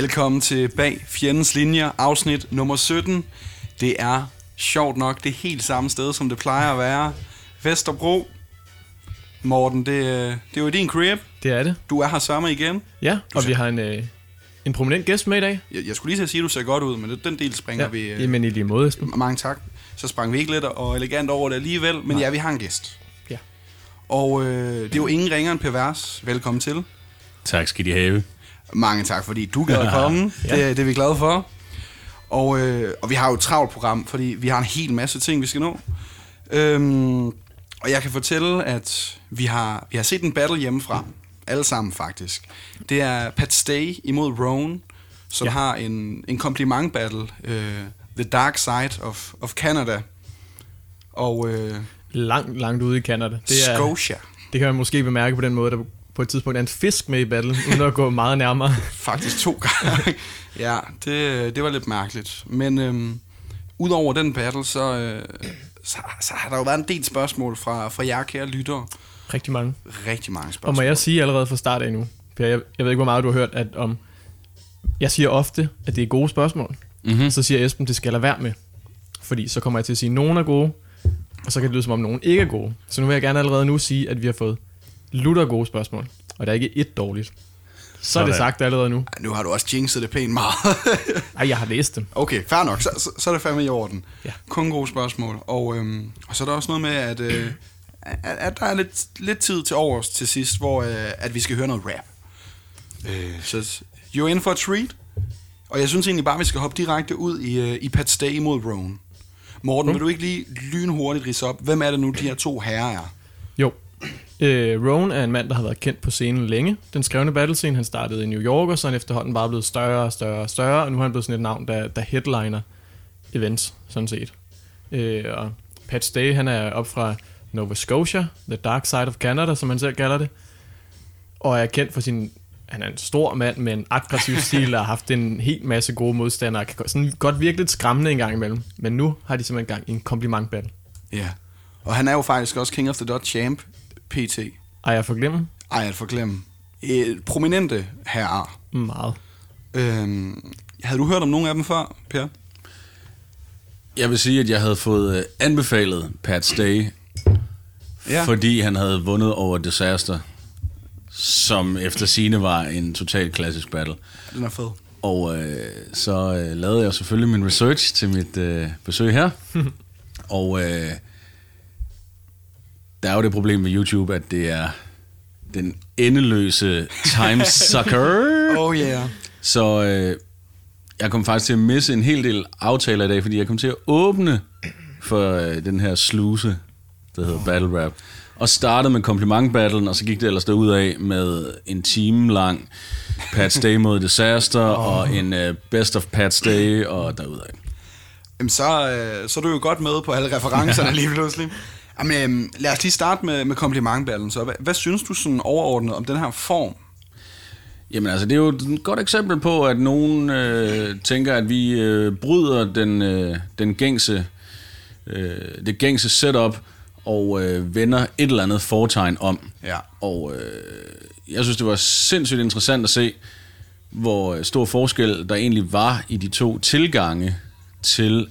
Velkommen til Bag Fjendens Linjer, afsnit nummer 17. Det er sjovt nok det helt samme sted, som det plejer at være. Vesterbro. Morten, det, øh, det er jo din crib. Det er det. Du er her sommer igen. Ja, og vi har en, øh, en prominent gæst med i dag. Jeg, jeg skulle lige til at sige, at du ser godt ud, men den del springer Ja, vi... øh, jamen i lige måde, Esben. Mange tak. Så sprang vi ikke lidt og elegant over det alligevel, men ja, vi har en gæst. Ja. Og øh, det er jo ingen ringer end Pervers. Velkommen til. Tak skal de have. Mange tak, fordi du gad at komme. ja. det, det er vi glade for. Og, øh, og vi har jo et travlt program, fordi vi har en hel masse ting, vi skal nå. Øhm, og jeg kan fortælle, at vi har, vi har set en battle hjemmefra. Alle sammen, faktisk. Det er Pat Stay imod Roan, som ja. Har en, en compliment battle. Øh, The Dark Side of, of Canada. Og øh, Langt, langt ude i Canada. Det, er, Scotia. det kan man måske bemærke på den måde, der på et tidspunkt er en fisk med i battle, uden at gå meget nærmere. Faktisk to gange. ja, det, det var lidt mærkeligt. Men øhm, udover den battle, så, øh, så, så har der jo været en del spørgsmål fra, fra jer, kære lyttere. Rigtig mange. Rigtig mange Og spørgsmål. må jeg sige allerede fra start af nu, for jeg, jeg ved ikke, hvor meget du har hørt, at om... Jeg siger ofte, at det er gode spørgsmål. Mm-hmm. Så siger Esben, det skal jeg lade være med. Fordi så kommer jeg til at sige, at nogen er gode, og så kan det lyde som om nogen ikke er gode. Så nu vil jeg gerne allerede nu sige, at vi har fået lutter gode spørgsmål. Og der er ikke et dårligt. Så er det sagt allerede nu. Ej, Nu har du også jinxet det pænt meget. Ej, jeg har læst dem. okay, fair nok. Så, så, så er det fandme i orden. Ja. Kun gode spørgsmål. Og, øhm, og så er der også noget med, at, øh, at, at der er lidt, lidt tid til overs til sidst, hvor øh, at vi skal høre noget rap. Øh, så you're in for a treat. Og jeg synes egentlig bare, at vi skal hoppe direkte ud i, øh, i Pat Stay mod Roan. Morten, vil du ikke lige lynhurtigt rise op, hvem er det nu, de her to herrer er? Øh, Rowan er en mand, der har været kendt på scenen længe. Den skrevne battlescene, han startede i New York, og så er han efterhånden bare blevet større og større og større, og nu er han blevet sådan et navn, der, der headliner events, sådan set. Øh, og Pat Stay, han er op fra Nova Scotia, the dark side of Canada, som han selv kalder det, og er kendt for sin han er en stor mand med en aggressiv stil og har haft en helt masse gode modstandere. Kan sådan godt virke lidt skræmmende en gang imellem. Men nu har de simpelthen gang i en kompliment battle. Ja. Og han er jo faktisk også King of the Dot Champ, PT. Ej, jeg forglemme Ej, at forglemme. Et prominente herrer. meget. Øhm, havde du hørt om nogen af dem før, Per? Jeg vil sige, at jeg havde fået øh, anbefalet Pat Stay, Ja. ja. fordi han havde vundet over Disaster, som efter sine var en total klassisk battle. Den er fed. Og øh, så øh, lavede jeg selvfølgelig min research til mit øh, besøg her. og øh, der er jo det problem med YouTube, at det er den endeløse time sucker. Oh yeah. Så øh, jeg kom faktisk til at misse en hel del aftaler i dag, fordi jeg kom til at åbne for øh, den her sluse, der hedder Battle Rap. Og startede med komplimentbattlen, og så gik det ellers derud af med en time lang Pat Stay mod Disaster, oh. og en øh, Best of Pat Stay, og derudad. Jamen, så, øh, så er du jo godt med på alle referencerne lige pludselig. Jamen, øhm, lad os lige starte med, med komplimentballen. Så hvad, hvad synes du sådan overordnet om den her form? Jamen altså, det er jo et godt eksempel på, at nogen øh, tænker, at vi øh, bryder den, øh, den gængse, øh, det gængse setup og øh, vender et eller andet foretegn om. Ja. Og øh, jeg synes, det var sindssygt interessant at se, hvor øh, stor forskel der egentlig var i de to tilgange til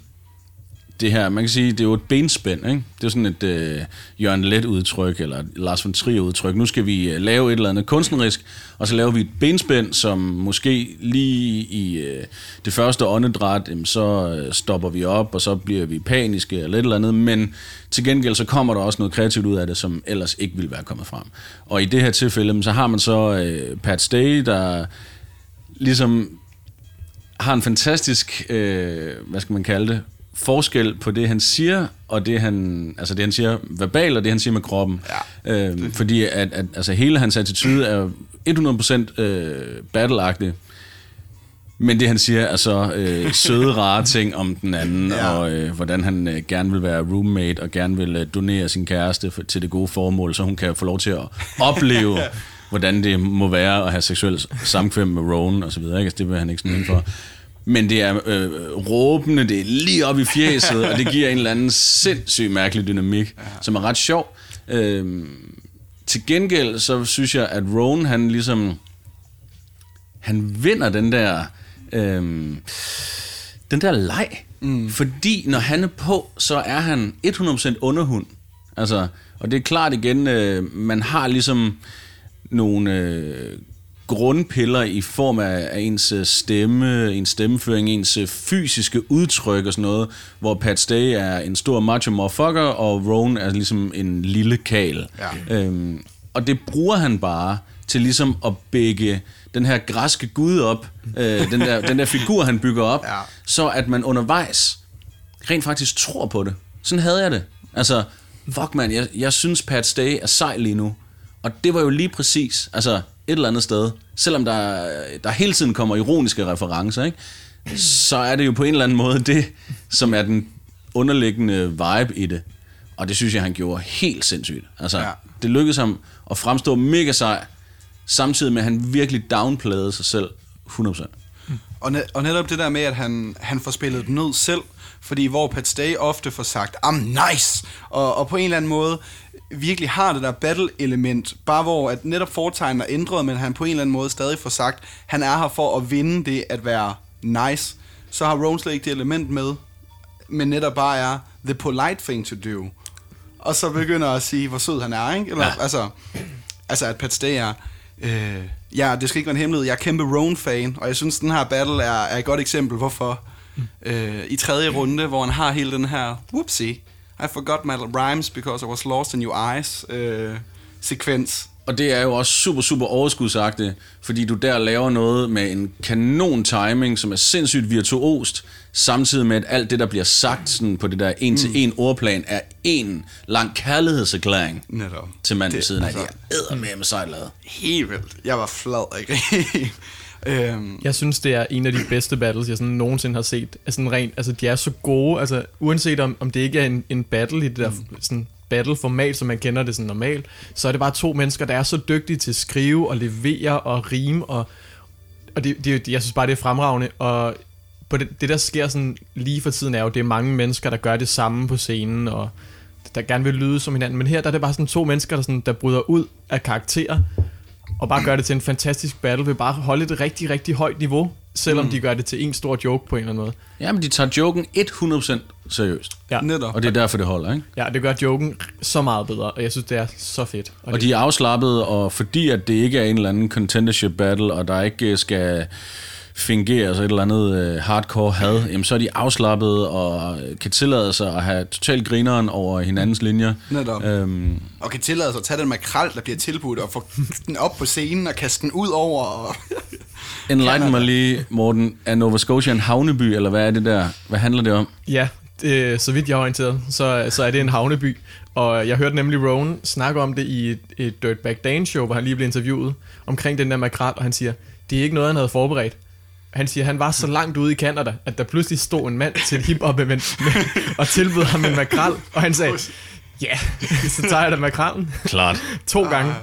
det her. Man kan sige, det er jo et benspænd, ikke? Det er sådan et øh, Jørgen Let udtryk, eller Lars von Trier udtryk. Nu skal vi øh, lave et eller andet kunstnerisk, og så laver vi et benspænd, som måske lige i øh, det første åndedræt, jamen, så øh, stopper vi op, og så bliver vi paniske eller et eller andet, men til gengæld så kommer der også noget kreativt ud af det, som ellers ikke ville være kommet frem. Og i det her tilfælde, så har man så øh, Pat Stay, der ligesom har en fantastisk, øh, hvad skal man kalde det, forskel på det, han siger, og det, han, altså det, han siger verbalt, og det, han siger med kroppen. Ja. Øh, fordi at, at, altså hele hans attitude er 100% øh, battleagtig, men det, han siger, er så øh, søde, rare ting om den anden, Ja. ja. og øh, hvordan han øh, gerne vil være roommate, og gerne vil øh, donere sin kæreste for, til det gode formål, så hun kan få lov til at opleve, hvordan det må være at have seksuel samkvem med Rowan, og så videre. Ikke? Altså, det vil han ikke sådan for. Men det er øh, råbende, det er lige op i fjeset, og det giver en eller anden sindssygt mærkelig dynamik, ja. som er ret sjov. Øh, til gengæld, så synes jeg, at Rowan, han ligesom, han vinder den der Øhm, den der leg. Mm. Fordi når han er på, så er han 100% underhund. Altså, og det er klart igen, øh, man har ligesom nogle øh, grundpiller i form af, af ens øh, stemme, ens stemmeføring, ens øh, fysiske udtryk og sådan noget, hvor Pat Stay er en stor macho motherfucker, og Rowan er ligesom en lille kal. Ja. Øhm, og det bruger han bare til ligesom at bække den her græske gud op, øh, den, der, den der figur, han bygger op, Ja. så at man undervejs rent faktisk tror på det. Sådan havde jeg det. Altså, fuck man, jeg, jeg synes Pat Stay er sej lige nu. Og det var jo lige præcis, altså et eller andet sted, selvom der, der hele tiden kommer ironiske referencer, ikke? så er det jo på en eller anden måde det, som er den underliggende vibe i det. Og det synes jeg, han gjorde helt sindssygt. Altså, Ja. det lykkedes ham at fremstå mega sej, samtidig med, at han virkelig downplayede sig selv 100%. Og, ne- og netop det der med, at han, han får spillet den ud selv, fordi hvor Pat Stay ofte får sagt, I'm nice, og, og på en eller anden måde virkelig har det der battle-element, bare hvor at netop foretegnen er ændret, men han på en eller anden måde stadig får sagt, han er her for at vinde det at være nice, så har Rowan slet ikke det element med, men netop bare er the polite thing to do. Og så begynder at sige, hvor sød han er, ikke? Eller, ja. Altså, altså, at Pat Stay er... Øh, ja, det skal ikke være en hemmelighed. Jeg er kæmpe Rowan-fan, og jeg synes, den her battle er, er et godt eksempel, hvorfor. Øh, I tredje runde, hvor han har hele den her, whoopsie, I forgot my rhymes because I was lost in your eyes, øh, sekvens. Og det er jo også super, super overskudsagtigt, fordi du der laver noget med en kanon timing, som er sindssygt virtuost, samtidig med, at alt det, der bliver sagt sådan på det der en-til-en ordplan, er en lang kærlighedserklæring Netop. til manden Det- siden af. altså- Det er med med sejt lavet. Helt vildt. Jeg var flad, ikke? øhm, Jeg synes, det er en af de bedste battles, jeg sådan nogensinde har set. Altså, rent, altså de er så gode, altså uanset om, om det ikke er en, en battle i det der sådan battle-format, som man kender det sådan normalt, så er det bare to mennesker, der er så dygtige til at skrive og levere og rime, og, og det, det, jeg synes bare, det er fremragende, og på det, det, der sker sådan lige for tiden, er jo, det er mange mennesker, der gør det samme på scenen, og der gerne vil lyde som hinanden, men her der er det bare sådan to mennesker, der, sådan, der bryder ud af karakterer, og bare gør det til en fantastisk battle, ved bare at holde et rigtig, rigtig højt niveau, selvom mm. de gør det til en stor joke på en eller anden måde. Ja, men de tager joken 100% seriøst. Ja, netop. Og det er derfor, det holder, ikke? ja det gør joken så meget bedre, og jeg synes, det er så fedt. Og, Og de er afslappede, og fordi at det ikke er en eller anden contendership battle, og der ikke øh, skal fingeres et eller andet øh, hardcore had, jamen så er de afslappede og øh, kan tillade sig at have totalt grineren over hinandens linjer. Netop. Øhm, og kan tillade sig at tage den makrel, der bliver tilbudt, og få den op på scenen og kaste den ud over. Og enlighten mig lige, Morten, er Nova Scotia en havneby, eller hvad er det der? Hvad handler det om? ja, det, så vidt jeg er orienteret, så, så er det en havneby. Og jeg hørte nemlig Rowan snakke om det i et, et Dirtbag Dan show, hvor han lige blev interviewet omkring den der makrel, og han siger, det er ikke noget, han havde forberedt. Han siger, han var så langt ude i Canada, at der pludselig stod en mand til et hip-hop-event med- og tilbød ham en makrel, og han sagde, ja, så tager jeg da makrellen Klart. to gange.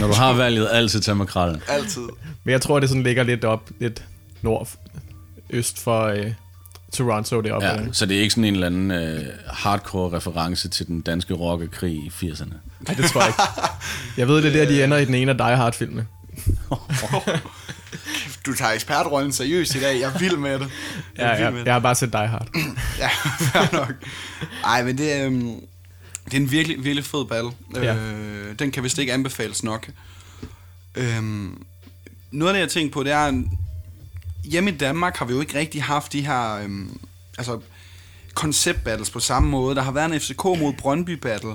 Når du har valget, altid tage makrallen. altid. Men jeg tror, det sådan ligger lidt op, lidt nord, øst for øh, Toronto deroppe. Ja, Ja. så det er ikke sådan en eller anden øh, hardcore reference til den danske rockerkrig i 80'erne. Nej, det tror jeg ikke. Jeg ved, det er der, de ender i den ene af Die Hard-filmene. Du tager ekspertrollen seriøst i dag. Jeg er vild med det. Jeg Ja, er ja, med det. jeg har bare set Die Hard. Ja, fair nok. Ej, men det, er, øhm, det er en virkelig, virkelig fed battle. Ja. Øh, den kan vist ikke anbefales nok. Øhm, noget af det, jeg tænker på, det er, hjemme i Danmark har vi jo ikke rigtig haft de her øhm, altså, koncept-battles på samme måde. Der har været en FCK mod Brøndby-battle,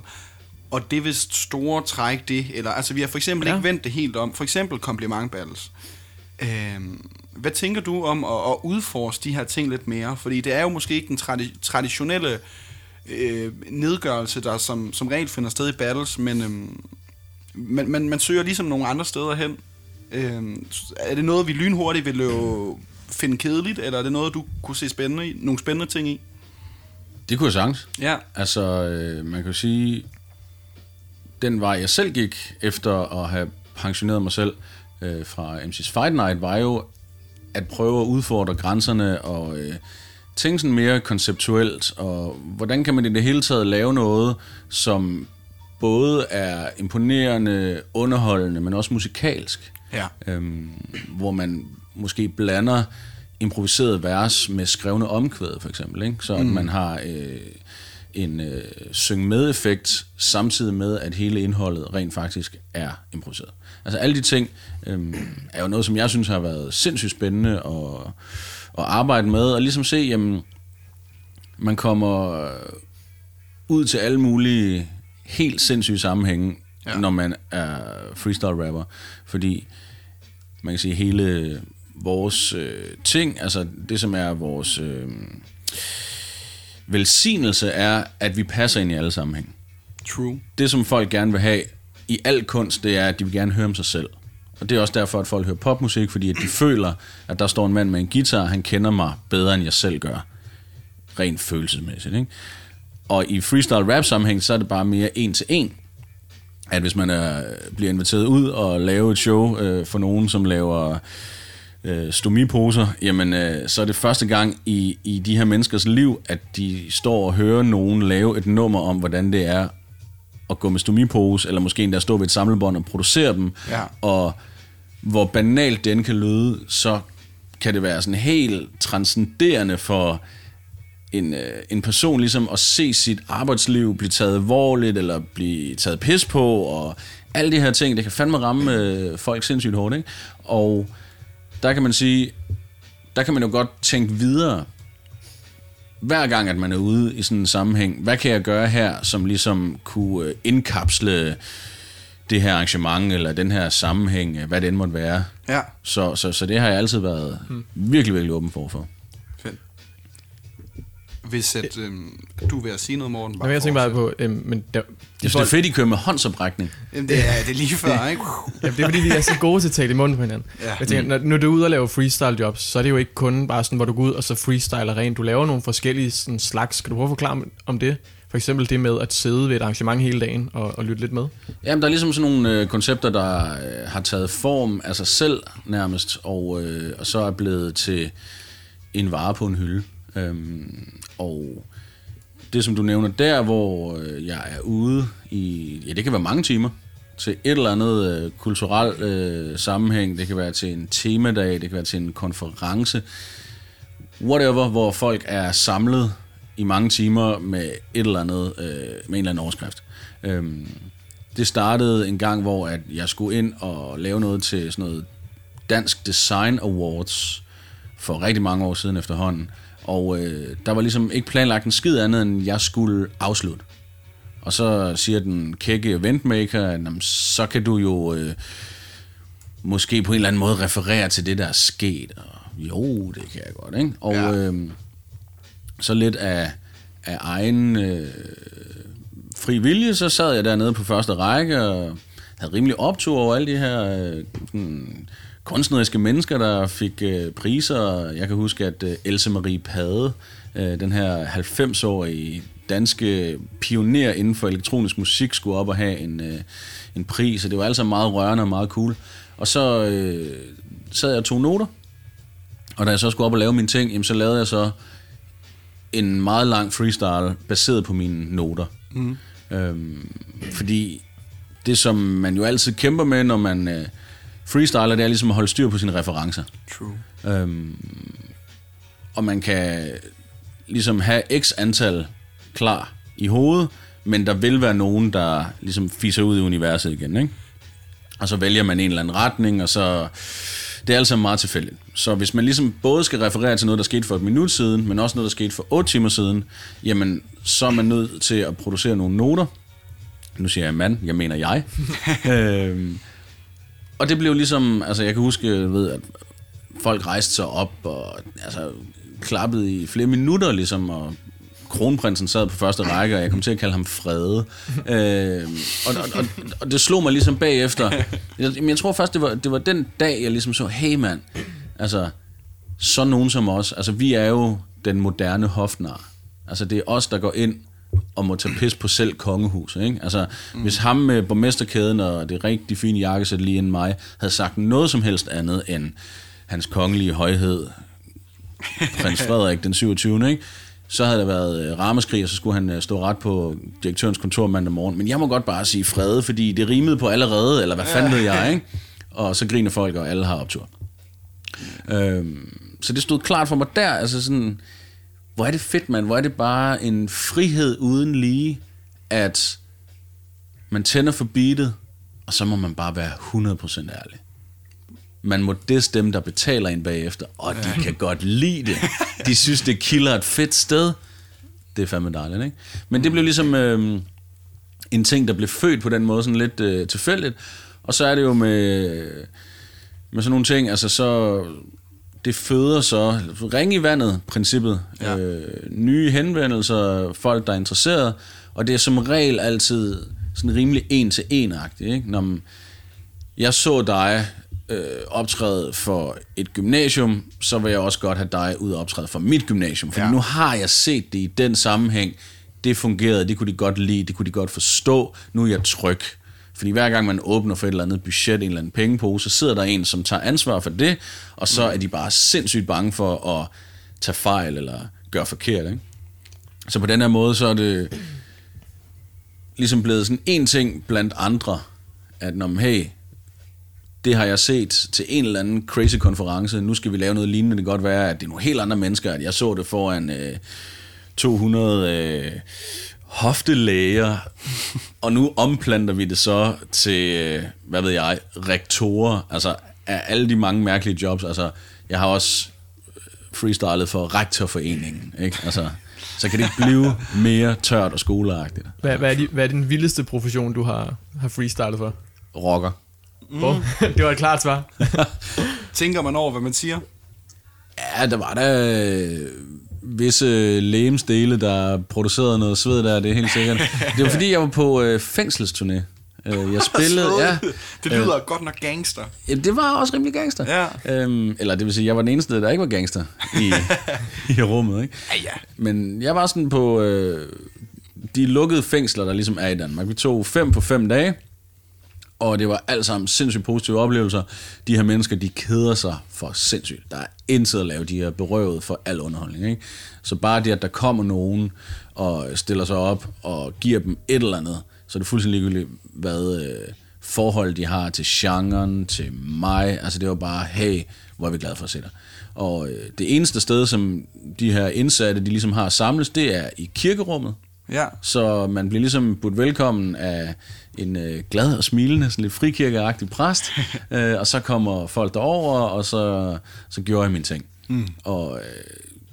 og det er vist store træk det. Eller, altså, vi har for eksempel ja. ikke vendt det helt om. For eksempel kompliment-battles. Øhm, hvad tænker du om at, at udforske de her ting lidt mere? Fordi det er jo måske ikke den tradi- traditionelle øh, nedgørelse, der som, som regel finder sted i battles, men øhm, man, man, man søger ligesom nogle andre steder hen. Øhm, er det noget, vi lynhurtigt vil løbe, finde kedeligt, eller er det noget, du kunne se spændende i, nogle spændende ting i? Det kunne jeg sagtens. Ja, Altså, øh, man kan sige, den vej, jeg selv gik efter at have pensioneret mig selv øh, fra MC's Fight Night, var jo at prøve at udfordre grænserne og øh, tænke sådan mere konceptuelt, og hvordan kan man i det hele taget lave noget, som både er imponerende, underholdende, men også musikalsk. ja. Øhm, hvor man måske blander improviseret vers med skrevne omkvæd, for eksempel. Ikke? Så at man har øh, en øh, syng med effekt, samtidig med, at hele indholdet rent faktisk er improviseret. Altså alle de ting øh, er jo noget, som jeg synes har været sindssygt spændende at, at arbejde med, og ligesom se, jamen, man kommer ud til alle mulige helt sindssyge sammenhænge, ja. Når man er freestyle rapper. Fordi man kan sige, hele vores øh, ting, altså det som er vores øh, velsignelse, er, at vi passer ind i alle sammenhæng. True. Det, som folk gerne vil have i al kunst, det er, at de vil gerne høre om sig selv. Og det er også derfor, at folk hører popmusik, fordi at de føler, at der står en mand med en guitar, han kender mig bedre, end jeg selv gør. Rent følelsesmæssigt, ikke? Og i freestyle rap sammenhæng, så er det bare mere en til en. At hvis man er, bliver inviteret ud og lave et show øh, for nogen, som laver øh, stomiposer, jamen øh, så er det første gang i, i de her menneskers liv, at de står og hører nogen lave et nummer om, hvordan det er at gå med stomipose, eller måske endda stå ved et samlebånd og producere dem, Ja. og hvor banalt den kan lyde, så kan det være sådan helt transcenderende for en, øh, en person ligesom at se sit arbejdsliv blive taget alvorligt, eller blive taget pis på, og alle de her ting, det kan fandme ramme øh, folk sindssygt hårdt, ikke? Og der kan man sige, der kan man jo godt tænke videre, hver gang, at man er ude i sådan en sammenhæng, hvad kan jeg gøre her, som ligesom kunne øh, indkapsle det her arrangement, eller den her sammenhæng, øh, hvad det end måtte være. Ja, Så, så, så det har jeg altid været virkelig, virkelig åben for. for. Hvis at, øhm, du vil sige noget, Morten, Nå, jeg tænker bare på, øhm, men der, synes, det er fedt, I kører med håndsoprækning. Jamen, det er, det lige før, ikke? Jamen, det er fordi, vi er så gode til at tale i munden på hinanden. Ja. Jeg tænker, når, når du er ude og lave freestyle jobs, så er det jo ikke kun bare sådan, hvor du går ud og så freestyler rent. Du laver nogle forskellige sådan, slags. Kan du prøve at forklare om- om det? For eksempel det med at sidde ved et arrangement hele dagen og, og lytte lidt med. Jamen, der er ligesom sådan nogle øh, koncepter, der øh, har taget form af sig selv nærmest, og, øh, og så er blevet til en vare på en hylde. Øhm, og det, som du nævner der, hvor øh, jeg er ude i, ja, det kan være mange timer, til et eller andet øh, kulturelt øh, sammenhæng, det kan være til en temadag, det kan være til en konference, whatever, hvor folk er samlet i mange timer med et eller andet, øh, med en eller anden overskrift. Øhm, det startede en gang, hvor at jeg skulle ind og lave noget til sådan noget Dansk Design Awards for rigtig mange år siden efterhånden. Og øh, der var ligesom ikke planlagt en skid andet, end jeg skulle afslutte. Og så siger den kække eventmaker, at "Nå, men så kan du jo øh, måske på en eller anden måde referere til det, der er sket. Og, jo, det kan jeg godt, ikke? Og Ja. ja. øh, så lidt af, af egen øh, fri vilje, så sad jeg dernede på første række og havde rimelig optur over alle de her øh, sådan, kunstneriske mennesker, der fik øh, priser. Jeg kan huske, at øh, Else Marie Pade, øh, den her 90-årige danske pioner inden for elektronisk musik, skulle op og have en, øh, en pris, og det var altså meget rørende og meget cool. Og så øh, sad jeg og tog noter, og da jeg så skulle op og lave mine ting, jamen, så lavede jeg så en meget lang freestyle baseret på mine noter. Mm. Øhm, fordi det, som man jo altid kæmper med, når man øh, freestyler, det er ligesom at holde styr på sine referencer. True. Øhm, og man kan ligesom have x antal klar i hovedet, men der vil være nogen, der ligesom fiser ud i universet igen, ikke? Og så vælger man en eller anden retning, og så... Det er altså meget tilfældigt. Så hvis man ligesom både skal referere til noget, der skete for et minut siden, men også noget, der skete for 8 timer siden, jamen, så er man nødt til at producere nogle noter. Nu siger jeg mand, jeg mener jeg. øhm, og det blev ligesom, altså jeg kan huske, jeg ved, at folk rejste sig op og altså, klappede i flere minutter, ligesom, og kronprinsen sad på første række, og jeg kom til at kalde ham Frede. øh, og, og, og, og det slog mig ligesom bagefter. Jeg, jeg tror først, det var, det var den dag, jeg ligesom så, hey mand, altså, så nogen som os, altså vi er jo den moderne hofnar. Altså det er os, der går ind og må tage pis på selv kongehuset. Ikke? Altså, mm. hvis ham med borgmesterkæden og det rigtig fine jakkesæt lige inden mig, havde sagt noget som helst andet end hans kongelige højhed, prins Frederik den 27. Ikke? Så havde der været øh, ramaskrig, og så skulle han øh, stå ret på direktørens kontor mandag morgen. Men jeg må godt bare sige Frede, fordi det rimede på allerede, eller hvad fanden ved jeg, ikke? Og så griner folk, og alle har optur. Øhm, så det stod klart for mig der, altså sådan, hvor er det fedt, mand, hvor er det bare en frihed uden lige, at man tænder for beatet, og så må man bare være 100% ærlig. Man må det dem, der betaler en bagefter, og de kan godt lide det. De synes, det kilder et fedt sted. Det er fandme dejligt, ikke? Men det blev ligesom øh, en ting, der blev født på den måde, sådan lidt øh, tilfældigt. Og så er det jo med, med sådan nogle ting, altså så det føder så ring i vandet princippet. Ja. Øh, nye henvendelser, folk der er interesseret, og det er som regel altid sådan rimelig en til en agtigt, ikke? Når man, jeg så dig øh, optræde for et gymnasium, så vil jeg også godt have dig ud og optræde for mit gymnasium. Ja. ja. nu har jeg set det i den sammenhæng. Det fungerede, det kunne de godt lide, det kunne de godt forstå. Nu er jeg tryg. Fordi hver gang man åbner for et eller andet budget, en eller anden pengepose, så sidder der en, som tager ansvar for det, og så er de bare sindssygt bange for at tage fejl eller gøre forkert. Ikke? Så på den her måde, så er det ligesom blevet sådan en ting blandt andre, at når man, hey, det har jeg set til en eller anden crazy konference, nu skal vi lave noget lignende, det kan godt være, at det er nogle helt andre mennesker, at jeg så det foran øh, 200 øh, hoftelæger, og nu omplanter vi det så til, øh, hvad ved jeg, rektorer, altså af alle de mange mærkelige jobs, altså jeg har også freestylet for rektorforeningen, ikke? Altså, så kan det ikke blive mere tørt og skoleagtigt. Hvad, hvad, er de, hvad er den vildeste profession, du har, har freestylet for? Rocker. Mm. det var et klart svar. Tænker man over, hvad man siger? Ja, der var der øh, visse lægemsdele, der producerede noget sved der, det er helt sikkert. Det var fordi, jeg var på øh, fængselsturné. Øh, jeg spillede, ja, Det lyder godt nok gangster. ja, det var også rimelig gangster. Ja. Øhm, eller det vil sige, jeg var den eneste, der ikke var gangster i, i rummet. Ikke? Ja, ja. Men jeg var sådan på øh, de lukkede fængsler, der ligesom er i Danmark. Vi tog fem på fem dage, og det var alt sammen sindssygt positive oplevelser. De her mennesker, de keder sig for sindssygt. Der er intet at lave, de er berøvet for al underholdning. Ikke? Så bare det, at der kommer nogen og stiller sig op og giver dem et eller andet, så er det fuldstændig ligegyldigt, hvad øh, forhold de har til genren, til mig. Altså det var bare, hey, hvor er vi glade for at se dig. Og øh, det eneste sted, som de her indsatte, de ligesom har samles, det er i kirkerummet. Ja. Så man bliver ligesom budt velkommen af en øh, glad og smilende, sådan lidt frikirkeagtig præst, øh, og så kommer folk derover, og så, så gjorde jeg min ting. Mm. Og øh,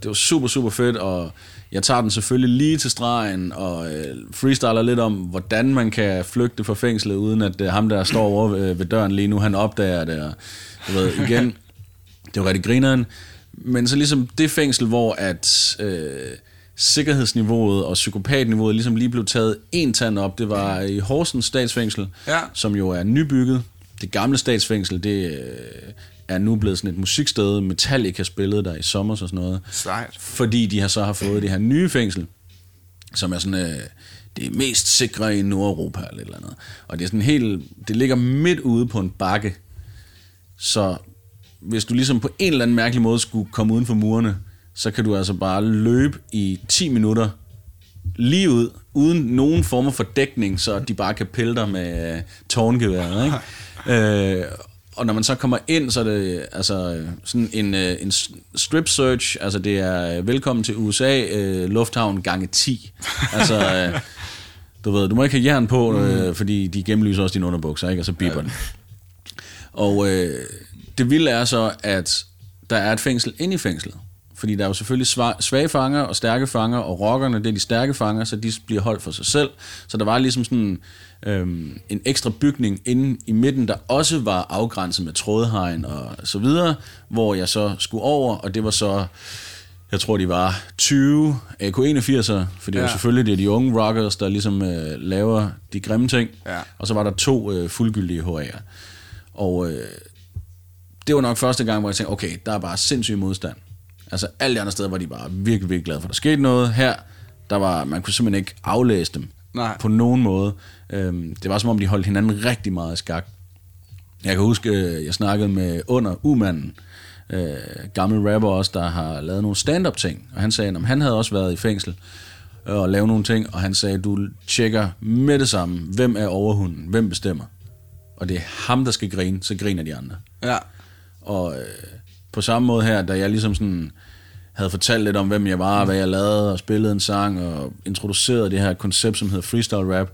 det var super, super fedt, og jeg tager den selvfølgelig lige til stregen, og øh, freestyler lidt om, hvordan man kan flygte fra fængslet, uden at øh, ham, der står over ved, ved døren lige nu, han opdager det, og du ved, igen, det var rigtig grineren. Men så ligesom det fængsel, hvor at øh, sikkerhedsniveauet og psykopatniveauet ligesom lige blev taget en tand op, det var i Horsens statsfængsel, Ja. som jo er nybygget. Det gamle statsfængsel, det øh, er nu blevet sådan et musiksted. Metallica spillede der i sommer og sådan noget. Sejt. Fordi de har så har fået det her nye fængsel, som er sådan øh, det mest sikre i Nordeuropa eller et eller andet. Og det er sådan helt, det ligger midt ude på en bakke. Så hvis du ligesom på en eller anden mærkelig måde skulle komme uden for murene, så kan du altså bare løbe i 10 minutter lige ud, uden nogen former for dækning, så de bare kan pille dig med øh, tårngeværet, ikke? øh, og når man så kommer ind, så er det altså sådan en, øh, en strip search, altså det er øh, velkommen til USA, øh, lufthavn gange 10. altså, øh, du ved, du må ikke have jern på, øh, fordi de gennemlyser også dine underbukser, ikke? Og så biber den. Og øh, det vilde er så, at der er et fængsel inde i fængslet. Fordi der er jo selvfølgelig sva- svage fanger og stærke fanger, og rockerne, det er de stærke fanger, så de bliver holdt for sig selv. Så der var ligesom sådan øhm, en ekstra bygning inde i midten, der også var afgrænset med trådhegn og så videre, hvor jeg så skulle over, og det var så, jeg tror de var 20 AK-81'er, for det jo Ja. selvfølgelig det er de unge rockers, der ligesom øh, laver de grimme ting, Ja. og så var der to øh, fuldgyldige HA'er. Og øh, det var nok første gang, hvor jeg tænkte, okay, der er bare sindssyg modstand. Altså alle de andre steder var de bare virkelig, virkelig glade for, at der skete noget. Her, der var, man kunne simpelthen ikke aflæse dem Nej. på nogen måde. Øhm, det var som om, de holdt hinanden rigtig meget i skak. Jeg kan huske, øh, jeg snakkede med Under Umanden, øh, gammel rapper også, der har lavet nogle stand-up ting. Og han sagde, at han havde også været i fængsel og lavet nogle ting, og han sagde, du tjekker med det samme, hvem er overhunden, hvem bestemmer. Og det er ham, der skal grine, så griner de andre. Ja. Og øh, på samme måde her, da jeg ligesom sådan havde fortalt lidt om, hvem jeg var, hvad jeg lavede, og spillede en sang, og introducerede det her koncept, som hedder freestyle rap,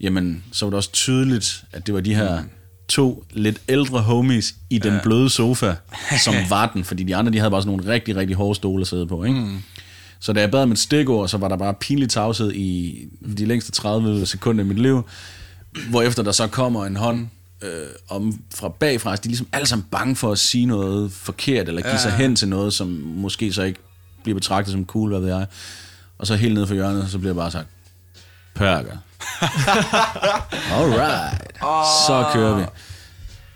jamen, så var det også tydeligt, at det var de her to lidt ældre homies i den bløde sofa, som var den, fordi de andre, de havde bare sådan nogle rigtig, rigtig hårde stole at sidde på, ikke? Mm. Så da jeg bad om et stikord, så var der bare pinlig tavshed i de længste 30 sekunder i mit liv, hvorefter der så kommer en hånd øh, om fra bagfra. De er ligesom alle sammen bange for at sige noget forkert, eller give sig hen til noget, som måske så ikke bliver betragtet som cool, hvad ved jeg. Og så helt nede for hjørnet, så bliver bare sagt, Perker. Alright. Så kører vi.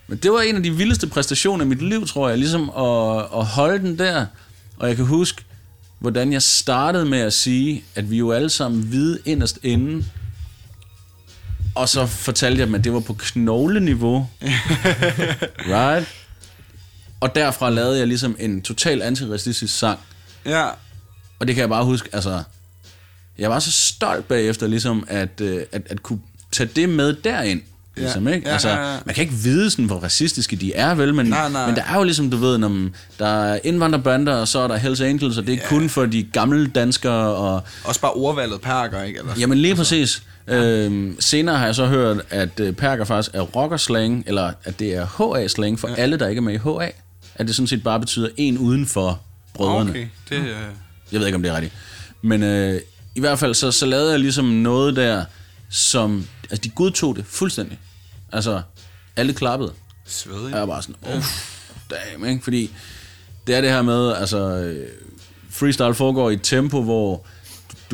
Men det var en af de vildeste præstationer i mit liv, tror jeg, ligesom at, at holde den der. Og jeg kan huske, hvordan jeg startede med at sige, at vi jo alle sammen hvide inderst inde. Og så fortalte jeg dem, at det var på knogleniveau. right? Og derfra lavede jeg ligesom en total antiracistisk sang. Ja. Og det kan jeg bare huske, altså... Jeg var så stolt bagefter, ligesom, at, øh, at, at kunne tage det med derind. Ligesom, Ja. ikke? Ja, altså, ja, ja. Man kan ikke vide, sådan, hvor racistiske de er, vel? Men, Nej, nej. men der er jo ligesom, du ved, når der er indvandrerbander, og så er der Hells Angels, og det er ja. kun for de gamle danskere, og Også bare ordvalget perker, ikke? Eller, Jamen lige præcis. Øhm, senere har jeg så hørt, at øh, perker faktisk er rockerslang, eller at det er HA-slang for ja. alle, der ikke er med i HA. At det sådan set bare betyder en uden for brødrene. Okay, det... Øh, Jeg ved ikke, om det er rigtigt. Men øh, i hvert fald, så, så lavede jeg ligesom noget der, som... Altså, de godtog det fuldstændig. Altså, alle klappede. svedigt. Og jeg var bare sådan, uff, damn, ikke? Fordi det er det her med, altså, øh, freestyle foregår i et tempo, hvor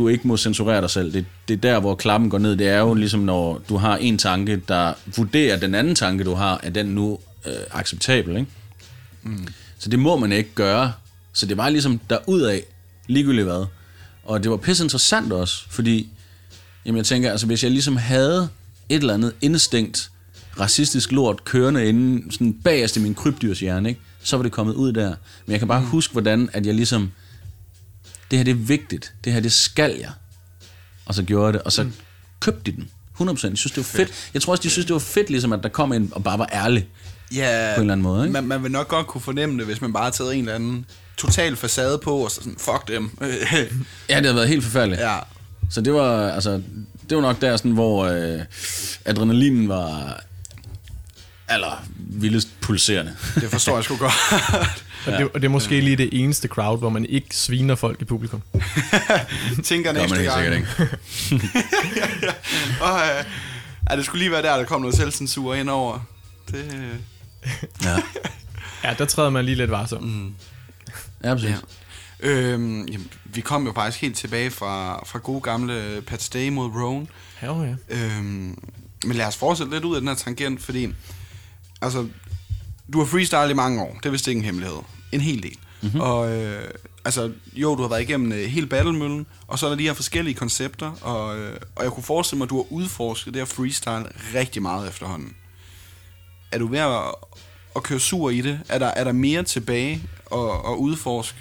du ikke må censurere dig selv. Det, det er der, hvor klappen går ned. Det er jo ligesom, når du har en tanke, der vurderer den anden tanke, du har, er den nu øh, acceptabel, ikke? Mm. Så det må man ikke gøre. Så det var ligesom derudad, ligegyldigt hvad. Og det var pisse interessant også, fordi jamen jeg tænker, altså hvis jeg ligesom havde et eller andet instinkt, racistisk lort kørende inde sådan bagerst i min krybdyrshjerne, ikke? så var det kommet ud der. Men jeg kan bare mm. huske, hvordan at jeg ligesom, det her det er vigtigt, det her det skal jeg. Og så gjorde jeg det, og så mm. købte de den. 100%. Jeg synes, det var fedt. fedt. Jeg tror også, de synes, det var fedt, ligesom at der kom en og bare var ærlig. Ja, På en eller anden måde, ikke? Man, man vil nok godt kunne fornemme det, hvis man bare taget en eller anden total facade på, og så sådan, fuck dem. Ja, det har været helt forfærdeligt. ja. Så det var, altså, det var nok der, sådan, hvor øh, adrenalinen var aller vildest pulserende. Det forstår jeg sgu godt. Og, det, og det er måske lige det eneste crowd, hvor man ikke sviner folk i publikum. Tænker man næste helt gang. sikkert ikke. Og, øh, ja, det skulle lige være der, der kom noget selvcensur ind over. Det, øh, Ja, Ja, der træder man lige lidt varsom. Mm. ja præcis. ja. Øhm, jamen, vi kom jo faktisk helt tilbage fra, fra gode gamle Pat Stay mod Roan. Ja, ja. Øhm, men lad os fortsætte lidt ud af den her tangent, fordi altså, du har freestyle i mange år, det er vist ikke en hemmelighed. En hel del. Mm-hmm. Og øh, altså, jo, du har været igennem øh, hele battlemøllen, og så er der de her forskellige koncepter, og, øh, og jeg kunne forestille mig, at du har udforsket det her freestyle rigtig meget efterhånden. Er du ved at, at køre sur i det? Er der, er der mere tilbage at, at udforske?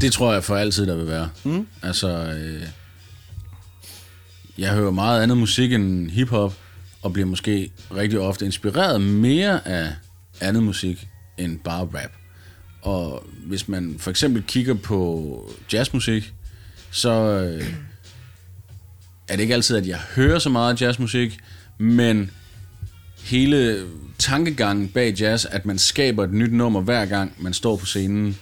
Det tror jeg for altid, der vil være. Mm. Altså, øh, jeg hører meget andet musik end hiphop, og bliver måske rigtig ofte inspireret mere af andet musik end bare rap. Og hvis man for eksempel kigger på jazzmusik, så øh, er det ikke altid, at jeg hører så meget jazzmusik, men hele tankegangen bag jazz, at man skaber et nyt nummer hver gang, man står på scenen,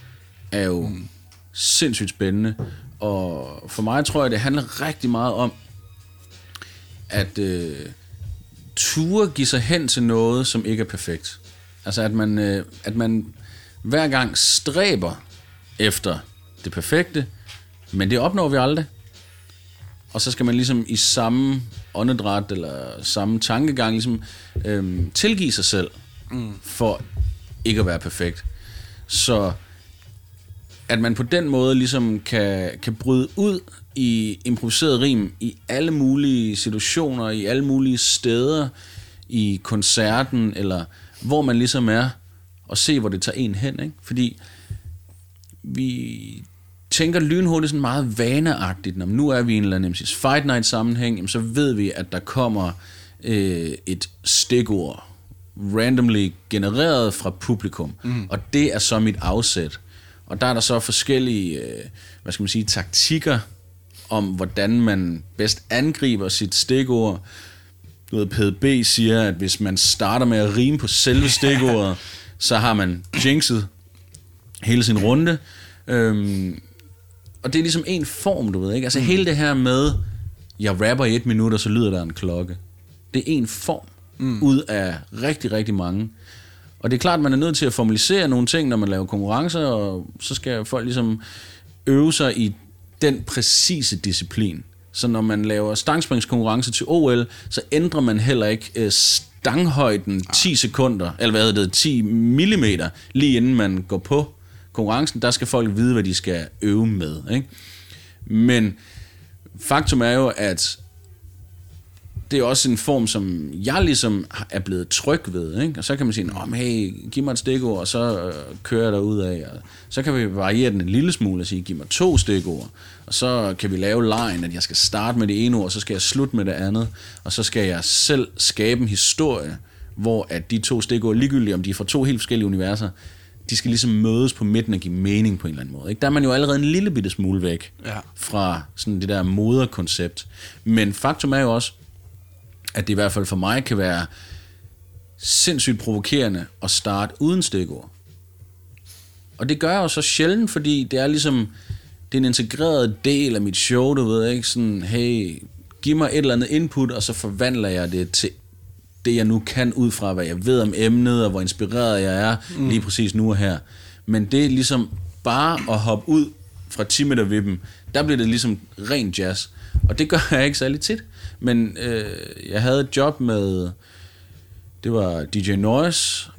er jo mm. sindssygt spændende. Og for mig tror jeg, det handler rigtig meget om, at øh, ture give sig hen til noget, som ikke er perfekt. Altså at man, øh, at man hver gang stræber efter det perfekte, men det opnår vi aldrig. Og så skal man ligesom i samme åndedræt eller samme tankegang ligesom øhm, tilgive sig selv mm. for ikke at være perfekt. Så at man på den måde ligesom kan, kan bryde ud i improviseret rim i alle mulige situationer, i alle mulige steder, i koncerten, eller hvor man ligesom er, og se, hvor det tager en hen. Ikke? Fordi vi tænker lynhurtigt sådan meget vaneagtigt, når nu er vi i en eller anden MC's Fight Night sammenhæng, jamen, så ved vi, at der kommer øh, et stikord, randomly genereret fra publikum, mm. og det er så mit afsæt. Og der er der så forskellige, øh, hvad skal man sige, taktikker om, hvordan man bedst angriber sit stikord. Noget PDB siger, at hvis man starter med at rime på selve stikordet, så har man jinxet hele sin runde. Øhm, og det er ligesom en form, du ved, ikke? Altså mm. hele det her med, jeg rapper i et minut, og så lyder der en klokke. Det er en form mm. ud af rigtig, rigtig mange. Og det er klart, at man er nødt til at formalisere nogle ting, når man laver konkurrencer, og så skal folk ligesom øve sig i den præcise disciplin. Så når man laver stangspringskonkurrence til OL, så ændrer man heller ikke øh, stanghøjden 10 sekunder, eller hvad hedder det, 10 mm, lige inden man går på konkurrencen. Der skal folk vide, hvad de skal øve med. Ikke? Men faktum er jo, at det er også en form, som jeg ligesom er blevet tryg ved. Ikke? Og så kan man sige, oh, hey, giv mig et stikord, og så øh, kører jeg ud af. Og så kan vi variere den en lille smule og sige, giv mig to stikord. Og så kan vi lave lejen, at jeg skal starte med det ene ord, og så skal jeg slutte med det andet. Og så skal jeg selv skabe en historie, hvor at de to stikord, ligegyldigt om de er fra to helt forskellige universer, de skal ligesom mødes på midten og give mening på en eller anden måde. Ikke? Der er man jo allerede en lille bitte smule væk Ja. fra sådan det der moderkoncept. Men faktum er jo også, at det i hvert fald for mig kan være sindssygt provokerende at starte uden stikord. Og det gør jeg jo så sjældent, fordi det er ligesom, det er en integreret del af mit show, du ved ikke, sådan, hey, giv mig et eller andet input, og så forvandler jeg det til det, jeg nu kan ud fra, hvad jeg ved om emnet, og hvor inspireret jeg er, mm. lige præcis nu og her. Men det er ligesom bare at hoppe ud fra 10 meter vippen, der bliver det ligesom ren jazz. Og det gør jeg ikke særlig tit. Men øh, jeg havde et job med, det var DJ Ja.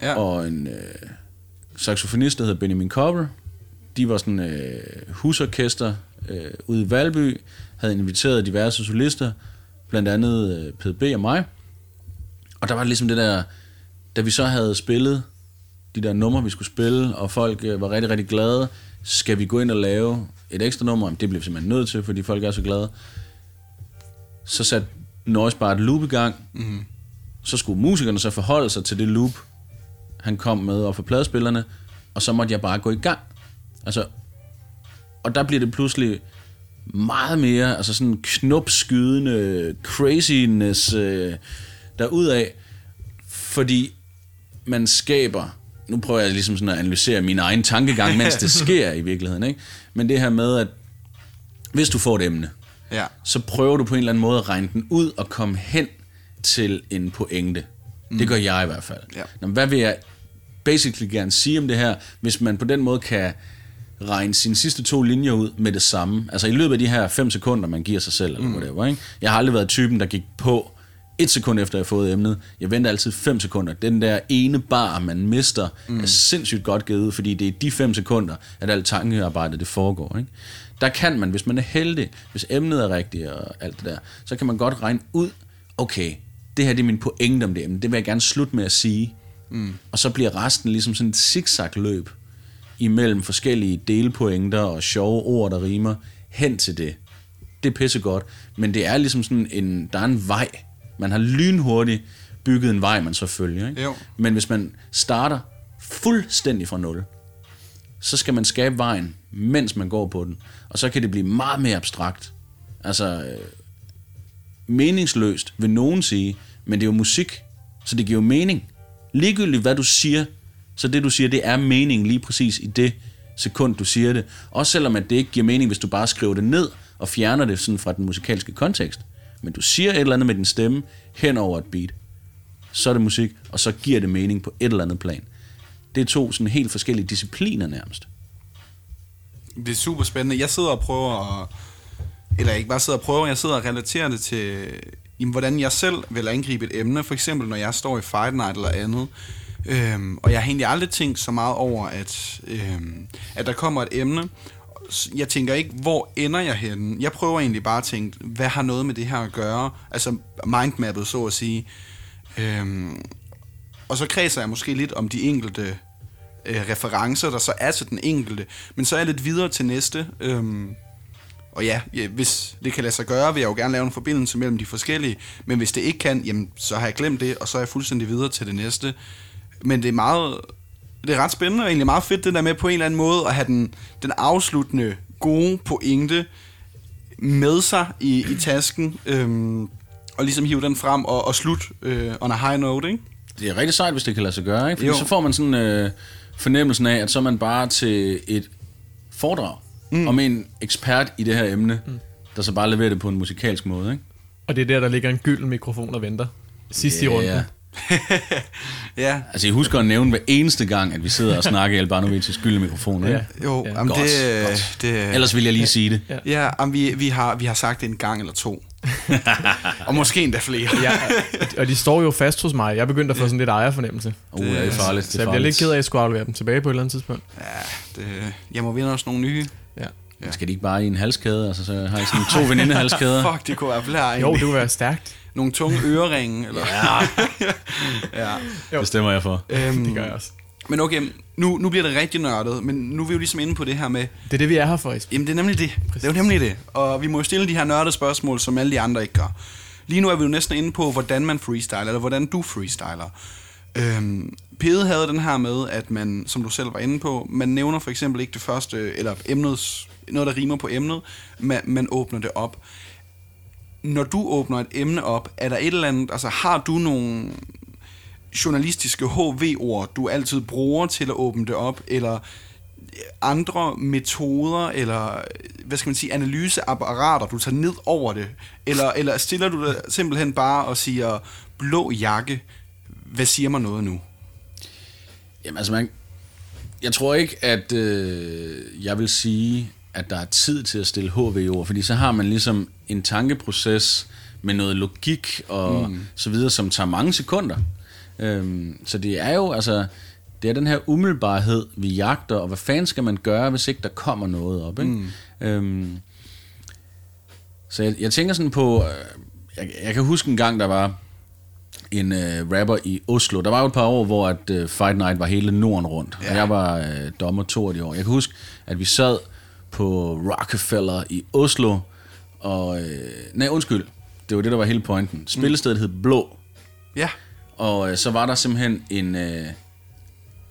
ja. og en øh, saxofonist, der hedder Benjamin Copper. De var sådan øh, husorkester øh, ude i Valby, havde inviteret diverse solister, blandt andet øh, PDB og mig. Og der var ligesom det der, da vi så havde spillet de der numre, vi skulle spille, og folk øh, var rigtig, rigtig glade, skal vi gå ind og lave et ekstra nummer? Jamen, det blev vi simpelthen nødt til, fordi folk er så glade. Så satte Noise bare et loop i gang. Mm. Så skulle musikerne så forholde sig til det loop, han kom med og for pladespillerne, og så måtte jeg bare gå i gang. Altså, og der bliver det pludselig meget mere, altså sådan knopskydende craziness øh, derudad, fordi man skaber, nu prøver jeg ligesom sådan at analysere min egen tankegang, mens det sker i virkeligheden, ikke? men det her med, at hvis du får et emne, Ja. så prøver du på en eller anden måde at regne den ud og komme hen til en pointe. Mm. Det gør jeg i hvert fald. Ja. Nå, hvad vil jeg basically gerne sige om det her, hvis man på den måde kan regne sine sidste to linjer ud med det samme. Altså i løbet af de her 5 sekunder, man giver sig selv, eller whatever, ikke? Jeg har aldrig været typen, der gik på et sekund efter, jeg har fået emnet. Jeg venter altid 5 sekunder. Den der ene bar, man mister, mm. er sindssygt godt givet, fordi det er de 5 sekunder, at alt tankearbejdet det foregår. Ikke? Der kan man, hvis man er heldig, hvis emnet er rigtigt og alt det der, så kan man godt regne ud, okay, det her det er min pointe om det emne, det vil jeg gerne slutte med at sige. Mm. Og så bliver resten ligesom sådan et zigzag-løb imellem forskellige delpointer og sjove ord, der rimer, hen til det. Det er pissegodt, men det er ligesom sådan en, der er en vej. Man har lynhurtigt bygget en vej, man så følger. Ikke? Jo. Men hvis man starter fuldstændig fra nul, så skal man skabe vejen, mens man går på den. Og så kan det blive meget mere abstrakt. Altså, øh, meningsløst, vil nogen sige, men det er jo musik, så det giver jo mening. Ligegyldigt hvad du siger, så det du siger, det er mening lige præcis i det sekund, du siger det. Også selvom at det ikke giver mening, hvis du bare skriver det ned og fjerner det sådan fra den musikalske kontekst. Men du siger et eller andet med din stemme hen over et beat. Så er det musik, og så giver det mening på et eller andet plan. Det er to sådan helt forskellige discipliner nærmest. Det er super spændende. Jeg sidder og prøver at... Eller ikke bare sidder og prøver, jeg sidder og relaterer det til, jamen, hvordan jeg selv vil angribe et emne. For eksempel, når jeg står i Fight Night eller andet. Øhm, og jeg har egentlig aldrig tænkt så meget over, at, øhm, at der kommer et emne. Jeg tænker ikke, hvor ender jeg henne? Jeg prøver egentlig bare at tænke, hvad har noget med det her at gøre? Altså mindmappet, så at sige. Øhm, og så kredser jeg måske lidt om de enkelte øh, referencer, der så er til den enkelte. Men så er jeg lidt videre til næste. Øhm, og ja, ja, hvis det kan lade sig gøre, vil jeg jo gerne lave en forbindelse mellem de forskellige, men hvis det ikke kan, jamen, så har jeg glemt det, og så er jeg fuldstændig videre til det næste. Men det er meget, det er ret spændende, og egentlig meget fedt det der med på en eller anden måde at have den, den afsluttende gode pointe med sig i, i tasken, øhm, og ligesom hive den frem og, og slut øh, on a high note, ikke? Det er rigtig sejt, hvis det kan lade sig gøre, ikke? Fordi Jo. så får man sådan øh, fornemmelsen af, at så er man bare til et foredrag mm. om en ekspert i det her emne, mm. der så bare leverer det på en musikalsk måde, ikke? Og det er der, der ligger en gylden mikrofon og venter. Sidst i Ja. runden. ja, Altså, jeg husker at nævne hver eneste gang, at vi sidder og snakker i Albanovics skylde mikrofon, ikke? Ja. jo, Ja. jamen, Godt, det, godt. det, Ellers vil jeg lige sige det. Ja. Ja, jamen, vi, vi, har, vi har sagt det en gang eller to. og måske endda flere. Ja, og de står jo fast hos mig. Jeg er begyndt at få sådan lidt ejerfornemmelse. Uh, det er farligt. Så Det er jeg bliver lidt ked af at skulle aflevere dem tilbage på et eller andet tidspunkt. Ja, det, jeg må vinde også nogle nye. Ja. Ja. Skal de ikke bare i en halskæde? Altså, så har jeg sådan to venindehalskæder. Fuck, det kunne være flere Jo, det kunne være stærkt. Nogle tunge øreringe. Eller? Ja, Ja. det stemmer jeg for. Øhm, Det gør jeg også. Men okay, nu, nu bliver det rigtig nørdet, men nu er vi jo ligesom inde på det her med, Det er det, vi er her for, Esben. jamen det er nemlig det. Det er jo nemlig det. Og vi må jo stille de her nørdede spørgsmål, som alle de andre ikke gør. Lige nu er vi jo næsten inde på, hvordan man freestyler, eller hvordan du freestyler. Øhm, Pede havde den her med, at man, som du selv var inde på, man nævner for eksempel ikke det første, eller emnets, noget der rimer på emnet, man, man åbner det op. Når du åbner et emne op, er der et eller andet, altså har du nogle journalistiske HV-ord, du altid bruger til at åbne det op, eller andre metoder, eller hvad skal man sige, analyseapparater, du tager ned over det, eller, eller stiller du dig simpelthen bare og siger, blå jakke, hvad siger man noget nu? Jamen altså, man, jeg tror ikke, at øh, jeg vil sige, at der er tid til at stille HV-ord, fordi så har man ligesom en tankeproces med noget logik og mm. så videre, som tager mange sekunder. Øhm, så det er jo, altså, det er den her umiddelbarhed, vi jagter, og hvad fanden skal man gøre, hvis ikke der kommer noget op, ikke? Mm. Øhm, så jeg, jeg tænker sådan på, øh, jeg, jeg kan huske en gang, der var en øh, rapper i Oslo. Der var jo et par år, hvor at, øh, Fight Night var hele Norden rundt, ja. og jeg var øh, dommer to af de år. Jeg kan huske, at vi sad på Rockefeller i Oslo, og... Øh, nej, undskyld. Det var det, der var hele pointen. Spillestedet hed Blå, Ja, og øh, så var der simpelthen en, øh,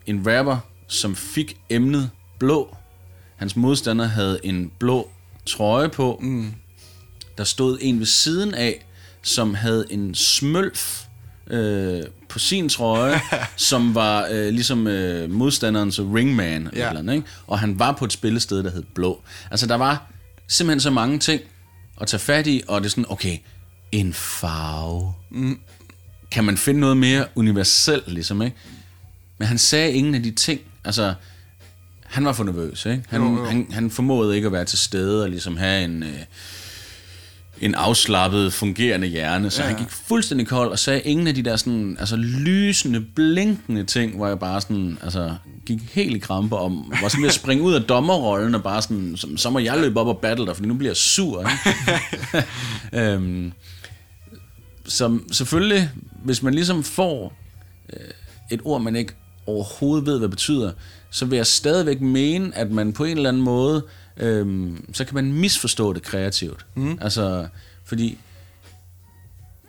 en rapper, som fik emnet blå. Hans modstander havde en blå trøje på. Mm. Der stod en ved siden af, som havde en smølf øh, på sin trøje, som var øh, ligesom øh, modstanderens ringman. Ja. Eller andet, ikke? Og han var på et spillested, der hed Blå. Altså, der var simpelthen så mange ting at tage fat i, og det er sådan, okay, en farve. Mm. Kan man finde noget mere universelt, ligesom, ikke? Men han sagde ingen af de ting. Altså, han var for nervøs, ikke? Han, Jo, jo. han, han formåede ikke at være til stede og ligesom have en, øh, en afslappet, fungerende hjerne. Så ja. Han gik fuldstændig kold og sagde ingen af de der sådan, altså, lysende, blinkende ting, hvor jeg bare sådan, altså, gik helt i krampe om, var sådan ved at springe ud af dommerrollen og bare sådan, så, så må jeg løbe op og battle dig, for nu bliver jeg sur, ikke? øhm, så selvfølgelig, hvis man ligesom får øh, et ord, man ikke overhovedet ved, hvad det betyder, så vil jeg stadigvæk mene, at man på en eller anden måde, øh, så kan man misforstå det kreativt. Mm. Altså, fordi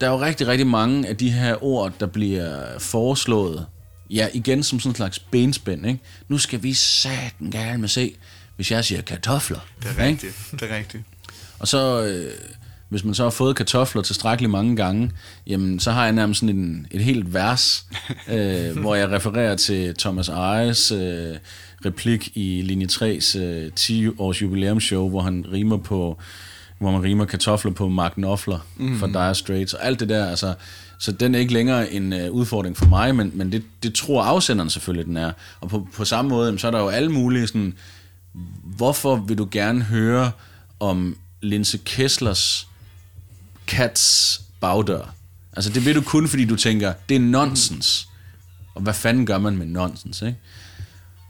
der er jo rigtig, rigtig mange af de her ord, der bliver foreslået, ja, igen som sådan en slags benspænd, ikke? Nu skal vi satan gerne med se, hvis jeg siger kartofler. det er ikke? rigtigt. Det er rigtigt. Og så, øh, hvis man så har fået kartofler tilstrækkeligt mange gange, jamen, så har jeg nærmest sådan en, et helt vers, øh, hvor jeg refererer til Thomas Ejes øh, replik i linje 3's øh, 10-års jubilæumsshow, hvor han rimer på hvor man rimer kartofler på Mark Knopfler mm. fra Dire Straits, og alt det der, altså, så den er ikke længere en øh, udfordring for mig, men, men det, det tror afsenderen selvfølgelig, den er. Og på, på samme måde, jamen, så er der jo alle mulige sådan, hvorfor vil du gerne høre om Linse Kesslers Cats bagdør? Altså det vil du kun, fordi du tænker, det er nonsens. Og hvad fanden gør man med nonsens, ikke?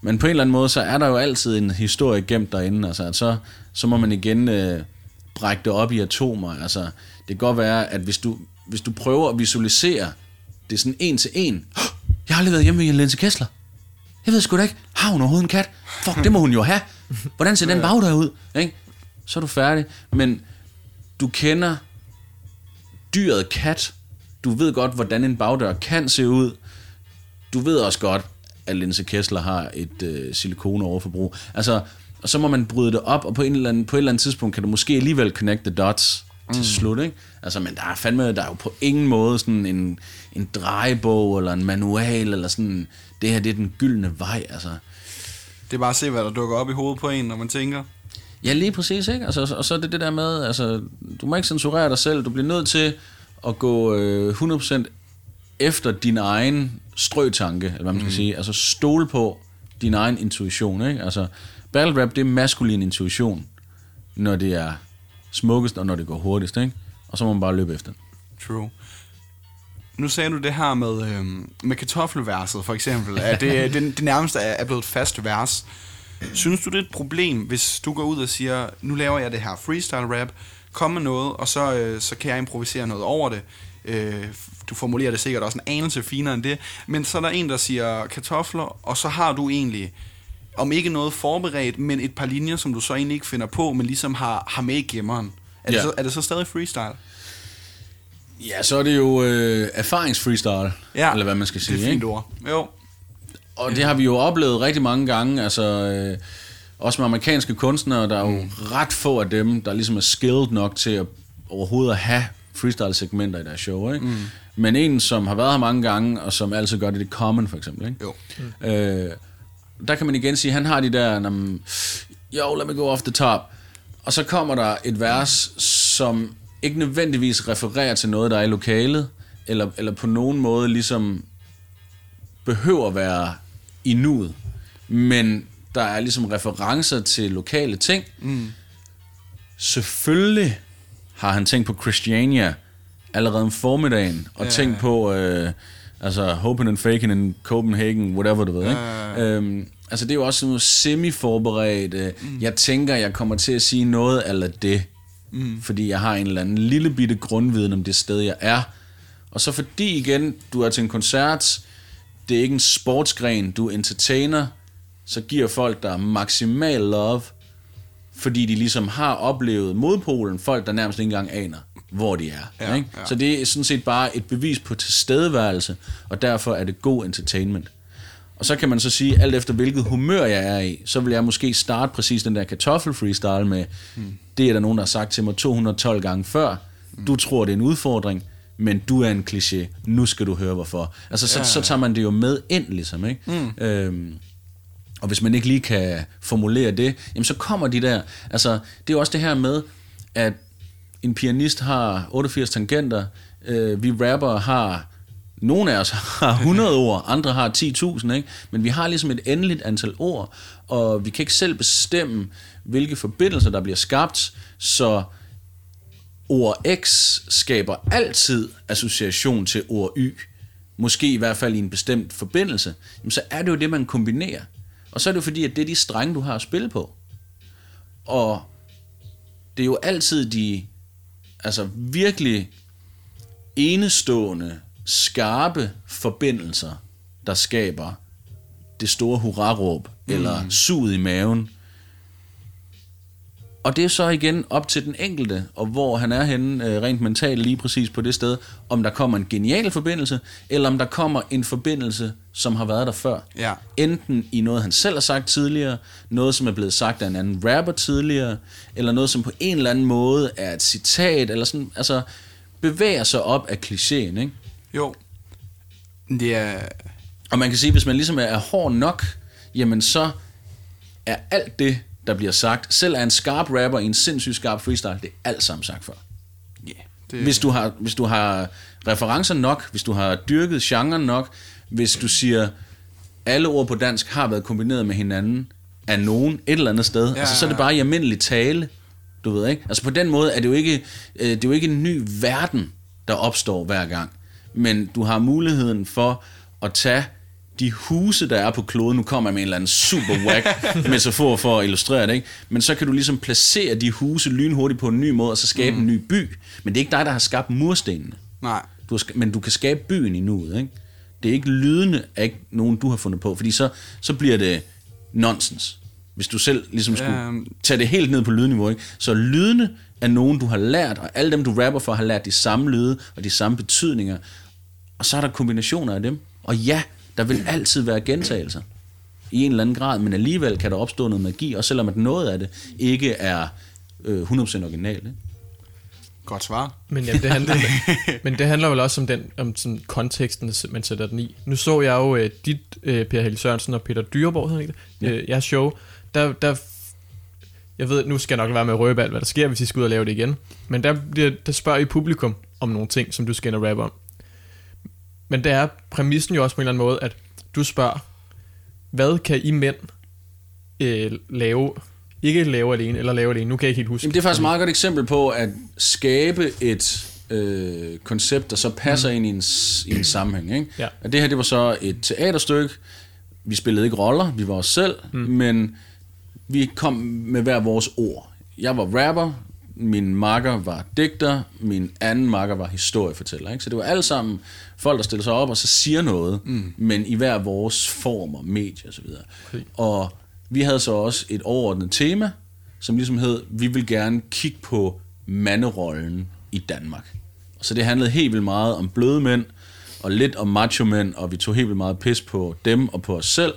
Men på en eller anden måde, så er der jo altid en historie gemt derinde. Altså, at så, så må man igen øh, brække det op i atomer. Altså, det kan godt være, at hvis du, hvis du prøver at visualisere det sådan en til en. Jeg har aldrig været hjemme ved Linse Kessler. Jeg ved sgu da ikke. Har hun overhovedet en kat? Fuck, det må hun jo have. Hvordan ser den bagdør ud? Ikke? så er du færdig. Men du kender dyret kat. Du ved godt, hvordan en bagdør kan se ud. Du ved også godt, at Linse Kessler har et øh, silikone overforbrug. Altså, og så må man bryde det op, og på, en eller anden, på et eller andet tidspunkt kan du måske alligevel connect the dots til slut, ikke? Altså, men der er fandme, der er jo på ingen måde sådan en, en drejebog, eller en manual, eller sådan, det her, det er den gyldne vej, altså. Det er bare at se, hvad der dukker op i hovedet på en, når man tænker. Ja, lige præcis, ikke? Altså, og så er det det der med, altså, du må ikke censurere dig selv, du bliver nødt til at gå øh, 100% efter din egen strøtanke, eller hvad man skal mm. sige. Altså stole på din egen intuition, ikke? Altså, battle rap, det er maskulin intuition, når det er smukkest, og når det går hurtigst, ikke? Og så må man bare løbe efter den. True. Nu sagde du det her med, øhm, med kartoffelverset, for eksempel, at det, det, det nærmeste er, er blevet et fast vers. Synes du, det er et problem, hvis du går ud og siger, nu laver jeg det her freestyle rap, kom med noget, og så, øh, så kan jeg improvisere noget over det. Øh, du formulerer det sikkert også en anelse finere end det, men så er der en, der siger kartofler, og så har du egentlig, om ikke noget forberedt, men et par linjer, som du så egentlig ikke finder på, men ligesom har, har med i gemmeren. Er, Ja. det så, er det så stadig freestyle? Ja, så er det jo øh, erfaringsfreestyle, Ja, eller hvad man skal sige, Det er et fint ikke? ord. Jo. Og det har vi jo oplevet rigtig mange gange, altså øh, også med amerikanske kunstnere, der er jo mm. ret få af dem, der ligesom er skilled nok til at overhovedet at have freestyle-segmenter i deres show, ikke? Mm. Men en, som har været her mange gange, og som altid gør det, det er Common for eksempel, ikke? Jo. Øh, der kan man igen sige, han har de der, jo, let me go off the top. Og så kommer der et vers, som ikke nødvendigvis refererer til noget, der er i lokalet, eller, eller på nogen måde ligesom behøver at være i nuet. Men der er ligesom referencer til lokale ting. Mm. Selvfølgelig har han tænkt på Christiania allerede om formiddagen, og Ja. ja. tænkt på, øh, altså, Hoping and Faking in Copenhagen, whatever du ved, ikke? Øhm, altså, det er jo også noget semi-forberedt. Øh, mm. Jeg tænker, jeg kommer til at sige noget eller det, mm. fordi jeg har en eller anden lille bitte grundviden om det sted, jeg er. Og så fordi igen, du er til en koncert, det er ikke en sportsgren, du er entertainer, så giver folk dig maksimal love, fordi de ligesom har oplevet modpolen, folk der nærmest ikke engang aner, hvor de er. Ja, ikke? ja. Så det er sådan set bare et bevis på tilstedeværelse, og derfor er det god entertainment. Og så kan man så sige, alt efter hvilket humør jeg er i, så vil jeg måske starte præcis den der kartoffel freestyle med, mm. det er der nogen, der har sagt til mig 212 gange før, du tror, det er en udfordring, men du er en kliché, nu skal du høre hvorfor. Altså, så, Ja. så tager man det jo med ind, ligesom, ikke? Mm. Øhm, og hvis man ikke lige kan formulere det, jamen så kommer de der. Altså, det er jo også det her med, at en pianist har 88 tangenter, øh, vi rapper har, nogle af os har 100 ord, andre har 10.000, ikke? Men vi har ligesom et endeligt antal ord, og vi kan ikke selv bestemme, hvilke forbindelser der bliver skabt, så ord X skaber altid association til ord Y, måske i hvert fald i en bestemt forbindelse, jamen så er det jo det, man kombinerer. Og så er det jo fordi, at det er de strenge, du har at spille på. Og det er jo altid de altså virkelig enestående, skarpe forbindelser, der skaber det store hurraråb, mm. eller suget i maven. Og det er så igen op til den enkelte, og hvor han er henne øh, rent mentalt lige præcis på det sted, om der kommer en genial forbindelse, eller om der kommer en forbindelse, som har været der før. Ja. Enten i noget, han selv har sagt tidligere, noget, som er blevet sagt af en anden rapper tidligere, eller noget, som på en eller anden måde er et citat, eller sådan, altså bevæger sig op af klichéen, ikke? Jo. Det er... Og man kan sige, hvis man ligesom er hård nok, jamen så er alt det, der bliver sagt, selv af en skarp rapper i en sindssygt skarp freestyle, det er alt sammen sagt før. Yeah, det, Hvis du har, hvis du har referencer nok, hvis du har dyrket genren nok, hvis du siger, alle ord på dansk har været kombineret med hinanden af nogen et eller andet sted, ja, altså, så er det bare i almindelig tale, du ved ikke? Altså på den måde er det jo ikke, øh, det er jo ikke en ny verden, der opstår hver gang, men du har muligheden for at tage de huse, der er på kloden, nu kommer jeg med en eller anden super whack metafor for at illustrere det, ikke? men så kan du ligesom placere de huse lynhurtigt på en ny måde, og så skabe mm. en ny by. Men det er ikke dig, der har skabt murstenene. Nej. Du har, men du kan skabe byen i nuet, ikke? Det er ikke lydende af ikke nogen, du har fundet på, fordi så, så bliver det nonsens. Hvis du selv ligesom skulle Ja. tage det helt ned på lydniveau. Ikke? Så lydene er nogen, du har lært, og alle dem, du rapper for, har lært de samme lyde og de samme betydninger. Og så er der kombinationer af dem. Og ja, der vil altid være gentagelser i en eller anden grad, men alligevel kan der opstå noget magi, og selvom at noget af det ikke er øh, 100% originalt. Ikke? Godt svar. Men, ja, det handler, men det handler vel også om den om sådan konteksten, man sætter den i. Nu så jeg jo uh, dit, uh, Per Helge Sørensen og Peter Dyreborg, hedder det det? Uh, jeres show. Der, der, jeg ved, nu skal jeg nok være med at røbe alt, hvad der sker, hvis I skal ud og lave det igen. Men der, bliver, der spørger I publikum om nogle ting, som du skal ind og rappe om. Men der er præmissen jo også på en eller anden måde, at du spørger, hvad kan I mænd øh, lave, ikke lave alene, eller lave alene, nu kan jeg ikke helt huske. Jamen, det er faktisk et meget godt eksempel på at skabe et øh, koncept, der så passer mm. ind i en, i en sammenhæng. Ikke? Ja. Og det her, det var så et teaterstykke. Vi spillede ikke roller, vi var os selv, mm. men vi kom med hver vores ord. Jeg var rapper, min makker var digter, min anden makker var historiefortæller. Ikke? Så det var alle sammen folk, der stiller sig op og så siger noget, mm. men i hver vores former, medie osv. Okay. Og vi havde så også et overordnet tema, som ligesom hed, vi vil gerne kigge på manderollen i Danmark. Så det handlede helt vildt meget om bløde mænd, og lidt om macho mænd, og vi tog helt vildt meget pis på dem og på os selv.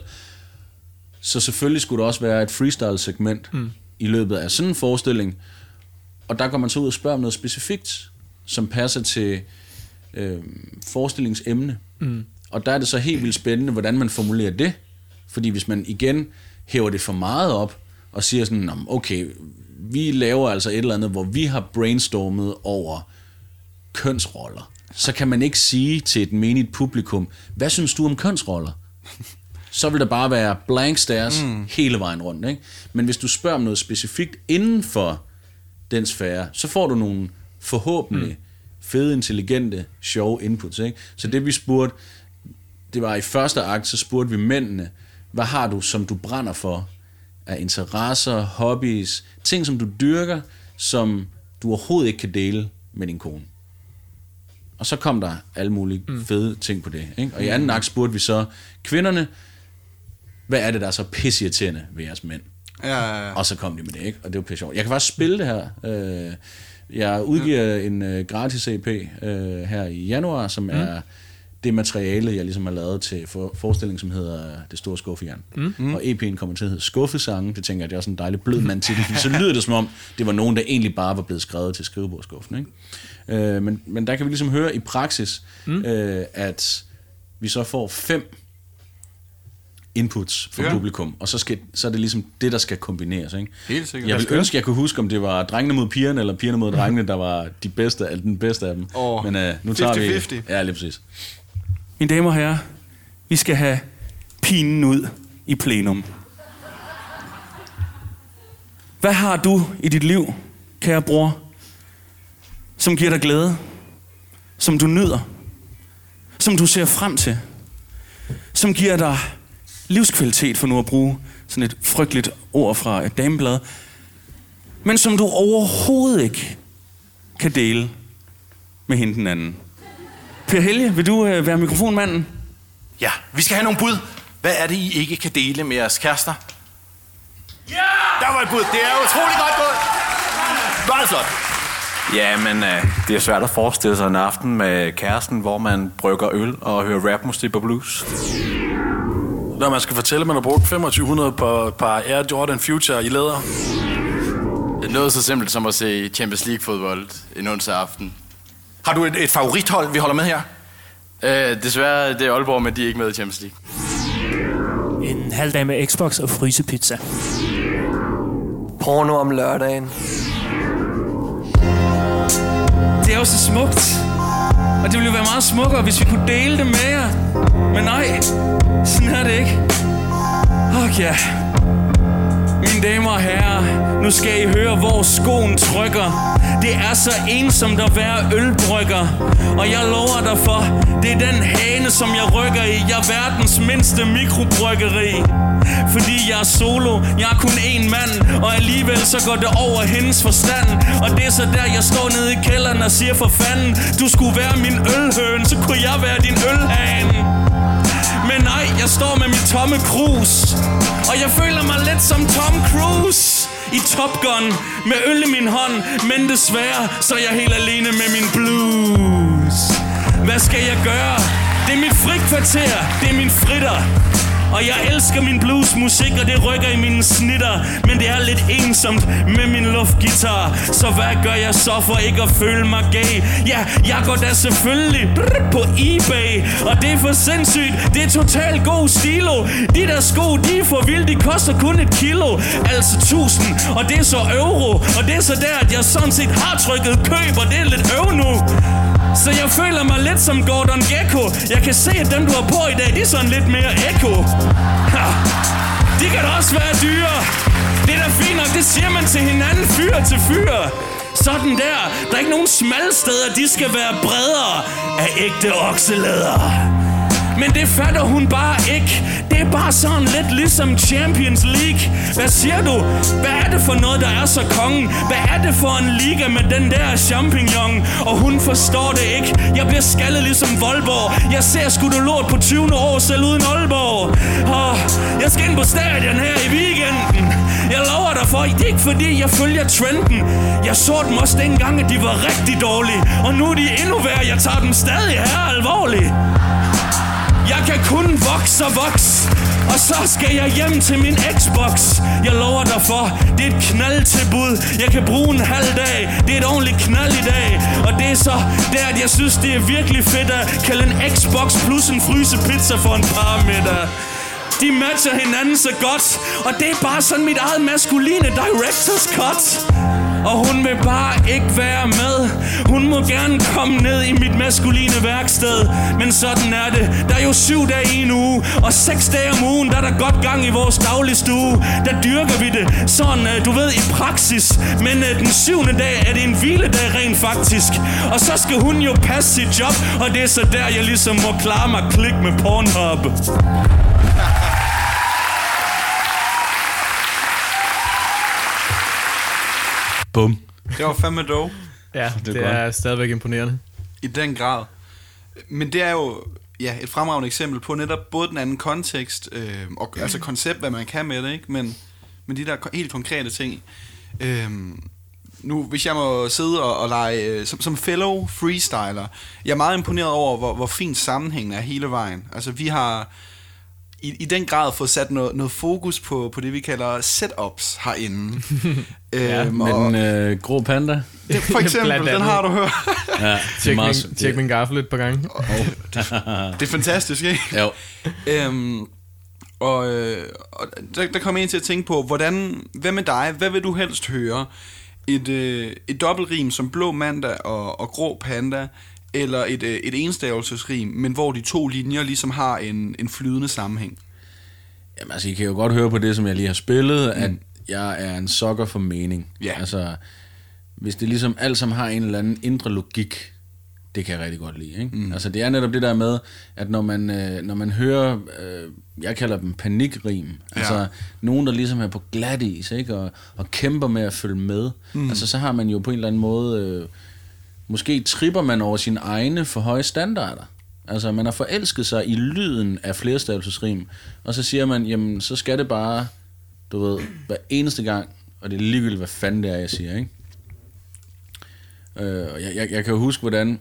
Så selvfølgelig skulle der også være et freestyle-segment mm. i løbet af sådan en forestilling. Og der går man så ud og spørger om noget specifikt, som passer til øh, forestillingsemne. Mm. Og der er det så helt vildt spændende, hvordan man formulerer det. Fordi hvis man igen hæver det for meget op, og siger sådan, "Nå, men okay, vi laver altså et eller andet, hvor vi har brainstormet over kønsroller, så kan man ikke sige til et menigt publikum, hvad synes du om kønsroller? så vil der bare være blank stares mm. hele vejen rundt. Ikke? Men hvis du spørger om noget specifikt inden for den sfære, så får du nogle forhåbentlig mm. fede, intelligente, sjove inputs. Ikke? Så det vi spurgte, det var i første akt, så spurgte vi mændene, hvad har du, som du brænder for? Af interesser, hobbies, ting, som du dyrker, som du overhovedet ikke kan dele med din kone. Og så kom der alle mulige fede ting på det. Ikke? Og i anden akt spurgte vi så kvinderne, hvad er det, der er så pisseirriterende ved jeres mænd? Ja, ja, ja. Og så kom de med det, ikke? Og det var pisse sjovt. Jeg kan faktisk spille det her. Øh, Jeg udgiver en øh, gratis EP øh, her i januar, som er det materiale, jeg ligesom har lavet til for, forestillingen, som hedder Det Store Skuffejern. Mm. Og EP'en kommer til at hedde Skuffesange. Det tænker jeg, det er også en dejlig blød mand til så lyder det som om, det var nogen, der egentlig bare var blevet skrevet til skrivebordskuffen. Ikke? Øh, men, men der kan vi ligesom høre i praksis, mm. øh, at vi så får fem inputs fra Ja. publikum, og så, skal, så er det ligesom det, der skal kombineres. Ikke? Helt sikkert. Jeg vil ønske, jeg kunne huske, om det var drengene mod pigerne, eller pigerne mod drengene, der var de bedste, eller den bedste af dem. Åh, Men uh, nu tager vi... 50-50. Ja, lige præcis. Mine damer og herrer, vi skal have pinen ud i plenum. Hvad har du i dit liv, kære bror, som giver dig glæde, som du nyder, som du ser frem til, som giver dig livskvalitet, for nu at bruge sådan et frygteligt ord fra et dameblad, men som du overhovedet ikke kan dele med hende den anden. Per Helge, vil du øh, være mikrofonmanden? Ja, vi skal have nogle bud. Hvad er det, I ikke kan dele med jeres kærester? Ja! Der var et bud. Det er utrolig godt gået. Meget flot. Ja, men øh, det er svært at forestille sig en aften med kæresten, hvor man brygger øl og hører rapmusik og blues. Når man skal fortælle, at man har brugt 2500 på par Air Jordan Future i læder. Det er noget så simpelt som at se Champions League-fodbold en onsdag aften. Har du et, et favorithold, vi holder med her? Øh, desværre, det er Aalborg, men de er ikke med i Champions League. En halv dag med Xbox og frysepizza. Porno om lørdagen. Det er jo så smukt. Og det ville jo være meget smukkere, hvis vi kunne dele det med jer. Men nej, sådan er det ikke. Okay. ja, mine damer og herrer, nu skal I høre, hvor skoen trykker. Det er så ensomt at være ølbrygger. Og jeg lover dig for, det er den hane, som jeg rykker i. Jeg er verdens mindste mikrobryggeri. Fordi jeg er solo, jeg er kun én mand Og alligevel så går det over hendes forstand Og det er så der jeg står nede i kælderen og siger for fanden Du skulle være min ølhøn, så kunne jeg være din ølhane jeg står med mit tomme krus Og jeg føler mig lidt som Tom Cruise. I Top Gun Med øl i min hånd Men desværre, så er jeg helt alene med min blues. Hvad skal jeg gøre? Det er mit frikvarter, det er min fritter og jeg elsker min bluesmusik, og det rykker i mine snitter. Men det er lidt ensomt med min luftgitar Så hvad gør jeg så for ikke at føle mig gay? Ja, jeg går da selvfølgelig på eBay. Og det er for sindssygt, det er totalt god stilo. De der sko, de er for vilde, de koster kun et kilo. Altså tusind, og det er så euro. Og det er så der, at jeg sådan set har trykket køb Og det er lidt øv nu så jeg føler mig lidt som Gordon Gekko Jeg kan se, at dem du har på i dag, de er sådan lidt mere ekko ha. De kan da også være dyre Det er da fint nok, det siger man til hinanden fyr til fyr sådan der. Der er ikke nogen smalle steder, de skal være bredere af ægte okselæder. Men det fatter hun bare ikke. Det er bare sådan lidt ligesom Champions League. Hvad siger du? Hvad er det for noget, der er så kongen? Hvad er det for en liga med den der champignon? Og hun forstår det ikke. Jeg bliver skaldet ligesom Voldborg. Jeg ser sgu du lort på 20. år selv uden Aalborg. Og jeg skal ind på stadion her i weekenden. Jeg lover dig for, det er ikke fordi jeg følger trenden. Jeg så dem også dengang, at de var rigtig dårlige. Og nu er de endnu værre, jeg tager dem stadig her alvorligt jeg kan kun vokse og vokse Og så skal jeg hjem til min Xbox. Jeg lover dig for, det er et knaldtilbud. Jeg kan bruge en halv dag. Det er et ordentligt knald i dag. Og det er så der, at jeg synes, det er virkelig fedt At kalde en Xbox plus en frysepizza for en parameter de matcher hinanden så godt Og det er bare sådan mit eget maskuline director's cut og hun vil bare ikke være med. Hun må gerne komme ned i mit maskuline værksted. Men sådan er det. Der er jo syv dage i en uge Og seks dage om ugen Der er der godt gang i vores dagligstue Der dyrker vi det. Sådan, øh, du ved, i praksis. Men øh, den syvende dag er det en hviledag rent faktisk. Og så skal hun jo passe sit job Og det er så der, jeg ligesom må klare mig klik med Pornhub. Bum. Det var fandme dog. Ja, det, er det godt. er stadigvæk imponerende. I den grad. Men det er jo ja, et fremragende eksempel på netop både den anden kontekst, øh, og altså koncept, hvad man kan med det, ikke? Men, men de der helt konkrete ting. Øh, nu, hvis jeg må sidde og, og lege øh, som, som fellow freestyler, jeg er meget imponeret over, hvor, hvor fint sammenhængen er hele vejen. Altså, vi har i, i den grad fået sat noget, noget fokus på, på det, vi kalder setups herinde. Ja, Øhm, med og- den øh, grå panda. det, for eksempel, den har du hørt. Ja, det Tjek min, tjek min gaffel et par gange. Det er fantastisk, ikke? Jo. Øhm, og, øh, og der, der kom jeg ind til at tænke på, hvordan, hvad med dig? Hvad vil du helst høre? Et, øh, et dobbeltrim som blå mandag og, og grå panda, eller et, øh, et enstavelsesrim, men hvor de to linjer ligesom har en, en flydende sammenhæng? Jamen altså, I kan jo godt høre på det, som jeg lige har spillet, mm. at jeg er en sokker for mening. Ja. Altså, hvis det ligesom alt sammen har en eller anden indre logik, det kan jeg rigtig godt lide. Ikke? Mm. Altså, det er netop det der med, at når man, øh, når man hører, øh, jeg kalder dem panikrim, ja. altså nogen, der ligesom er på glat is, ikke? Og, og kæmper med at følge med, mm. altså så har man jo på en eller anden måde, øh, måske tripper man over sine egne for høje standarder. Altså, man har forelsket sig i lyden af flerstavelsesrim, og så siger man, jamen, så skal det bare, du ved, hver eneste gang, og det er ligegyldigt, hvad fanden det er, jeg siger, ikke? Øh, jeg, jeg, jeg kan jo huske, hvordan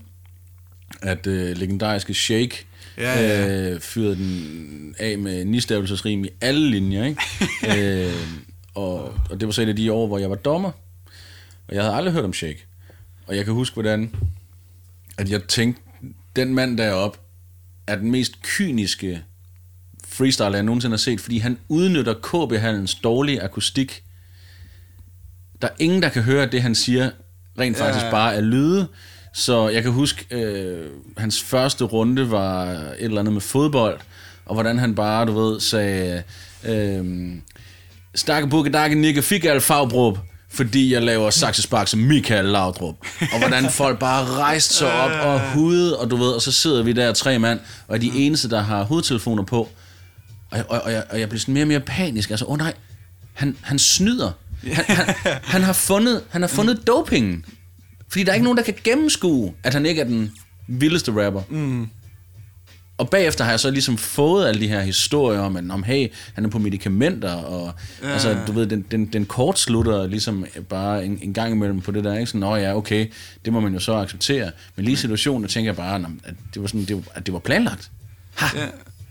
at øh, legendariske Shake Ja, ja, ja. Øh, fyrede den af med nistavelsesrim i alle linjer, ikke? øh, og, og det var så et af de år, hvor jeg var dommer, og jeg havde aldrig hørt om Shake. Og jeg kan huske, hvordan at jeg tænkte, den mand deroppe er den mest kyniske freestyle, jeg nogensinde har set, fordi han udnytter KB-hallens dårlige akustik. Der er ingen, der kan høre, at det, han siger, rent faktisk ja. bare er lyde. Så jeg kan huske, øh, hans første runde var et eller andet med fodbold, og hvordan han bare, du ved, sagde, øh, Stakke bukke dakke nikke fik al fagbrup, fordi jeg laver saksespark som Michael Laudrup. Og hvordan folk bare rejste sig op og hudede, og du ved, og så sidder vi der tre mand, og er de eneste, der har hovedtelefoner på. Og jeg, og, og, jeg, og jeg bliver sådan mere og mere panisk. Altså, åh oh nej, han, han snyder. Han, han, han, har fundet, han har fundet dopingen. Fordi der er ikke nogen, der kan gennemskue, at han ikke er den vildeste rapper. Mm. Og bagefter har jeg så ligesom fået alle de her historier om, at om, hey, han er på medicamenter, og ja. altså, du ved, den, den, den kortslutter ligesom bare en, en gang imellem på det der, ikke? Sådan, nå ja, okay, det må man jo så acceptere. Men lige i situationen, der tænker jeg bare, at det var, sådan, det var, at det var planlagt. Ha! Ja.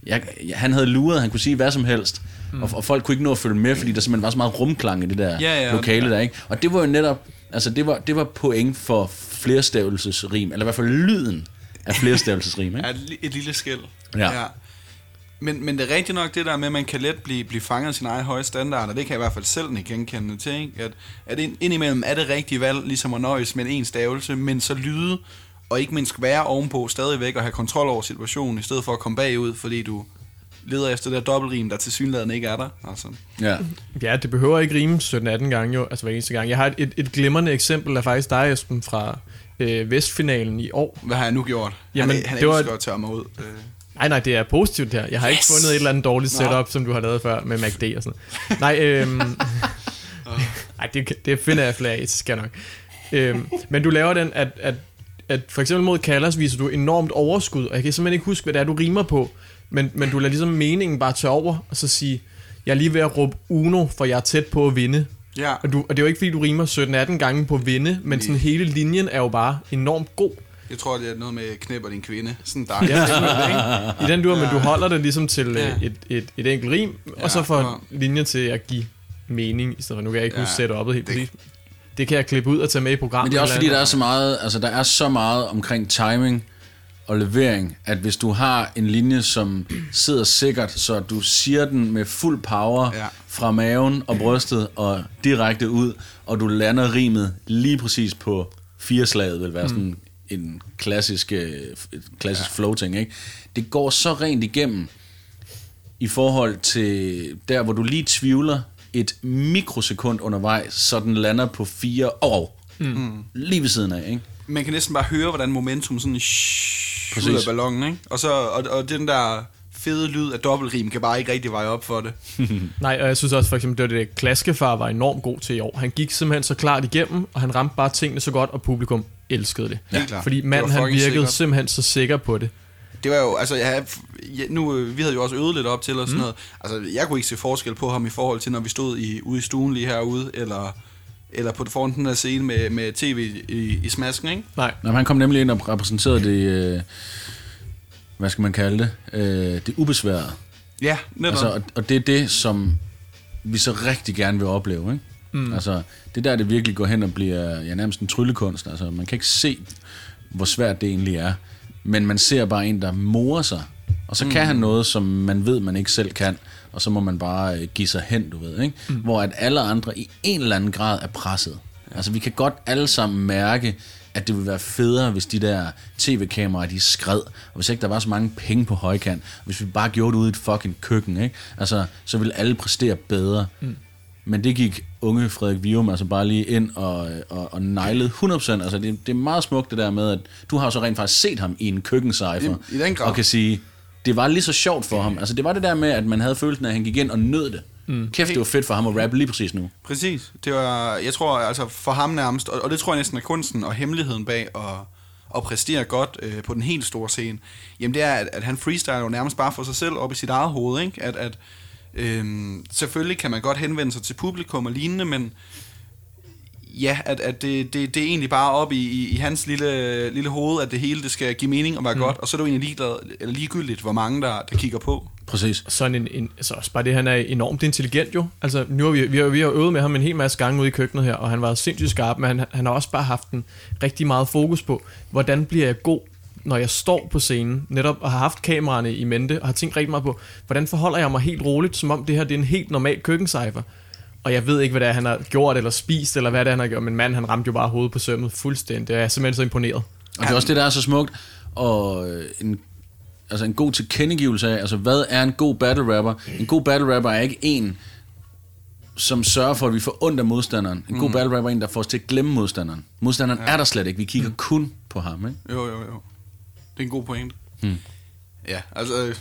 Jeg, jeg, han havde luret, han kunne sige hvad som helst, mm. og, og folk kunne ikke nå at følge med, fordi der simpelthen var så meget rumklang i det der Ja, ja, lokale ja. der, ikke? Og det var jo netop, altså det var, det var point for flerstavelsesrim, eller i hvert fald lyden af flerstavelsesrim, ikke? Ja, et, li- et lille skæld. Ja. Men, men det er rigtigt nok det der med, at man kan let blive, blive fanget af sin egen høje standard, og det kan jeg i hvert fald selv ikke genkende til, ikke? At, at ind, indimellem er det rigtige valg ligesom at nøjes med en stavelse, men så lyde, og ikke mindst være ovenpå stadigvæk og have kontrol over situationen, i stedet for at komme bagud, fordi du leder efter det der dobbeltrim, der til synligheden ikke er der. Altså. Ja. Ja, det behøver ikke rime 17-18 gange jo, altså hver eneste gang. Jeg har et, et, et glimrende eksempel af faktisk dig, Esben, fra øh, Vestfinalen i år. Hvad har jeg nu gjort? Jamen, han, han det var- at tørre mig ud. Øh. Nej, nej, det er positivt her. Jeg har yes! ikke fundet et eller andet dårligt Nå. setup, som du har lavet før med MACD og sådan noget. Nej, øhm, nej det, det finder jeg flere af, skal jeg nok. Øhm, men du laver den, at, at, at for eksempel mod Callas viser du enormt overskud, og jeg kan simpelthen ikke huske, hvad det er, du rimer på, men, men du lader ligesom meningen bare tage over, og så sige, jeg er lige ved at råbe Uno, for jeg er tæt på at vinde. Ja. Og, du, og det er jo ikke, fordi du rimer 17-18 gange på vinde, men sådan hele linjen er jo bare enormt god. Jeg tror, det er noget med knæpper din kvinde. Sådan der. Ja, ikke? I den dur, men du holder det ligesom til Ja. ja. et, et, et enkelt rim, Ja, og så får ja. linjen til at give mening, i stedet for, nu kan jeg ikke Ja, huske setup'et helt det- præcis. Det kan jeg klippe ud og tage med i programmet. Men det er også fordi, der er så meget, altså der er så meget omkring timing og levering, at hvis du har en linje, som sidder sikkert, så du siger den med fuld power Ja. Fra maven og brystet og direkte ud, og du lander rimet lige præcis på fire slaget, vil være sådan en klassisk, øh, et klassisk ja. flow-ting, ikke? Det går så rent igennem i forhold til der, hvor du lige tvivler et mikrosekund undervejs, så den lander på fire år. Mm. Lige ved siden af, ikke? Man kan næsten bare høre, hvordan momentum sådan shh, ud af ballonen, ikke? Og, så, og, og den der fede lyd af dobbeltrim kan bare ikke rigtig veje op for det. Nej, og jeg synes også for eksempel, det var det, Klaskefar var enormt god til i år. Han gik simpelthen så klart igennem, og han ramte bare tingene så godt, og publikum elskede det. Helt klart. Fordi manden, han virkede sikkert. simpelthen så sikker på det. Det var jo, altså, jeg, ja, nu, øh, vi havde jo også øvet lidt op til og sådan mm. noget. Altså, jeg kunne ikke se forskel på ham i forhold til, når vi stod i, ude i stuen lige herude, eller, eller på foran den her scene med, med tv i, i smasken, ikke? Nej, Nå, han kom nemlig ind og repræsenterede det, øh, hvad skal man kalde det, øh, det ubesværede. Ja, netop. Altså, og, og det er det, som vi så rigtig gerne vil opleve, ikke? Mm. Altså, det er der, det virkelig går hen og bliver ja, nærmest en tryllekunst. Altså, man kan ikke se, hvor svært det egentlig er. Men man ser bare en, der morer sig. Og så mm. kan han noget, som man ved, man ikke selv kan. Og så må man bare øh, give sig hen, du ved, ikke? Mm. Hvor at alle andre i en eller anden grad er presset. Altså, vi kan godt alle sammen mærke, at det ville være federe, hvis de der tv-kameraer, de skred, og hvis ikke der var så mange penge på højkant, hvis vi bare gjorde det ude i et fucking køkken, ikke? Altså, så ville alle præstere bedre. Mm. Men det gik unge Frederik Vium altså bare lige ind og, og, og nejlede 100%. Altså, det, det er meget smukt det der med, at du har så rent faktisk set ham i en køkkensejfer, I- i den grad. og kan sige, det var lige så sjovt for ham. Altså, det var det der med, at man havde følelsen af, at han gik ind og nød det. Mm. Kæft, det var fedt for ham at rappe lige præcis nu. Præcis. Det var, jeg tror, altså for ham nærmest, og, og det tror jeg næsten er kunsten og hemmeligheden bag at, at præstere godt øh, på den helt store scene, jamen det er, at, at han freestyler jo nærmest bare for sig selv op i sit eget hoved, ikke? At, at øhm, selvfølgelig kan man godt henvende sig til publikum og lignende, men ja, at, at det, det, det er egentlig bare op i, i, i hans lille, lille hoved, at det hele det skal give mening og være mm. godt, og så er det jo egentlig ligeglad, eller ligegyldigt, hvor mange der, der kigger på. Præcis. sådan en, en altså også bare det, han er enormt intelligent jo. Altså, nu har vi, vi, har, vi har øvet med ham en hel masse gange ude i køkkenet her, og han var sindssygt skarp, men han, han har også bare haft en rigtig meget fokus på, hvordan bliver jeg god, når jeg står på scenen, netop og har haft kameraerne i mente, og har tænkt rigtig meget på, hvordan forholder jeg mig helt roligt, som om det her det er en helt normal køkkensejfer. Og jeg ved ikke, hvad det er, han har gjort eller spist, eller hvad det er, han har gjort, men mand, han ramte jo bare hovedet på sømmet fuldstændig. Jeg er simpelthen så imponeret. Og det er også det, der er så smukt. Og øh, en, altså en god tilkendegivelse af, altså hvad er en god battle rapper? En god battle rapper er ikke en, som sørger for, at vi får ondt af modstanderen. En god Mm. battle rapper er en, der får os til at glemme modstanderen. Modstanderen ja. er der slet ikke. Vi kigger mm. kun på ham, ikke? Jo, jo, jo. Det er en god pointe. Hmm. Ja, altså, øh,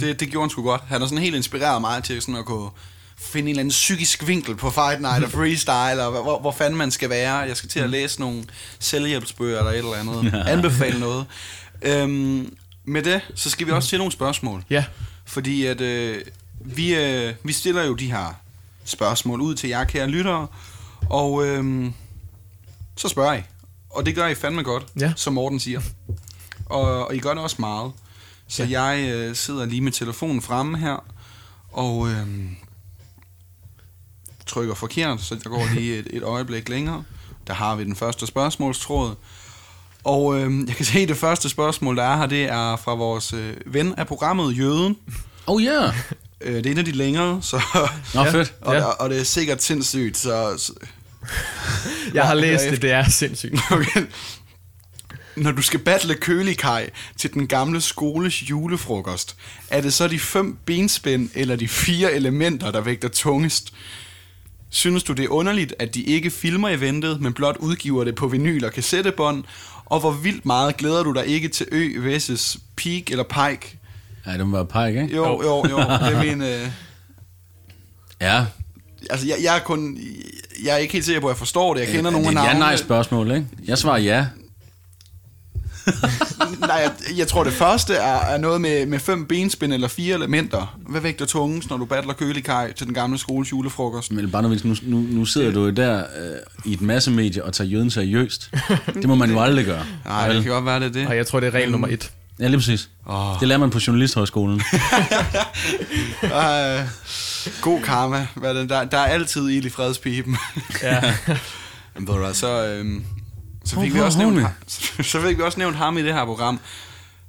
det, det gjorde han sgu godt. Han har sådan helt inspireret mig til sådan at kunne finde en eller anden psykisk vinkel på Fight Night og freestyle, og hvor, hvor fanden man skal være. Jeg skal til at læse nogle selvhjælpsbøger eller et eller andet. Anbefale noget. Øhm, med det, så skal vi også til nogle spørgsmål. Ja. Fordi at øh, vi, øh, vi stiller jo de her spørgsmål ud til jer kære lyttere, og øh, så spørger I. Og det gør I fandme godt, Ja. som Morten siger. Og, og I gør det også meget. Så ja. jeg øh, sidder lige med telefonen fremme her, og øh, trykker forkert, så der går lige et, et øjeblik længere. Der har vi den første spørgsmålstråd. Og øh, jeg kan se, at det første spørgsmål, der er her, det er fra vores øh, ven af programmet, Jøden. Oh yeah. Øh, det er en af de længere, så... Nå, fedt. Og, Ja. ja. og det er sikkert sindssygt, så... så Jeg har læst det, det er sindssygt. okay. Når du skal battle kølikaj til den gamle skoles julefrokost, er det så de fem benspænd eller de fire elementer, der vægter tungest? Synes du, det er underligt, at de ikke filmer eventet, men blot udgiver det på vinyl og kassettebånd? Og hvor vildt meget glæder du dig ikke til Ø versus Peak eller Pike? Ja, det må være Pike, ikke? Jo, jo, jo. Det er min... Øh, Ja. altså, jeg, jeg er kun... Jeg er ikke helt sikker på, at jeg forstår det. Jeg kender Øh, nogle af det er et navnene. ja-nej spørgsmål, ikke? Jeg svarer ja. Nej, jeg, jeg tror det første er, er noget med, med fem benspænd eller fire elementer. Hvad vægter tungest, når du battler kølikaj til den gamle skoles julefrokost? Men bare nu, nu, nu, nu sidder du jo der øh, i et masse medie og tager jøden seriøst. Det må man jo aldrig gøre. Nej, det kan godt være, det er det. Og jeg tror, det er regel nummer et. Ja, lige præcis. Åh. Det lærer man på Journalisthøjskolen. Uh, god karma. Hvad det? Der, der er altid ild i fredspipen. Ja. Men ved du så, øhm, så, fik vi også nævnt, ham- så fik vi også nævnt ham i det her program.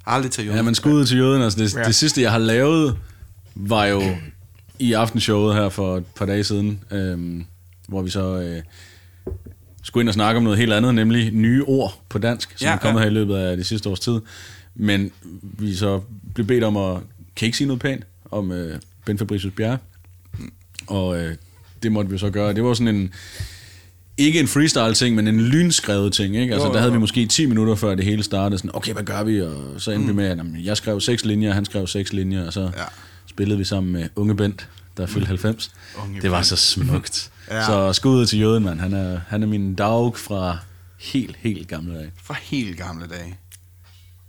Aldrig til jorden. Ja, men skud til jøden. Altså det, Ja. ja. det sidste, jeg har lavet, var jo i aftenshowet her for et par dage siden, øhm, hvor vi så øh, skulle ind og snakke om noget helt andet, nemlig nye ord på dansk, som Ja, ja, er kommet ja. her i løbet af det sidste års tid. Men vi så blev bedt om at, kan I ikke sige noget pænt om øh, Ben Fabricius Bjerre? Og øh, det måtte vi så gøre. Det var sådan en, ikke en freestyle ting, men en lynskrevet ting. Ikke? Altså, Jo, der havde jo. vi måske 10 minutter før det hele startede. Sådan, okay, hvad gør vi? Og så endte mm. vi med, at jamen, jeg skrev seks linjer, han skrev seks linjer, og så Ja. ja. spillede vi sammen med Unge Bent, der fyldte 90. Unge det var Bent. så smukt. Ja. ja. Så skuddet til jøden, mand. Han er, han er min dog fra helt, helt gamle dage. Fra helt gamle dage.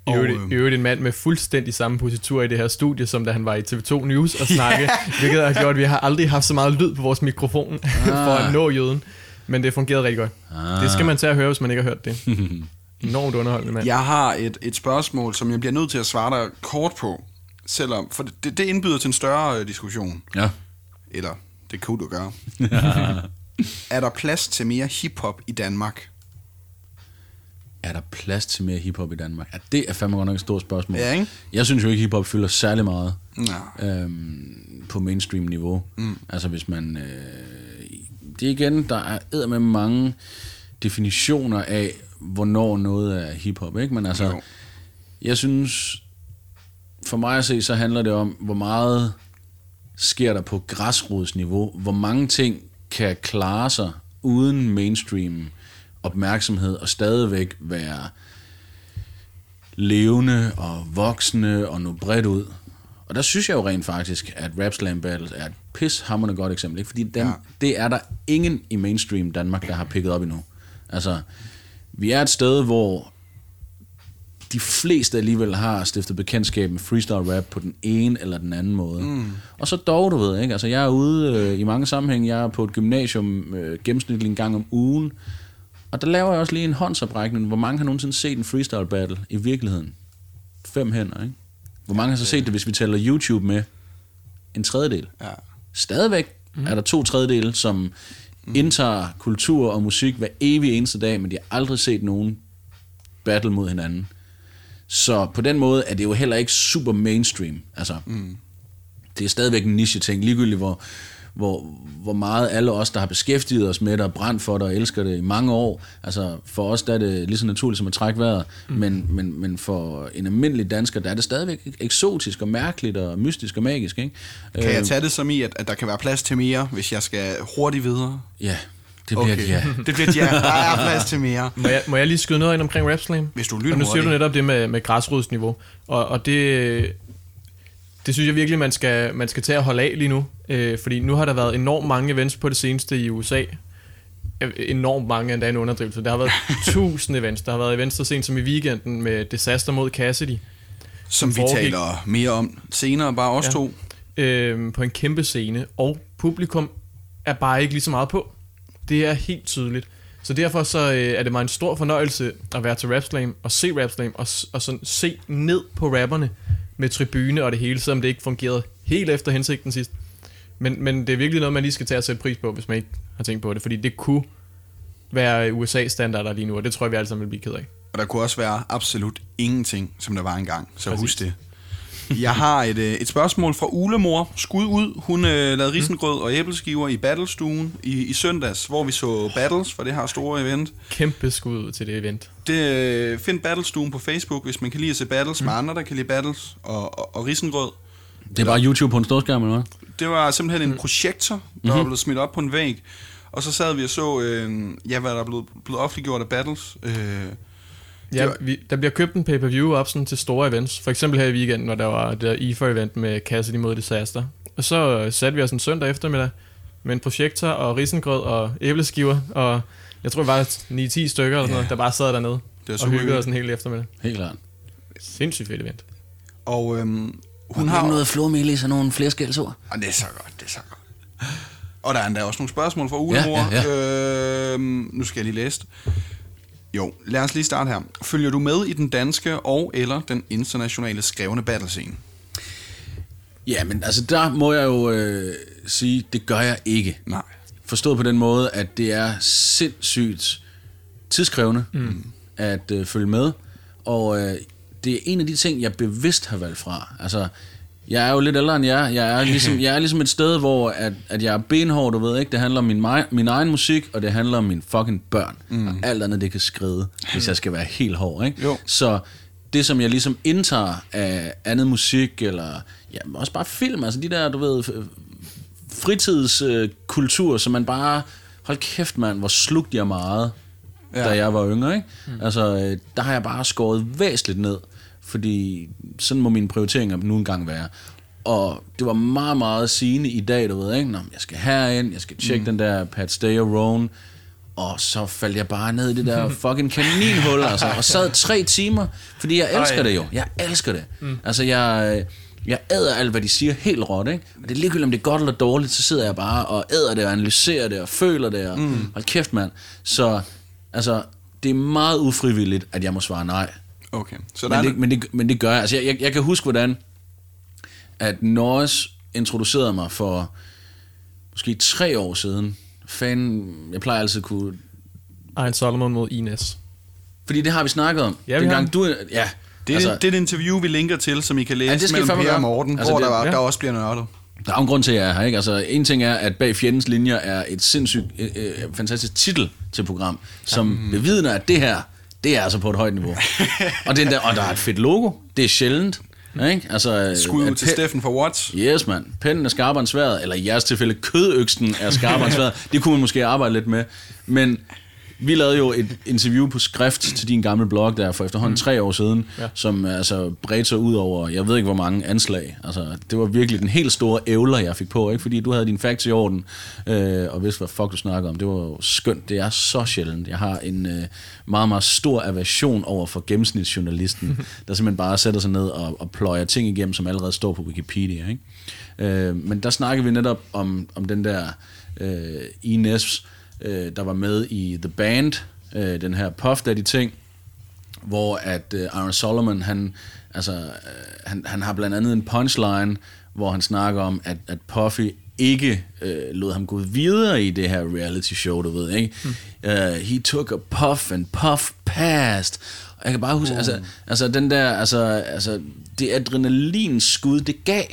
I Og, øvrigt, I øvrigt en mand med fuldstændig samme positur i det her studie, som da han var i TV2 News og snakke, hvilket har gjort, at vi har aldrig haft så meget lyd på vores mikrofon for at nå jøden. Men det fungerede rigtig godt. Ah. Det skal man tage at høre, hvis man ikke har hørt det. Enormt underholdende mand. Jeg har et, et spørgsmål, som jeg bliver nødt til at svare dig kort på. Selvom, for det, det indbyder til en større øh, diskussion. Ja. Eller, det kunne du gøre. er der plads til mere hiphop i Danmark? Er der plads til mere hiphop i Danmark? Ja, det er fandme godt nok et stort spørgsmål. Ja, ikke? Jeg synes jo ikke, hiphop fylder særlig meget. Ja. øhm, på mainstream-niveau. Mm. Altså hvis man... Øh, det er igen, der er med mange definitioner af, hvornår noget er hiphop, ikke? Men altså, Jo. jeg synes, for mig at se, så handler det om, hvor meget sker der på græsrodsniveau, hvor mange ting kan klare sig uden mainstream opmærksomhed og stadigvæk være levende og voksende og nå bredt ud. Og der synes jeg jo rent faktisk, at Rap Slam Battles er et pishammerende godt eksempel. Ikke? Fordi den, Ja. det er der ingen i mainstream Danmark, der har picket op endnu. Altså, vi er et sted, hvor de fleste alligevel har stiftet bekendtskab med freestyle rap på den ene eller den anden måde. Mm. Og så dog, du ved, ikke? Altså, jeg er ude øh, i mange sammenhænge. Jeg er på et gymnasium øh, gennemsnitlig en gang om ugen. Og der laver jeg også lige en håndsoprækning. Hvor mange har nogensinde set en freestyle battle i virkeligheden? Fem hænder, ikke? Hvor mange har så set det, hvis vi tæller YouTube med? En tredjedel. Ja. Stadigvæk mm. er der to tredjedele, som mm. indtager kultur og musik hver evig eneste dag, men de har aldrig set nogen battle mod hinanden. Så på den måde er det jo heller ikke super mainstream. Altså, mm. det er stadigvæk en niche-ting, ligegyldigt hvor, hvor, hvor meget alle os, der har beskæftiget os med det, og brændt for det og elsker det i mange år, altså for os der er det lige så naturligt som at trække vejret, mm. men, men, men for en almindelig dansker, der er det stadigvæk eksotisk og mærkeligt og mystisk og magisk. Ikke? Kan jeg tage det som i, at, at der kan være plads til mere, hvis jeg skal hurtigt videre? Ja, det bliver okay. et ja. det bliver et ja. Der er plads til mere. Må jeg, må jeg lige skyde noget ind omkring Rap Slam? Hvis du Og nu siger du netop det med, med græsrodsniveau. Og, og det, det synes jeg virkelig, man skal, man skal tage at holde af lige nu. Øh, fordi nu har der været enormt mange events på det seneste i USA. Øh, Enormt mange, endda en underdrivelse. Der har været tusind events. Der har været events så sent som i weekenden med Disaster mod Cassidy. Som vi foregik. taler mere om senere, bare os Ja. to. øhm, på en kæmpe scene, og publikum er bare ikke lige så meget på. Det er helt tydeligt. Så derfor så øh, er det mig en stor fornøjelse at være til Rap Slam og se Rap Slam og, og sådan se ned på rapperne med tribune og det hele, selvom det ikke fungerede helt efter hensigten sidst. Men, men det er virkelig noget, man lige skal tage og sætte pris på, hvis man ikke har tænkt på det, fordi det kunne være USA-standarder lige nu, og det tror jeg, vi alle sammen vil blive ked af. Og der kunne også være absolut ingenting, som der var engang. Så Præcis. husk det. Jeg har et, øh, et spørgsmål fra Ulemor. Skud ud. Hun øh, lavede risengrød og æbleskiver i Battlestuen i, i søndags, hvor vi så Battles for det her store event. Kæmpe skud ud til det event. Det, øh, find Battlestuen på Facebook, hvis man kan lide at se Battles mm. med andre, der kan lide Battles og, og, og risengrød. Det er bare YouTube på en storskærm, eller hvad? Det var simpelthen en projektor, der mm-hmm. var blevet smidt op på en væg. Og så sad vi og så, øh, ja, hvad der er blevet, blevet offentliggjort af Battles. Øh, Ja, var- vi, der bliver købt en pay-per-view op sådan til store events. For eksempel her i weekenden, når der var det der IFA-event med Cassidy mod Disaster. Og så øh, satte vi os en søndag eftermiddag med en projektor og risengrød og æbleskiver. Og jeg tror, det var 9-10 stykker eller sådan noget, der bare sad dernede var og super hyggede hyggeligt. os en hel eftermiddag. Helt klart. Sindssygt fedt event. og øhm, hun har... noget flormelis og nogle flere skældsord. Og det er så godt, det er så godt. Og der er endda også nogle spørgsmål fra Ulemor. Ja, ja, ja. Øhm, nu skal jeg lige læse det. Jo, lad os lige starte her. Følger du med i den danske og eller den internationale skrevne battlescene? Ja, men altså der må jeg jo øh, sige, det gør jeg ikke. Nej. Forstået på den måde, at det er sindssygt tidskrævende mm. at øh, følge med. Og øh, det er en af de ting, jeg bevidst har valgt fra. Altså, jeg er jo lidt ældre end jer. Jeg er ligesom, jeg er ligesom et sted, hvor at, at jeg er benhård, du ved ikke. Det handler om min, mi- min egen musik, og det handler om mine fucking børn. Mm. Og alt andet, det kan skride, hvis jeg skal være helt hård, ikke? Jo. Så det, som jeg ligesom indtager af andet musik, eller ja, også bare film, altså de der, du ved, fritidskultur, som man bare, hold kæft mand, hvor slugte jeg meget. Ja. da jeg var yngre, ikke? Mm. Altså, øh, der har jeg bare skåret væsentligt ned, fordi sådan må mine prioriteringer nu engang være. Og det var meget, meget sigende i dag, du ved, ikke? Nå, jeg skal herind, jeg skal tjekke mm. den der Pat Stay og Roan, og så faldt jeg bare ned i det der fucking kaninhul, altså, og sad tre timer, fordi jeg elsker Ej. det jo. Jeg elsker det. Mm. Altså, jeg, øh, jeg æder alt, hvad de siger helt råt, ikke? Og det er ligegyldigt, om det er godt eller dårligt, så sidder jeg bare og æder det, og analyserer det, og føler det, og mm. hold kæft, mand. Så, altså, det er meget ufrivilligt, at jeg må svare nej. Okay. Så der Men det, men, det, men det gør jeg. Altså, jeg, jeg, jeg kan huske, hvordan at Norris introducerede mig for måske tre år siden. Fan, jeg plejer altid at kunne... Ejn Solomon mod Ines. Fordi det har vi snakket om. Ja, vi Dengang har. du... Ja, det, altså, det er et interview, vi linker til, som I kan læse Ja, det skal mellem Per og. Morten, Altså, hvor det- der, var, ja. der også bliver nørdet. Der er en grund til, at jeg er her, ikke? Altså, en ting er, at bag fjendens linjer er et sindssygt, øh, øh, fantastisk titel til program, som bevidner, at det her, det er altså på et højt niveau. og, den der, og der er et fedt logo. Det er sjældent. Ikke? Altså, Skud ud til Steffen for Watts. Yes, mand. Pennen er skarpere end sværet, eller i jeres tilfælde, kødøksten er skarpere end sværet. Det kunne man måske arbejde lidt med. Men vi lavede jo et interview på skrift til din gamle blog der for efterhånden tre år siden, ja. som altså bredte sig ud over, jeg ved ikke hvor mange anslag. Altså, det var virkelig den helt store ævler, jeg fik på, ikke? fordi du havde din facts i orden, øh, og vidste, hvad fuck du snakker om. Det var jo skønt. Det er så sjældent. Jeg har en øh, meget, meget stor aversion over for gennemsnitsjournalisten, der simpelthen bare sætter sig ned og, og pløjer ting igennem, som allerede står på Wikipedia. Ikke? Øh, men der snakker vi netop om, om den der øh, Ines, øh, der var med i The Band, øh, den her Puff Daddy ting, hvor at øh, Aaron Solomon, han, altså, øh, han, han har blandt andet en punchline, hvor han snakker om, at, at Puffy ikke øh, lod ham gå videre i det her reality show, du ved, ikke? Mm. Uh, he took a puff, and Puff passed. Og jeg kan bare huske, oh. altså, altså den der, altså, altså det adrenalinskud, det gav,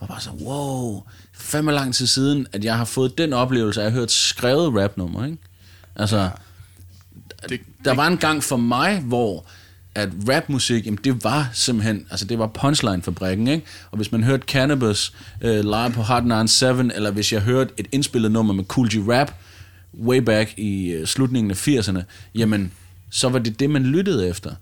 var bare så, wow, fandme lang tid siden, at jeg har fået den oplevelse, at jeg har hørt skrevet rapnummer, ikke? Altså, det, der var en gang for mig, hvor at rapmusik, jamen det var simpelthen, altså det var punchline-fabrikken, ikke? Og hvis man hørte Cannabis uh, live på Hot 97, eller hvis jeg hørte et indspillet nummer med Cool G Rap, way back i uh, slutningen af 80'erne, jamen, så var det det, man lyttede efter.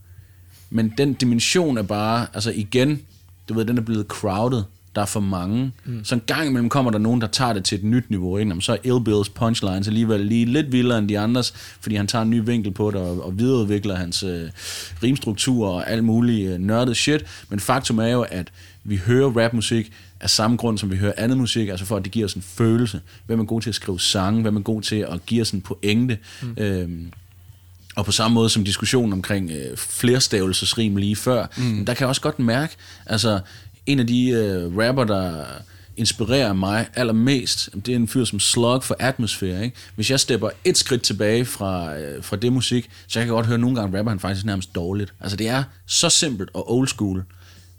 Men den dimension er bare, altså igen, du ved, den er blevet crowded Der er for mange. Mm. Så en gang imellem kommer der nogen, der tager det til et nyt niveau. Ikke? Jamen, så er Ill Bills punchlines alligevel lige lidt vildere end de andres, fordi han tager en ny vinkel på det og, og videreudvikler hans øh, rimstruktur og alt muligt øh, nørdet shit. Men faktum er jo, at vi hører rapmusik af samme grund, som vi hører andet musik, altså for at det giver os en følelse. Hvem er god til at skrive sange? Hvem er god til at give os en pointe? Mm. Øhm, og på samme måde som diskussionen omkring øh, flerstavelsesrim lige før, mm. der kan jeg også godt mærke, altså en af de øh, rapper, der inspirerer mig allermest, det er en fyr som Slug for Atmosphere. Ikke? Hvis jeg stepper et skridt tilbage fra, øh, fra det musik, så jeg kan godt høre, at nogle gange rapper han faktisk nærmest dårligt. Altså det er så simpelt og old school,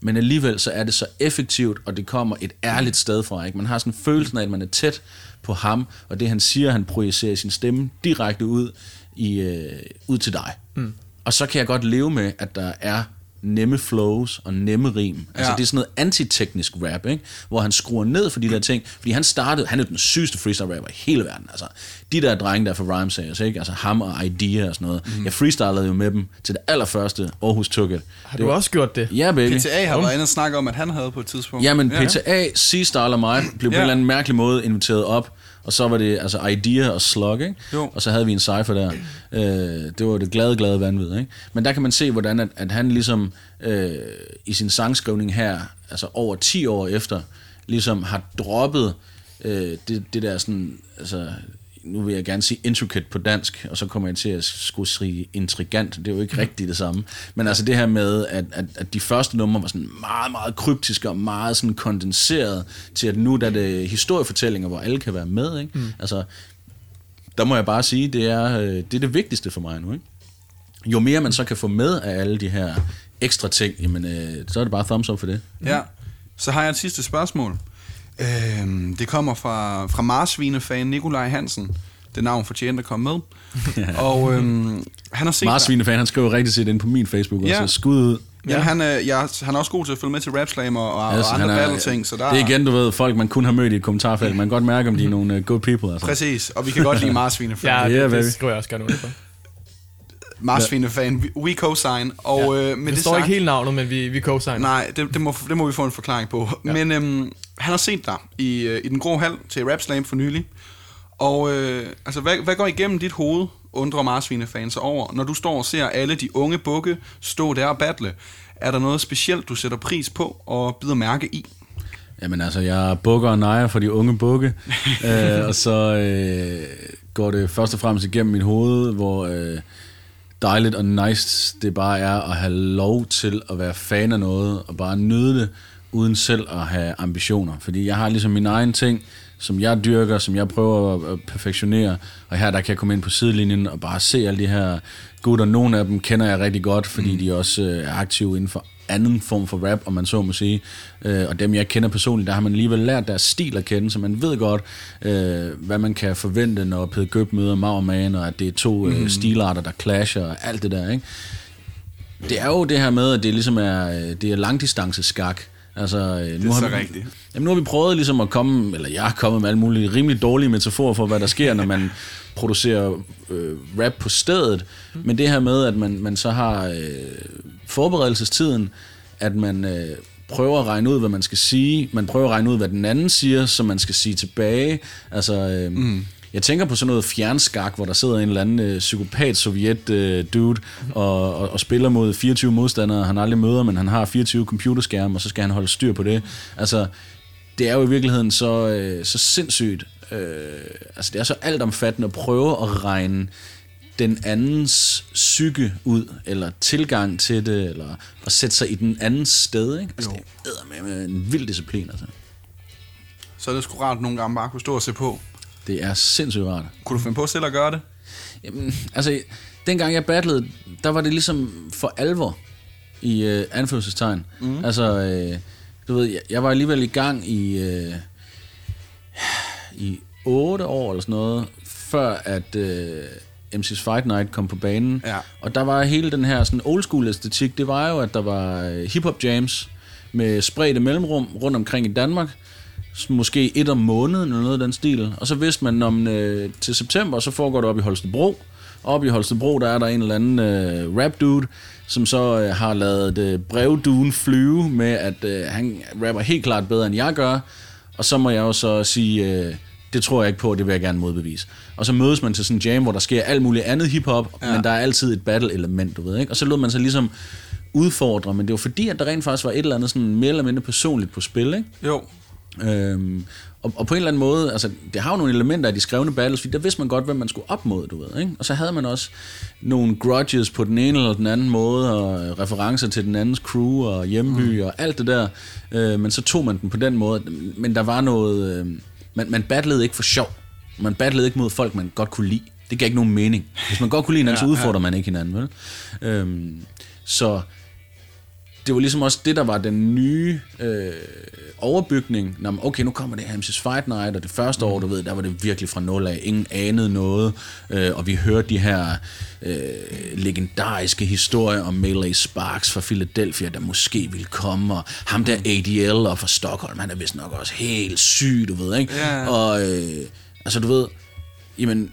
men alligevel så er det så effektivt, og det kommer et ærligt sted fra. Ikke? Man har sådan følelsen af, at man er tæt på ham, og det han siger, han projicerer sin stemme direkte ud, i, øh, ud til dig. Mm. Og så kan jeg godt leve med, at der er nemme flows og nemme rim. Altså Ja. det er sådan noget antiteknisk rap, ikke? hvor han skruer ned for de der ting. Fordi han startede, han er den sygeste freestyle rapper i hele verden. Altså, de der drenge der for Rhyme Sayers, ikke? Altså ham og Idea og sådan noget. Mm. Jeg freestylede jo med dem til det allerførste Aarhus Took It. Har du også gjort det? Ja, baby. PTA har været inde og snakke om, at han havde på et tidspunkt. Jamen, PTA, C-Star og mig blev på Ja. en eller anden mærkelig måde inviteret op, og så var det altså Idea og Slug, ikke? Jo. og så havde vi en cypher der. Øh, det var det glade, glade vanvid. Ikke? Men der kan man se, hvordan at, at han ligesom øh, i sin sangskrivning her, altså over 10 år efter, ligesom har droppet øh, det, det der sådan, altså nu vil jeg gerne sige intricate på dansk, og så kommer jeg til at skulle sige intrigant. Det er jo ikke rigtigt det samme. Men altså det her med, at, at, at de første numre var sådan meget, meget kryptiske og meget sådan kondenseret til, at nu der er det historiefortællinger, hvor alle kan være med. Ikke? Mm. Altså, der må jeg bare sige, det er, øh, det er det vigtigste for mig nu. Ikke? Jo mere man så kan få med af alle de her ekstra ting, jamen, øh, så er det bare thumbs up for det. Ja. Så har jeg et sidste spørgsmål. Øhm, det kommer fra, fra Marsvine-fan Nikolaj Hansen. Det navn fortjener at komme med. og øhm, han har set... Marsvine-fan, han skriver rigtig set ind på min Facebook, Ja. og så skud ud. Ja, han, er, jeg, han er også god til at følge med til Rap Slam og, og, Altså, og andre er- battle ting, så der Det er igen, du ved, folk man kun har mødt i et kommentarfelt. Man kan godt mærke, om de er nogle uh, good people. Altså. Præcis, og vi kan godt lide Marsvine-fan. Ja, det, baby. det skriver jeg også gerne under på. Marsvine-fan, we- we co-sign. Og ja. øh, med Det, det, står ikke sagt, helt navnet, men vi, vi co-signer. Nej, det, det, må, det må vi få en forklaring på. Ja. Men øhm, han har set dig i, øh, i den grå hal til Rap Slam for nylig. Og øh, altså, hvad, hvad går igennem dit hoved, undrer Marsvine-fans over, når du står og ser alle de unge bukke stå der og battle? Er der noget specielt, du sætter pris på og bider mærke i? Jamen altså, jeg bukker og nejer for de unge bukke, øh, og så øh, går det først og fremmest igennem mit hoved, hvor øh, dejligt og nice det bare er at have lov til at være fan af noget, og bare nyde det, uden selv at have ambitioner. Fordi jeg har ligesom min egen ting, som jeg dyrker, som jeg prøver at- perfektionere, og her der kan jeg komme ind på sidelinjen og bare se alle de her gutter. Nogle af dem kender jeg rigtig godt, fordi mm. de også øh, er aktive inden for anden form for rap, om man så må sige. Øh, og dem, jeg kender personligt, der har man alligevel lært deres stil at kende, så man ved godt, øh, hvad man kan forvente, når Pede Gøb møder Maurman, og at det er to øh, stilarter, der clasher, og alt det der, ikke? Det er jo det her med, at det ligesom er, øh, det er langdistanceskak. Altså, øh, nu Det er har så vi, rigtigt. Jamen, nu har vi prøvet ligesom at komme, eller jeg har kommet med alle mulige rimelig dårlige metaforer for, hvad der sker, når man producerer øh, rap på stedet. Men det her med, at man, man så har øh, forberedelsestiden, at man øh, prøver at regne ud, hvad man skal sige. Man prøver at regne ud, hvad den anden siger, så man skal sige tilbage. Altså, øh, mm. Jeg tænker på sådan noget fjernskak, hvor der sidder en eller anden øh, psykopat sovjet øh, dude og, og, og spiller mod 24 modstandere, han aldrig møder, men han har 24 computerskærme, og så skal han holde styr på det. Altså, det er jo i virkeligheden så, øh, så sindssygt. Øh, altså, det er så altomfattende at prøve at regne den andens psyke ud, eller tilgang til det, eller at sætte sig i den andens sted. Ikke? Altså, det er med en vild disciplin. Altså. Så er det sgu rart nogle gange bare at kunne stå og se på. Det er sindssygt rart. Kunne du finde på selv at gøre det? Jamen, altså, dengang jeg battlede, der var det ligesom for alvor i øh, anførselstegn. Mm. Altså, øh, du ved, jeg, jeg var alligevel i gang i, øh, i 8 år eller sådan noget, før at øh, MC's Fight Night kom på banen. Ja. Og der var hele den her sådan old school æstetik, det var jo, at der var øh, hip-hop jams med spredte mellemrum rundt omkring i Danmark. Måske et om måneden eller noget af den stil. Og så vidste man, om øh, til september, så foregår det op i Holstebro. Oppe i Holstebro, der er der en eller anden øh, rap dude, som så øh, har lavet øh, brevduen flyve med, at øh, han rapper helt klart bedre, end jeg gør. Og så må jeg jo så sige, øh, det tror jeg ikke på, det vil jeg gerne modbevise. Og så mødes man til sådan en jam, hvor der sker alt muligt andet hiphop, ja. men der er altid et battle-element, du ved, ikke? Og så lod man sig ligesom udfordre, men det var fordi, at der rent faktisk var et eller andet sådan mere eller mindre personligt på spil, ikke? Jo. Øhm, og, og på en eller anden måde, altså, det har jo nogle elementer af de skrevne battles, fordi der vidste man godt, hvem man skulle op mod, du ved, ikke? Og så havde man også nogle grudges på den ene eller den anden måde, og referencer til den andens crew og hjemby mm. og alt det der. Øh, men så tog man den på den måde. Men der var noget... Øh, man, man battlede ikke for sjov. Man battlede ikke mod folk, man godt kunne lide. Det gav ikke nogen mening. Hvis man godt kunne lide hinanden, ja, så udfordrer ja. man ikke hinanden, vel? Øhm, så det var ligesom også det, der var den nye øh, overbygning. Nå, okay, nu kommer det her MC's Fight Night, og det første år, du ved, der var det virkelig fra nul af. Ingen anede noget, øh, og vi hørte de her øh, legendariske historier om Melee Sparks fra Philadelphia, der måske ville komme, og ham der ADL og fra Stockholm, han er vist nok også helt syg, du ved, ikke? Ja. Og øh, altså, du ved, jamen,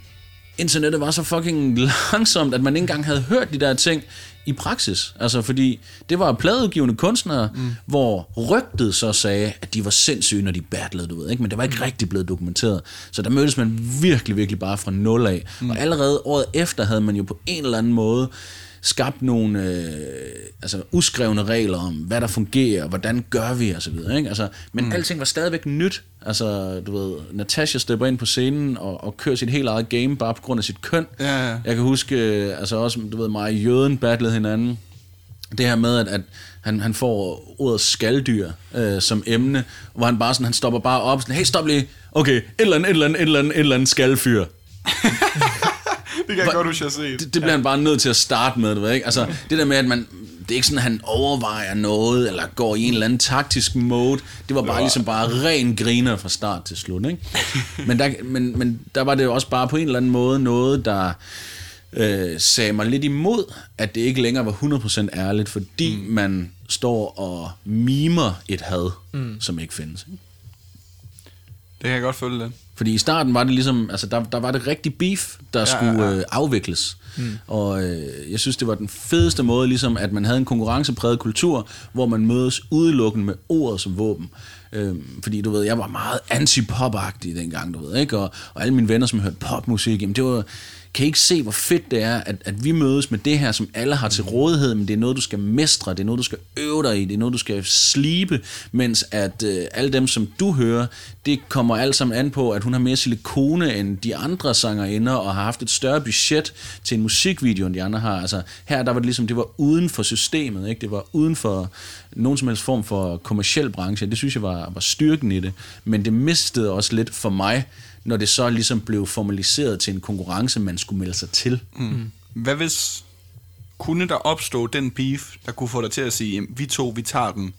internettet var så fucking langsomt, at man ikke engang havde hørt de der ting i praksis. Altså, fordi det var pladeudgivende kunstnere, mm. hvor rygtet så sagde, at de var sindssyge, når de battlede, du ved, ikke? Men det var ikke mm. rigtig blevet dokumenteret. Så der mødtes man virkelig, virkelig bare fra nul af. Mm. Og allerede året efter havde man jo på en eller anden måde skabt nogle øh, altså uskrevne regler om, hvad der fungerer, hvordan gør vi, og så videre. Ikke? Altså, men mm. alting var stadigvæk nyt. Altså, du ved, Natasha stepper ind på scenen og, og kører sit helt eget game, bare på grund af sit køn. Ja, ja. Jeg kan huske, øh, altså også, du ved, mig og Jøden battlede hinanden. Det her med, at, at han, han får ordet skalddyr øh, som emne, hvor han bare sådan, han stopper bare op, sådan, hey, stop lige, okay, et eller andet, et eller andet, et eller andet, et eller andet skaldfyr. Det kan jeg godt huske, jeg set. Det, det bliver ja. han bare nødt til at starte med, du ved ikke? Altså, det der med, at man, det er ikke sådan, at han overvejer noget, eller går i en eller anden taktisk mode. Det var bare var- ligesom bare ren griner fra start til slut, ikke? men, der, men, men der var det jo også bare på en eller anden måde noget, der øh, sagde mig lidt imod, at det ikke længere var 100% ærligt, fordi mm. man står og mimer et had, mm. som ikke findes. Ikke? Det kan jeg godt følge den. Fordi i starten var det ligesom, altså der, der var det rigtig beef, der ja, skulle ja. øh, afvikles. Mm. Og øh, jeg synes, det var den fedeste måde, ligesom at man havde en konkurrencepræget kultur, hvor man mødes udelukkende med ordet som våben. Øhm, fordi du ved, jeg var meget anti-pop-agtig dengang, du ved, ikke? Og, og alle mine venner, som hørte popmusik, jamen det var, kan I ikke se, hvor fedt det er, at, at vi mødes med det her, som alle har til rådighed, men det er noget, du skal mestre, det er noget, du skal øve dig i, det er noget, du skal slibe, mens at øh, alle dem, som du hører, det kommer alt sammen an på, at hun har mere silikone end de andre sangerinder, og har haft et større budget til en musikvideo, end de andre har. Altså, her der var det ligesom, det var uden for systemet, ikke? det var uden for nogen som helst form for kommersiel branche. Det synes jeg var, var styrken i det, men det mistede også lidt for mig, når det så ligesom blev formaliseret til en konkurrence, man skulle melde sig til. Mm. Hvad hvis kunne der opstå den beef, der kunne få dig til at sige, vi to, vi tager den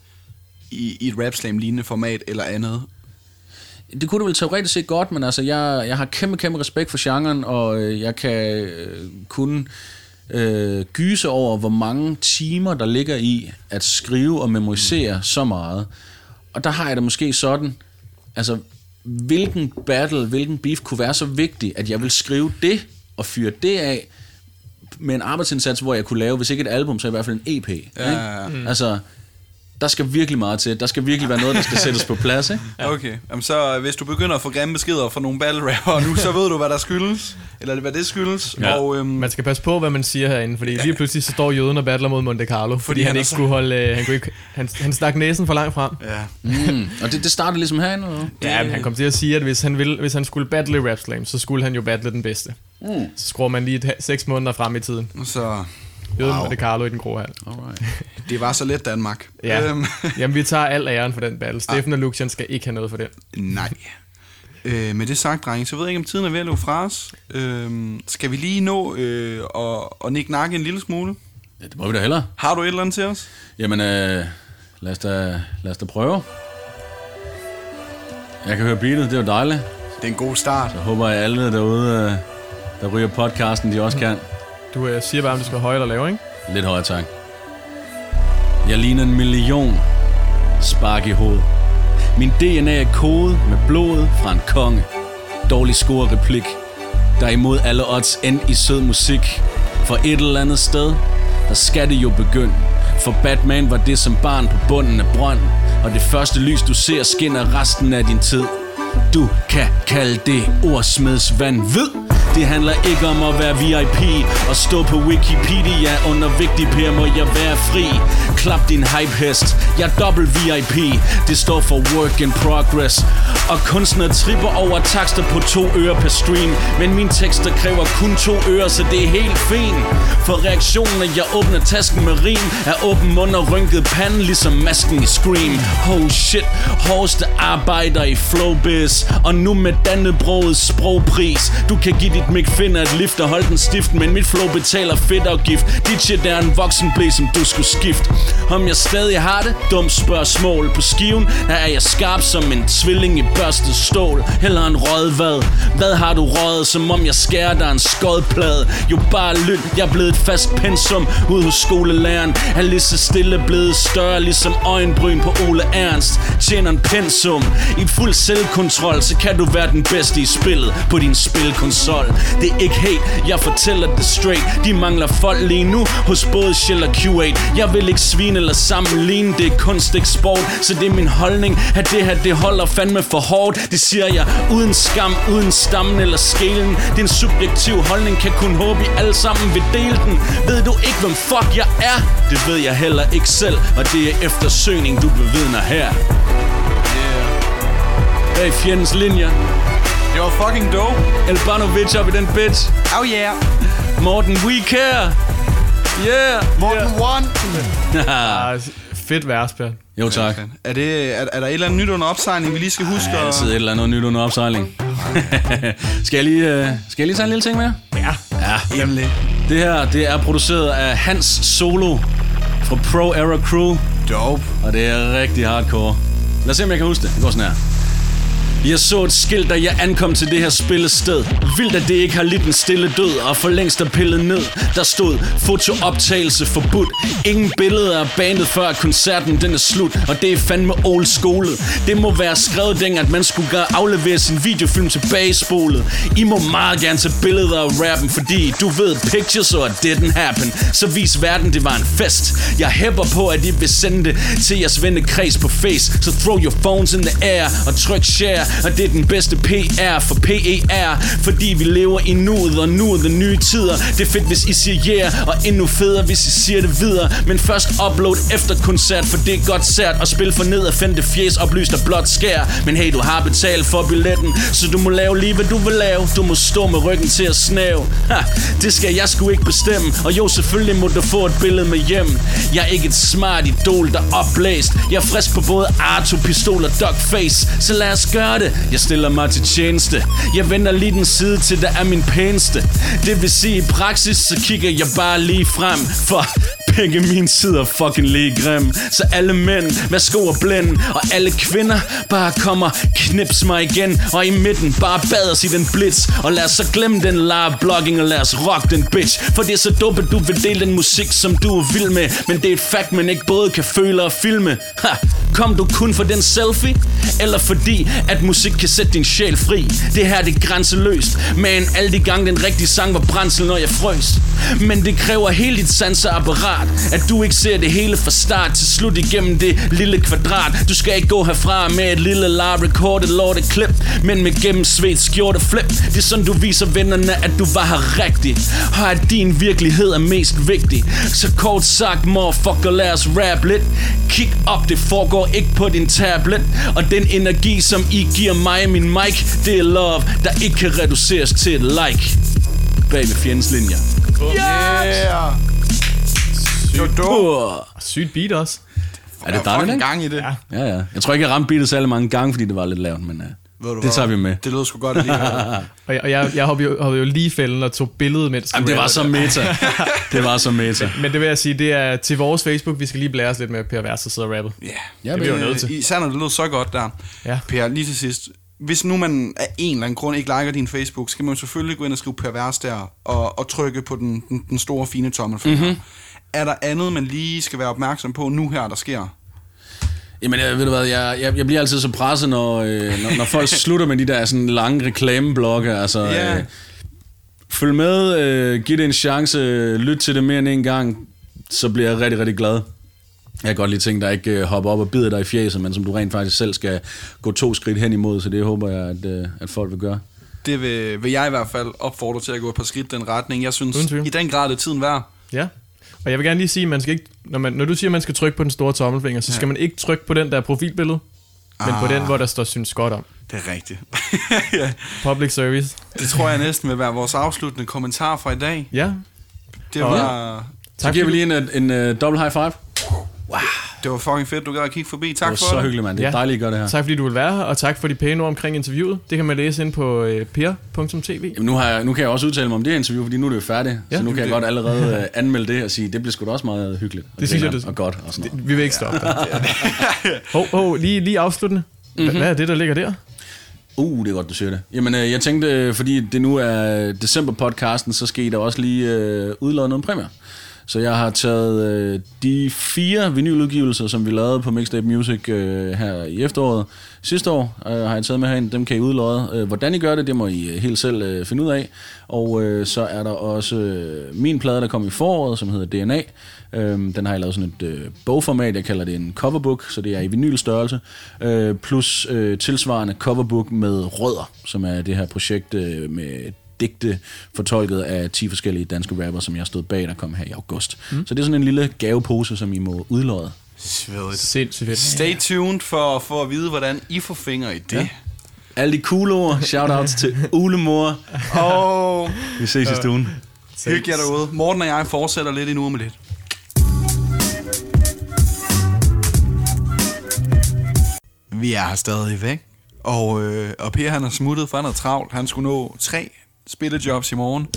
i, i et rapslam-lignende format eller andet? Det kunne du vel teoretisk set godt, men altså, jeg, jeg har kæmpe, kæmpe respekt for genren, og øh, jeg kan øh, kun øh, gyse over, hvor mange timer, der ligger i at skrive og memorisere så meget. Og der har jeg det måske sådan, altså, hvilken battle, hvilken beef kunne være så vigtig, at jeg vil skrive det og fyre det af, med en arbejdsindsats, hvor jeg kunne lave, hvis ikke et album, så i hvert fald en EP. Ja, ikke? ja, ja. Mm. Altså, der skal virkelig meget til. Der skal virkelig være noget, der skal sættes på plads, ikke? Okay, Jamen, så øh, hvis du begynder at få grimme beskeder fra nogle battle rapper nu, så ved du, hvad der skyldes. Eller hvad det skyldes. Ja. Og, øhm, Man skal passe på, hvad man siger herinde, fordi lige pludselig så står jøden og battler mod Monte Carlo, fordi, fordi han han, ikke så- skulle holde, øh, han, kunne ikke, han, han stak næsen for langt frem. ja. Mm. Og det, det startede ligesom herinde, eller? Ja, men han kom til at sige, at hvis han, ville, hvis han skulle battle i Rap Slam, så skulle han jo battle den bedste. Mm. Så skruer man lige et, seks måneder frem i tiden. Så Jøden Wow. wow. Monte Carlo i den grå hal. Alright. det var så let Danmark. Ja. Øhm, Jamen, vi tager al æren for den battle. Steffen og Lucian skal ikke have noget for den. nej. Øh, med det sagt, drenge, så ved jeg ikke, om tiden er ved at løbe fra os. Øh, skal vi lige nå øh, og, og nikke nakke en lille smule? Ja, det må vi da hellere. Har du et eller andet til os? Jamen, øh, lad, os da, lad os da prøve. Jeg kan høre beatet, det er jo dejligt. Det er en god start. Jeg håber, at alle derude, øh, der ryger podcasten, de også kan. Du øh, siger bare, om du skal være højere eller lavere, ikke? Lidt højere, tak. Jeg ligner en million spark i hovedet. Min DNA er kode med blodet fra en konge. Dårlig score replik. der imod alle odds end i sød musik. For et eller andet sted, der skal det jo begynde. For Batman var det som barn på bunden af brønden. Og det første lys du ser skinner resten af din tid. Du kan kalde det ordsmeds vanvid. Det handler ikke om at være VIP og stå på Wikipedia under vigtig per må jeg være fri. Klap din hypehest, jeg er dobbelt VIP. Det står for work in progress. Og kunstner tripper over takster på to øre per stream. Men mine tekster kræver kun to øre, så det er helt fint. For reaktionen, jeg åbner tasken med rim, er åben mund og rynket pande, ligesom masken i Scream. Oh shit, hårdeste arbejder i Flowbiz. Og nu med Dannebrogets sprogpris. Du kan give dit mic finder et lift og holde den stift, men mit flow betaler fedtafgift. Dit shit er en voksen blæ, som du skulle skifte. Om jeg stadig har det? Dum spørgsmål. På skiven der er jeg skarp som en tvilling i børstet stål. Heller en rødvad? Hvad har du røget, som om jeg skærer dig en skodplade? Jo bare lyt, jeg er blevet et fast pensum ude hos skolelæreren. Er lige så stille blevet større, ligesom øjenbryn på Ole Ernst. Tjener en pensum i fuld selvkontrol, så kan du være den bedste i spillet på din spilkonsol. Det er ikke hate, jeg fortæller det straight. De mangler folk lige nu hos både Shell og Q8. Jeg vil ikke svine eller sammenligne, det er kunst, ikke sport. Så det er min holdning, at det her det holder fandme for hårdt. Det siger jeg uden skam, uden stammen eller skælen. Det er en subjektiv holdning, kan kun håbe, I alle sammen vil dele den. Ved du ikke, hvem fuck jeg er? Det ved jeg heller ikke selv, og det er eftersøgning, du bevidner her. Hey, fjendens linjer. Det var fucking dope. Elbanovic op i den bitch. Oh yeah. Morten, we care. Yeah. Morten One. Ah, fedt vers, Per. Jo, tak. Er, det, er, er der et eller andet nyt under opsejling, vi lige skal huske? Der er altid et eller andet nyt under opsejling. skal, jeg lige, øh, skal jeg lige tage en lille ting med? Ja. Ja. Jamen, Det her, det er produceret af Hans Solo fra Pro Era Crew. Dope. Og det er rigtig hardcore. Lad os se, om jeg kan huske det. Det går sådan her. Jeg så et skilt, da jeg ankom til det her spillested. Vildt, at det ikke har lidt en stille død, og for længst er pillet ned. Der stod fotooptagelse forbudt. Ingen billeder af bandet før koncerten den er slut, og det er fandme old school. Det må være skrevet dengang, at man skulle gøre aflevere sin videofilm tilbage spolet. I må meget gerne tage billeder af rappen, fordi du ved, pictures or it didn't happen. Så vis verden, det var en fest. Jeg hæpper på, at I vil sende det til jeres vennekreds på Face. Så throw your phones in the air og tryk share. Og det er den bedste PR for PER. Fordi vi lever i nuet, og nu er nye tider. Det er fedt, hvis I siger yeah, og endnu federe, hvis I siger det videre. Men først upload efter koncert, for det er godt sært at spille for ned og femte fjes oplyst af blot skær. Men hey, du har betalt for billetten, så du må lave lige, hvad du vil lave. Du må stå med ryggen til at snæve. Ha, det skal jeg sgu ikke bestemme. Og jo, selvfølgelig må du få et billede med hjem. Jeg er ikke et smart idol, der er oplæst. Jeg er frisk på både Arto, pistol og dogface. Så lad os gøre det. Jeg stiller mig til tjeneste. Jeg vender lige den side til, der er min pæneste. Det vil sige, i praksis, så kigger jeg bare lige frem. For begge mine sider fucking lige grim. Så alle mænd, værsgo og blænd. Og alle kvinder, bare kommer, knips mig igen. Og i midten, bare bad os i den blitz. Og lad os så glemme den live blogging, og lad os rock den bitch. For det er så dumt, at du vil dele den musik, som du er vild med. Men det er et fact man ikke både kan føle og filme. Ha, kom du kun for den selfie? Eller fordi, at musik kan sætte din sjæl fri? Det her det er grænseløst. Men alle de gange den rigtige sang var brændsel, når jeg frøs. Men det kræver hele dit sanseapparat. At du ikke ser det hele fra start til slut igennem det lille kvadrat. Du skal ikke gå herfra med et lille live recorded lortet klip. Men med gennemsvedt skjorte flip. Det er sådan du viser vennerne, at du var her rigtig. Og at din virkelighed er mest vigtig. Så kort sagt, motherfucker, lad os rap lidt. Kig op, det foregår ikke på din tablet. Og den energi, som I giver mig min mic, det er love, der ikke kan reduceres til et like. Bag ved fjendens linjer. Yeah dope. Sygt beat også. Er det dejligt, ikke? gang i det. Ja. Ja, ja. Jeg tror ikke, jeg ramte beatet særlig mange gange, fordi det var lidt lavt, men uh, det tager vi med. Det lød sgu godt lige her. Og jeg, og jeg, jeg hoppede, jo, hoppede jo lige fælden og tog billedet, mens Jamen, det var så meta. Det var så meta. Men det vil jeg sige, det er til vores Facebook, vi skal lige blære os lidt med Per Vers, der sidder og rapper. Ja, Ja, Det bliver vi jo nødt til. Især når det lød så godt der. Ja. Per, lige til sidst. Hvis nu man af en eller anden grund ikke liker din Facebook, skal man jo selvfølgelig gå ind og skrive pervers der, og, og trykke på den, den, den store fine tommelfinger. Mm-hmm. Er der andet, man lige skal være opmærksom på nu her, der sker? Jamen, jeg, ved du hvad, jeg, jeg, jeg bliver altid så presset, når, øh, når, når folk slutter med de der sådan lange reklameblokke. Altså, Ja. øh, følg med, øh, giv det en chance, lyt til det mere end en gang, så bliver jeg rigtig, rigtig glad. Jeg kan godt lide ting, der ikke øh, hopper op og bider dig i fjeset, men som du rent faktisk selv skal gå to skridt hen imod, så det håber jeg, at, øh, at folk vil gøre. Det vil, vil jeg i hvert fald opfordre til at gå et par skridt den retning. Jeg synes tvivl. i den grad, det er tiden værd. Ja. Og jeg vil gerne lige sige, at man skal ikke, når, man, når du siger, at man skal trykke på den store tommelfinger, så skal man ikke trykke på den der profilbillede, men på Ah. den, hvor der står synes godt om. Det er rigtigt. ja. Public service. Det tror jeg næsten vil være vores afsluttende kommentar fra i dag. Ja. Det Og- var, Så giver vi lige en, en, en uh, double high five. Det var fucking fedt, du gad at kigge forbi. Tak Det for var så det. hyggeligt, mand. Det er Ja. dejligt at gøre det her. Tak fordi du vil være her, og tak for de pæne ord omkring interviewet. Det kan man læse ind på øh, per.tv. Jamen, nu, har jeg, nu kan jeg også udtale mig om det her interview, fordi nu er det jo færdigt. Ja, så nu kan jeg Det- godt allerede uh, anmelde det og sige, det bliver sgu da også meget hyggeligt. Og Det synes jeg, det- Og godt og sådan noget. Vi vil ikke stoppe dig. Hov, hov, lige, lige afsluttende. Mm-hmm. Hvad er det, der ligger der? Uh, det er godt, du siger det. Jamen, øh, jeg tænkte, øh, fordi det nu er december-podcasten, så skal I da også lige øh, udlade noget præmier. Så jeg har taget øh, de fire vinyludgivelser, som vi lavede på Mixtape Music øh, her i efteråret sidste år, øh, har jeg taget med herind. Dem kan I udlåde. Øh, hvordan I gør det, det må I øh, helt selv øh, finde ud af. Og øh, så er der også øh, min plade, der kom i foråret, som hedder DNA. Øh, den har jeg lavet sådan et øh, bogformat, jeg kalder det en coverbook, så det er i vinylstørrelse. Øh, plus øh, tilsvarende coverbook med Rødder, som er det her projekt øh, med digte fortolket af 10 forskellige danske rapper, som jeg stod bag, der kom her i august. Mm. Så det er sådan en lille gavepose, som I må udlåde. Svedigt. Sindssygt fedt. Stay tuned for, for at vide, hvordan I får fingre i det. Ja. Alle de cool ord, shoutouts til Ulemor. Og Vi ses i stuen. hygge jer derude. Morten og jeg fortsætter lidt endnu om lidt. Vi er her stadig væk. Og, øh, og Per han er smuttet, for han er travlt. Han skulle nå tre spillejobs i morgen.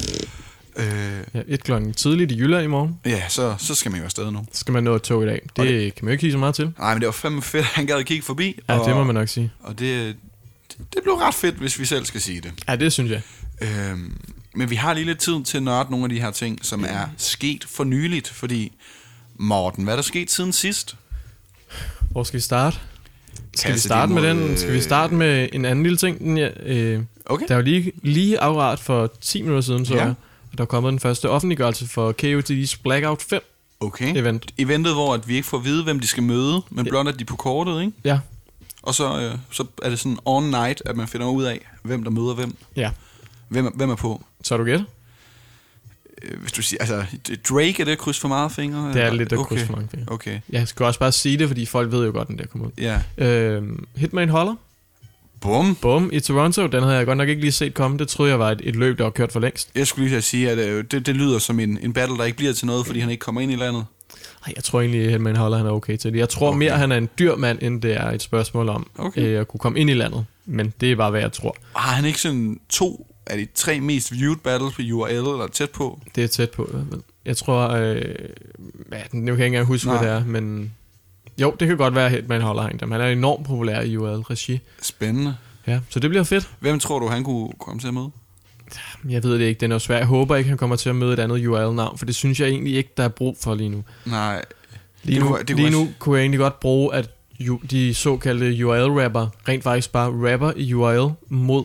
Øh, Ja, et klokken tidligt i Jylland i morgen. ja, så, så skal man jo afsted nu. Så skal man nå et tog i dag. Det, det kan man jo ikke sige så meget til. Nej, men det var fandme fedt, at han gad at kigge forbi. Ja, og, det må man nok sige. Og det, det blev ret fedt, hvis vi selv skal sige det. Ja, det synes jeg. Øhm, men vi har lige lidt tid til at nørde nogle af de her ting, som er sket for nyligt. Fordi, Morten, hvad er der sket siden sidst? Hvor skal vi starte? Skal vi Kasse starte med den? Skal vi øh, starte med en anden lille ting? Den, ja, øh, Okay. der er jo lige, lige afret for 10 minutter siden, så Ja. ja. at der er kommet den første offentliggørelse for KOTD's Blackout 5 Okay. event. Eventet, hvor at vi ikke får at vide, hvem de skal møde, men blot at de er på kortet, ikke? Ja, Og så, øh, så er det sådan on night, at man finder ud af, hvem der møder hvem. ja. Hvem, hvem er på. Så er du gæt? Øh, Hvis du siger, altså, Drake, er det kryds for meget fingre? Det er eller? lidt at okay. krydse for mange fingre. Okay, Jeg skal også bare sige det, fordi folk ved jo godt, den der kommer ud. ja. Øh, Hitman Holler, Bum. bum, i Toronto. Den havde jeg godt nok ikke lige set komme. Det troede jeg var et, et løb, der var kørt for længst. Jeg skulle lige sige, at øh, det, det lyder som en, en battle, der ikke bliver til noget, fordi han ikke kommer ind i landet. Ej, jeg tror egentlig, at Hitman Holler han er okay til det. Jeg tror Okay. okay. mere, han er en dyr mand, end det er et spørgsmål om Okay. øh, at kunne komme ind i landet. Men det er bare, hvad jeg tror. Har han ikke sådan to af de tre mest viewed battles på URL, eller tæt på? Det er tæt på. i hvert fald. Jeg tror... Øh, ja, nu kan jeg ikke engang huske, Nej. hvad det er, men... Jo, det kan godt være, at Hitman holder han. Han er enormt populær i URL-regi. Spændende. Ja, så det bliver fedt. Hvem tror du, han kunne komme til at møde? Jeg ved det ikke, den er jo svær. Jeg håber ikke, han kommer til at møde et andet URL-navn, for det synes jeg egentlig ikke, der er brug for lige nu. Nej. Lige, Det nu, kunne- det kunne lige nu kunne jeg egentlig godt bruge, at ju, de såkaldte URL-rapper rent faktisk bare rapper i URL mod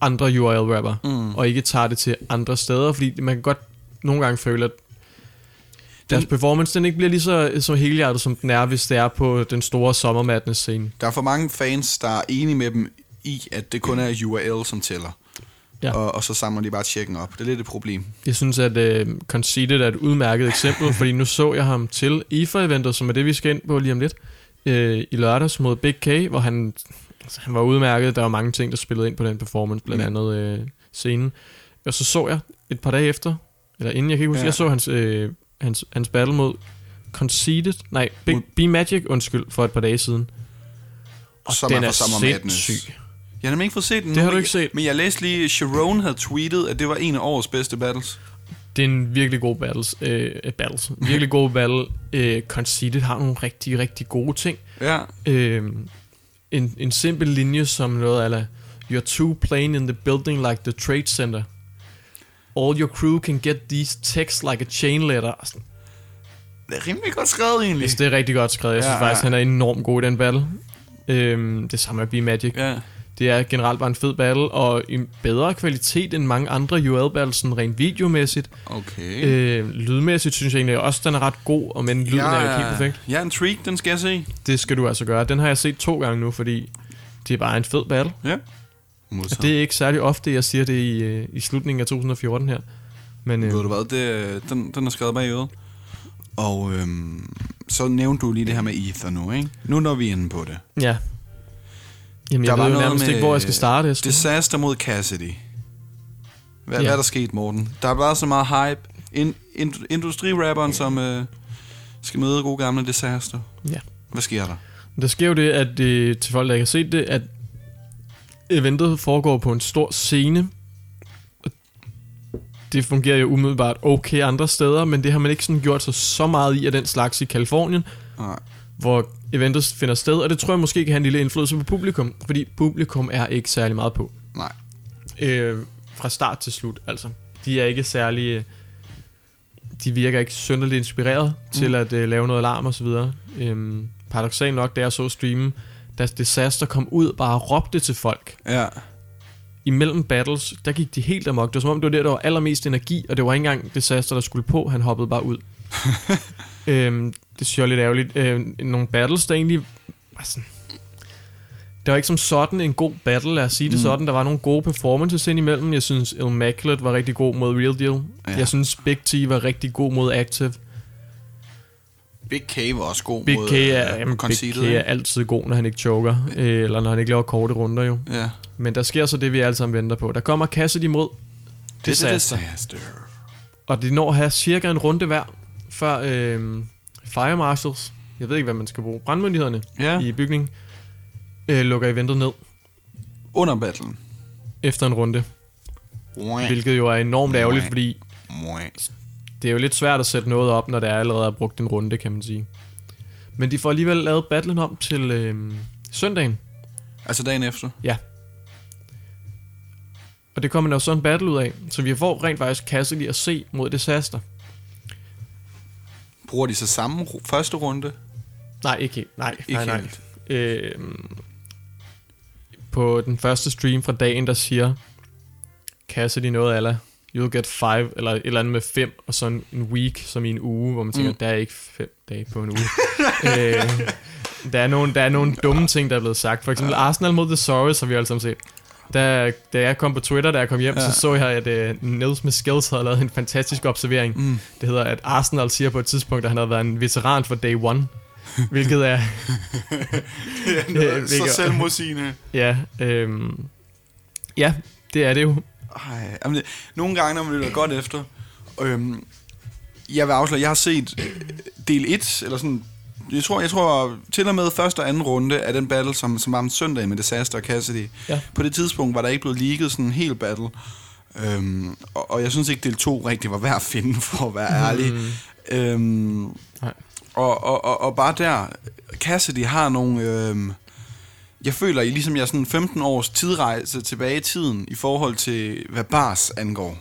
andre URL-rapper, Mm. og ikke tager det til andre steder, fordi man kan godt nogle gange føle, at deres performance den ikke bliver lige så, så helhjertet, som den er, hvis det er på den store Summer Madness scene. Der er for mange fans, der er enige med dem i, at det kun er URL, som tæller. Ja. Og, og så samler de bare tjekken op. Det er lidt et problem. Jeg synes, at uh, Conceited er et udmærket eksempel, fordi nu så jeg ham til IFA-eventet, som er det, vi skal ind på lige om lidt, øh, i lørdags mod Big K, hvor han, altså, han var udmærket. Der var mange ting, der spillede ind på den performance, blandt Mm. andet øh, scenen. Og så så jeg et par dage efter, eller inden jeg kan ikke huske, ja. jeg så hans, øh, hans, hans battle mod Conceited, nej, Big, B-Magic, undskyld, for et par dage siden. Og Som den er er, fra Summer Madness. Jeg har nemlig ikke fået set den. Det har du ikke set. Men jeg læste lige, at Sharon havde tweetet, at det var en af årets bedste battles. Det er en virkelig god battles. Øh, øh, battles. Virkelig god battle. Øh, Conceited har nogle rigtig, rigtig gode ting. Ja. Øh, en, en simpel linje som noget ala You're too plain in the building like the trade center. All your crew can get these texts like a chain letter. Og sådan, Det er rimelig godt skrevet egentlig. Altså, det er rigtig godt skrevet. Jeg synes Ja, ja, faktisk, ja. han er enormt god i den battle. Øhm, det samme er B-Magic. Ja. Det er generelt bare en fed battle, og en bedre kvalitet end mange andre UL battles, sådan rent videomæssigt. Okay. Øh, lydmæssigt synes jeg egentlig også, den er ret god, og men lyden er jo helt perfekt. Jeg er intrigued, den skal jeg se. Det skal du altså gøre. Den har jeg set to gange nu, fordi det er bare en fed battle. Ja. Og det er ikke særlig ofte, jeg siger det i, øh, i slutningen af 2014 her. Men, øh, Ved du hvad, det, den, den er skrevet bag øret. Og øhm, så nævnte du lige det her med Ether nu, ikke? Nu når vi er inde på det. Ja. Jamen, jeg ved jo nærmest ikke, hvor jeg skal starte. Esben. Disaster mod Cassidy. Hvad, ja. hvad er der sket, Morten? Der er bare så meget hype. In, in, industrirapperen, som øh, skal møde gode gamle Disaster. Ja. Hvad sker der? Der sker jo det, at øh, til folk, der ikke har set det, at eventet foregår på en stor scene. Det fungerer jo umiddelbart okay andre steder, men det har man ikke sådan gjort sig så meget i af den slags i Kalifornien, Nej. hvor eventet finder sted, og det tror jeg måske kan have en lille indflydelse på publikum, fordi publikum er ikke særlig meget på. Nej. Øh, fra start til slut, altså. De er ikke særlig... øh, De virker ikke synderligt inspireret mm. til at øh, lave noget alarm og så videre. Øhm, paradoxalt nok, da jeg så streamen, da Disaster kom ud, bare råbte til folk. Ja. Imellem battles, der gik de helt amok. Det var som om, det var der, der var allermest energi, og det var ikke engang Disaster, der skulle på. Han hoppede bare ud. øhm, det synes jeg er lidt ærgerligt. Øhm, nogle battles, der egentlig var sådan... Det var ikke som sådan en god battle, lad os sige det Mm. sådan. Der var nogle gode performances indimellem. Jeg synes, Immaculate var rigtig god mod Real Deal. Ja. Jeg synes, Big T var rigtig god mod Active. Big K var også god Big mod K er, øh, jamen, Big K er altid god, når han ikke choker. Øh, eller når han ikke laver korte runder, jo. Ja. Men der sker så det, vi alle sammen venter på. Der kommer Cassidy mod Det er Disaster. Disaster. Og de når at have cirka en runde hver, før øh, Fire Marshals, jeg ved ikke, hvad man skal bruge, brandmyndighederne Ja. i bygningen, øh, lukker eventet ned Under battlen. efter en runde. Hvilket jo er enormt ærgerligt, fordi det er jo lidt svært at sætte noget op, når der allerede er brugt en runde, kan man sige. Men de får alligevel lavet battlen om til øh, søndagen. Altså dagen efter. Ja. Og det kommer der jo så en battle ud af. Så vi får rent faktisk Cassidy at se mod Disaster. Bruger de så samme første runde? Nej, ikke helt. Nej, Ikke nej, nej. helt. Øh, på den første stream fra dagen, der siger Cassidy noget eller you'll get five, eller et eller andet med fem, og så en, en week, som i en uge, hvor man tænker, Mm. der er ikke fem dage på en uge. øh, der, er nogle, der er nogle dumme ting, der er blevet sagt. For eksempel Arsenal mod The Sorrows har vi alle sammen set. Da, da jeg kom på Twitter, da jeg kom hjem, Ja. så så jeg, at uh, Niels med Skills havde lavet en fantastisk observering. Mm. Det hedder, at Arsenal siger på et tidspunkt, at han havde været en veteran for day one. Hvilket er... noget Øh, så hvilket- selvmodsigende. Ja, øhm, ja, det er det jo. Ej, jamen, det- nogle gange, når man lytter godt efter, øhm, jeg vil afsløre, jeg har set øh, del 1, eller sådan, jeg tror, jeg tror til og med første og anden runde af den battle, som, som var om søndag med Disaster og Cassidy. Ja. På det tidspunkt var der ikke blevet leaget sådan en hel battle. Øhm, og, og jeg synes ikke, del 2 rigtig var værd at finde, for at være ærlig. Øhm, Nej. og, og, og, og bare der, Cassidy har nogle... Øhm, jeg føler, I ligesom jeg er sådan 15 års tidrejse tilbage i tiden, i forhold til, hvad bars angår.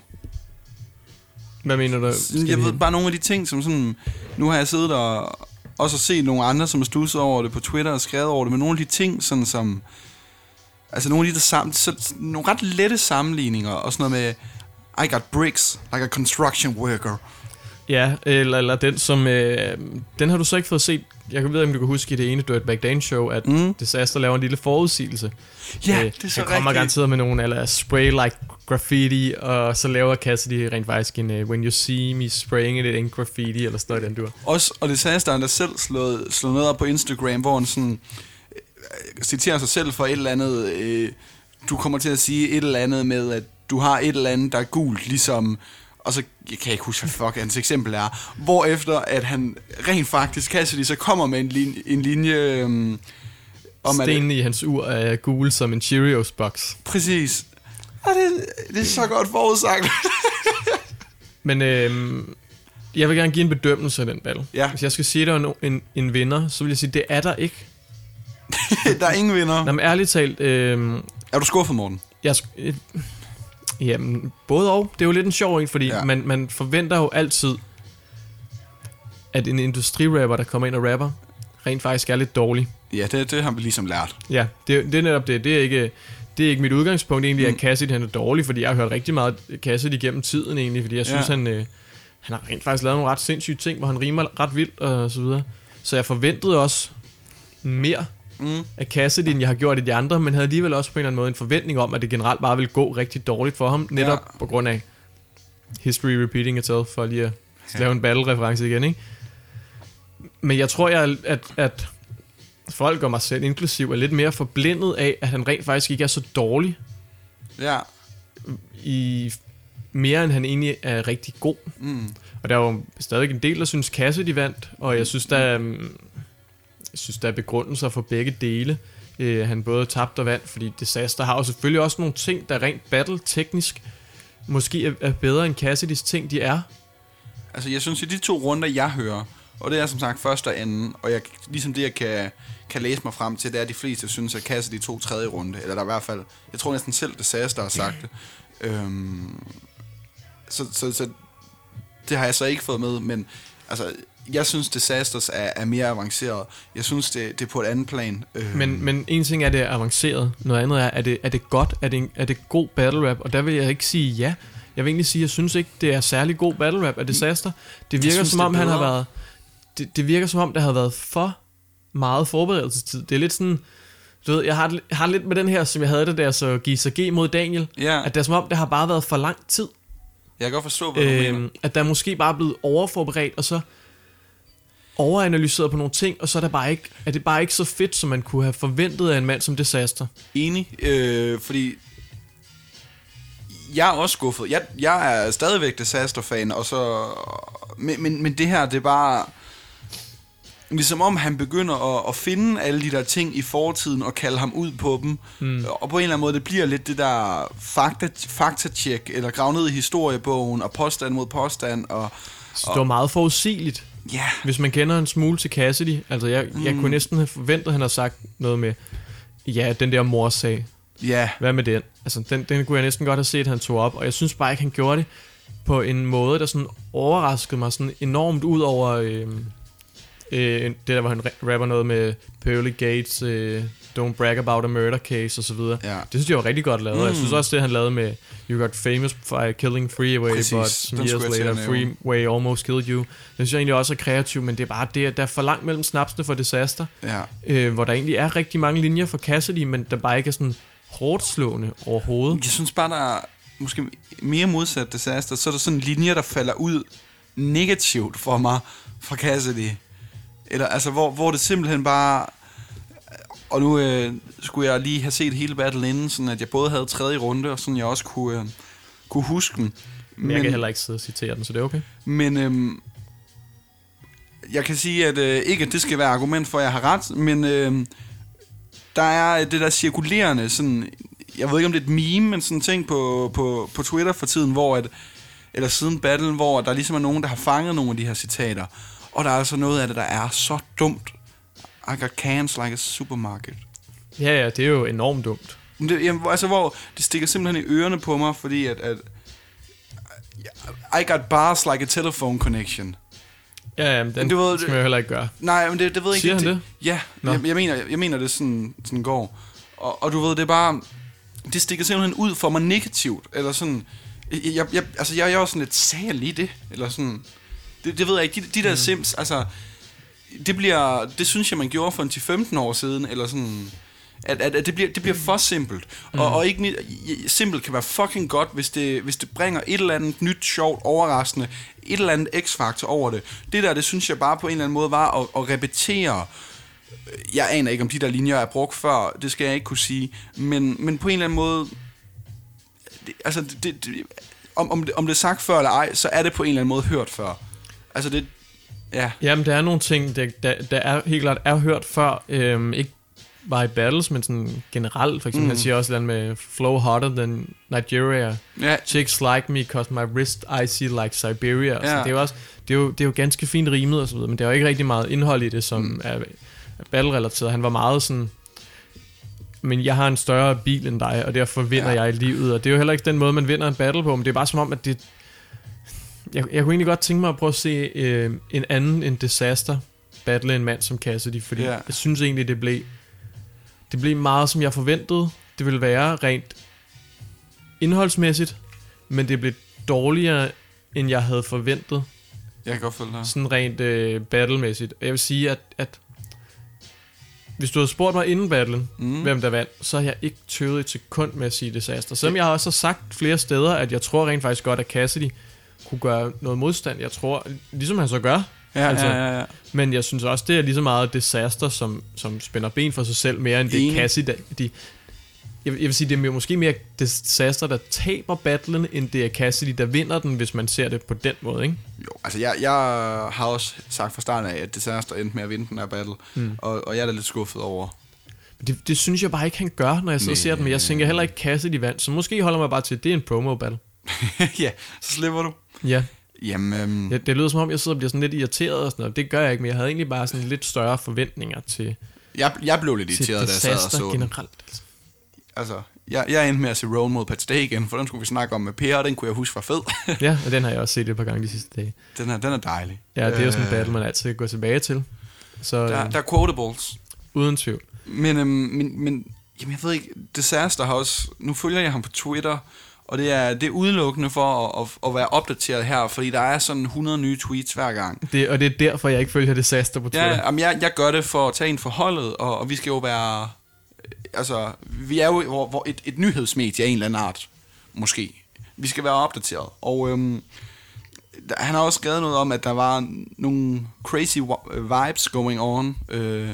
Hvad mener du? Sådan, Jeg ved bare nogle af de ting, som sådan... Nu har jeg siddet og også set nogle andre, som har stusset over det på Twitter og skrevet over det, men nogle af de ting, sådan som... Altså nogle af de der sam, så, nogle ret lette sammenligninger, og sådan noget med... I got bricks, like a construction worker. Ja, eller, eller den som... Øh, den har du så ikke fået set. Jeg kan vide, om du kan huske i det ene Dirtbag Dan show, at Mm. Disaster laver en lille forudsigelse. Ja, Øh, det er så Han kommer rigtigt. garanteret med nogle eller spray like graffiti, og så laver Cassidy rent faktisk en uh, When you see me spraying it in graffiti, eller sådan noget den dur. Også, og det sagde han der selv slået, slået noget op på Instagram, hvor han sådan øh, citerer sig selv for et eller andet, øh, du kommer til at sige et eller andet med, at du har et eller andet, der er gult, ligesom, og så jeg kan ikke huske, hvad fuck hans eksempel er, hvor efter at han rent faktisk, Cassidy, så kommer med en linje, en linje øh, om at, Stenen i hans ur er gul som en Cheerios box. præcis, og det, det er så godt forudsagt. Men øhm, jeg vil gerne give en bedømmelse af den battle. Ja. Hvis jeg skal sige, at der er no- en, en vinder, så vil jeg sige, det er der ikke. der er ingen vinder. Nå, men ærligt talt, øhm, Er du skuffet, Morten? jeg, øh, jamen, både og. Det er jo lidt en sjov en, fordi Ja. man, man forventer jo altid, at en industrirapper, der kommer ind og rapper, rent faktisk er lidt dårlig. Ja, det, det har vi ligesom lært. Ja, det, det er netop det. Det er ikke, det er ikke mit udgangspunkt egentlig, at Cassidy han er dårlig, fordi jeg har hørt rigtig meget Cassidy gennem tiden egentlig, fordi jeg synes, Ja. han, øh, han har rent faktisk lavet nogle ret sindssyge ting, hvor han rimer ret vildt og så videre. Så jeg forventede også mere Mm. af Cassidy, end jeg har gjort i de andre, men havde alligevel også på en eller anden måde en forventning om, at det generelt bare ville gå rigtig dårligt for ham, netop Ja. ja. på grund af history repeating itself, for lige at lave en battle-reference igen, ikke? Men jeg tror, jeg, at, at folk og mig selv inklusiv er lidt mere forblindet af, at han rent faktisk ikke er så dårlig Ja. i mere end han egentlig er rigtig god. Mm. Og der er jo stadig en del, der synes Cassidy vandt, og jeg synes, der er, mm, jeg synes, der er begrundelser for begge dele. Øh, han både tabte og vandt, fordi Disaster har jo selvfølgelig også nogle ting, der rent battle-teknisk måske er, er bedre end Cassidys ting, de er. Altså, jeg synes, i de to runder, jeg hører, og det er som sagt første og anden, og jeg, ligesom det, jeg kan, kan læse mig frem til, det er, at de fleste synes, at Cassidy tog tredje runde, eller der er i hvert fald, jeg tror næsten selv, det Disaster har sagt det. Øhm, så, så, så det har jeg så ikke fået med, men altså, jeg synes, Disasters er, er mere avanceret. Jeg synes, det, det er på et andet plan. Øhm, Men, men en ting er, det er avanceret. Noget andet er, er det, er det godt? Er det, en, er det god battle rap? Og der vil jeg ikke sige ja. Jeg vil egentlig sige, at jeg synes ikke, det er særlig god battle rap af Disaster. Det virker synes, som er om, han har været... Det, det virker som om, der har været for meget forberedelsestid. Det er lidt sådan... Du ved, jeg har, jeg har lidt med den her, som jeg havde det der, så G mod Daniel. Ja. At det er som om, det har bare været for lang tid. jeg kan godt forstå, hvad du mener. Øhm, at der er måske bare blevet overforberedt, og så overanalyseret på nogle ting, og så er, der bare ikke, er det bare ikke så fedt, som man kunne have forventet af en mand som Disaster. Enig, øh, fordi jeg er også skuffet. Jeg, jeg er stadigvæk Disaster-fan, og så, men, men, men det her, det er bare ligesom om han begynder at, at finde alle de der ting i fortiden og kalde ham ud på dem. Mm. Og på en eller anden måde, det bliver lidt det der fakta, faktatjek, eller grav ned i historiebogen, og påstand mod påstand, og Så det var meget forudsigeligt, ja, hvis man kender en smule til Cassidy. Altså, jeg, mm. jeg kunne næsten have forventet, at han har sagt noget med, ja, den der morsag. ja, Hvad med den? Altså, den, den kunne jeg næsten godt have set, at han tog op, og jeg synes bare ikke, han gjorde det på en måde, der sådan overraskede mig sådan enormt ud over øh, øh, det der, hvor han ra- rapper noget med Pearly Gates, øh, Don't Brag About a Murder Case og så videre. Ja. Det synes jeg var rigtig godt lavet. Mm. Jeg synes også, det han lavede med You Got Famous for Killing Freeway, Præcis. but some years later. Freeway almost killed you. Det synes jeg egentlig også er kreativt, men det er bare det, at der er for langt mellem snapsene for Disaster ja. øh, hvor der egentlig er rigtig mange linjer for Cassidy, men der bare ikke er sådan hårdt slående overhovedet. Jeg synes bare, der er måske mere modsat disaster, så er der sådan linjer, der falder ud negativt for mig fra Cassidy. Eller altså, hvor, hvor det simpelthen bare... Og nu øh, skulle jeg lige have set hele battle inden, sådan at jeg både havde tredje runde, og sådan jeg også kunne, øh, kunne huske den. Men jeg kan heller ikke sidde og citere den, så det er okay. Men øhm, jeg kan sige, at øh, ikke at det skal være argument for, at jeg har ret, men øh, der er det der cirkulerende, sådan, jeg ved ikke om det er et meme, men sådan ting på, på, på Twitter for tiden, hvor at, eller siden battlen, hvor der ligesom er nogen, der har fanget nogle af de her citater. Og der er altså noget af det, der er så dumt. I got cans like a supermarket. Ja, ja, det er jo enormt dumt. Men Det, jamen, altså, hvor det stikker simpelthen i ørerne på mig, fordi at, at I got bars like a telephone connection. Ja, ja, men den Men du ved, skal man jo heller ikke gøre. Nej, men det, det ved jeg Siger ikke. han Ja, Nå. jeg, jeg, mener, jeg mener det sådan, sådan går. Og, og du ved, det er bare... Det stikker simpelthen ud for mig negativt. Eller sådan... Jeg, jeg, altså, jeg, jeg er også sådan lidt, lige det? Eller sådan... Det, det ved jeg ikke. De, de der mm. sims, altså... Det bliver... Det synes jeg, man gjorde for en 10-15 år siden, eller sådan... At, at, at det, bliver, det bliver for simpelt. Mm. Og, og ikke, simpelt kan være fucking godt, hvis det, hvis det bringer et eller andet nyt, sjovt, overraskende, et eller andet x-faktor over det. Det der, det synes jeg bare på en eller anden måde var at, at repetere jeg aner ikke, om de der linjer er brugt før, det skal jeg ikke kunne sige, men, men på en eller anden måde, det, altså, det, det, om, om, det, om det er sagt før eller ej, så er det på en eller anden måde hørt før. Altså det, ja, Jamen, der er nogle ting, der, der, der er helt klart er hørt før. Øhm, ikke bare i battles, men sådan generelt. For eksempel, mm. han siger også noget med flow hotter than Nigeria. ja, Chicks like me, cause my wrist icy like Siberia. Ja. Så det er jo også, det er jo, det er jo ganske fint rimet og så videre, men der er jo ikke rigtig meget indhold i det, som mm. er, er battle-relateret. Han var meget sådan, men jeg har en større bil end dig, og derfor vinder ja. jeg i livet. Og det er jo heller ikke den måde, man vinder en battle på, men det er bare som om, at det... Jeg, jeg kunne egentlig godt tænke mig at prøve at se øh, en anden en disaster battle en mand som Cassidy, fordi Ja. jeg synes egentlig, det blev, det blev meget, som jeg forventede. det vil være rent indholdsmæssigt, men det blev dårligere, end jeg havde forventet, Jeg kan godt følge dig. sådan rent øh, battlemæssigt. Og jeg vil sige, at, at hvis du havde spurgt mig inden battlen, Mm. hvem der vandt, så har jeg ikke tøvet et sekund med at sige disaster. Selvom jeg har også sagt flere steder, at jeg tror rent faktisk godt, at Cassidy kunne gøre noget modstand. Jeg tror, ligesom han så gør, Ja, altså- ja, ja, ja. men jeg synes også, det er lige så meget disaster, som, som spænder ben for sig selv, mere end det er Cassidy. der- De, jeg, vil- jeg vil sige, det er måske mere disaster, der taber battlen, end det er Cassidy, der vinder den, hvis man ser det på den måde, ikke? Jo, altså jeg, jeg har også sagt fra starten af, at Disaster endte med at vinde den her battle, mm. og, og jeg er da lidt skuffet over. Det, det synes jeg bare ikke, han gør, når jeg så ser den, men jeg tænker heller ikke Cassidy vandt, så måske holder mig bare til, at det er en promo battle. ja, så slipper du. Ja, Jamen, øhm, det, det lyder som om, jeg sidder og bliver sådan lidt irriteret og sådan noget. Det gør jeg ikke, men jeg havde egentlig bare sådan lidt større forventninger til, jeg, jeg blev lidt til irriteret, da jeg sad og så den. generelt. Altså. Altså, jeg, jeg endte med at se Rowan mod Pat Stay igen, for den skulle vi snakke om med Per, og den kunne jeg huske var fed. Ja, og den har jeg også set et par gange de sidste dage. den, er, den er dejlig. Ja, det er jo sådan en Øh, battle, man altid kan gå tilbage til. Så Der, øh, der er quotables. uden tvivl. Men, øhm, men, men jamen, jeg ved ikke, Disaster har også... Nu følger jeg ham på Twitter, og det er, det er udelukkende for at, at, at være opdateret her, fordi der er sådan 100 nye tweets hver gang. Det, og det er derfor, jeg ikke følger disaster på Twitter. Ja, jamen, jeg, jeg gør det for at tage en forholdet, og, og vi skal jo være... Altså, vi er jo hvor, hvor et, et nyhedsmedie af en eller anden art, måske. Vi skal være opdateret. Og øhm, han har også skrevet noget om, at der var nogle crazy vibes going on øh,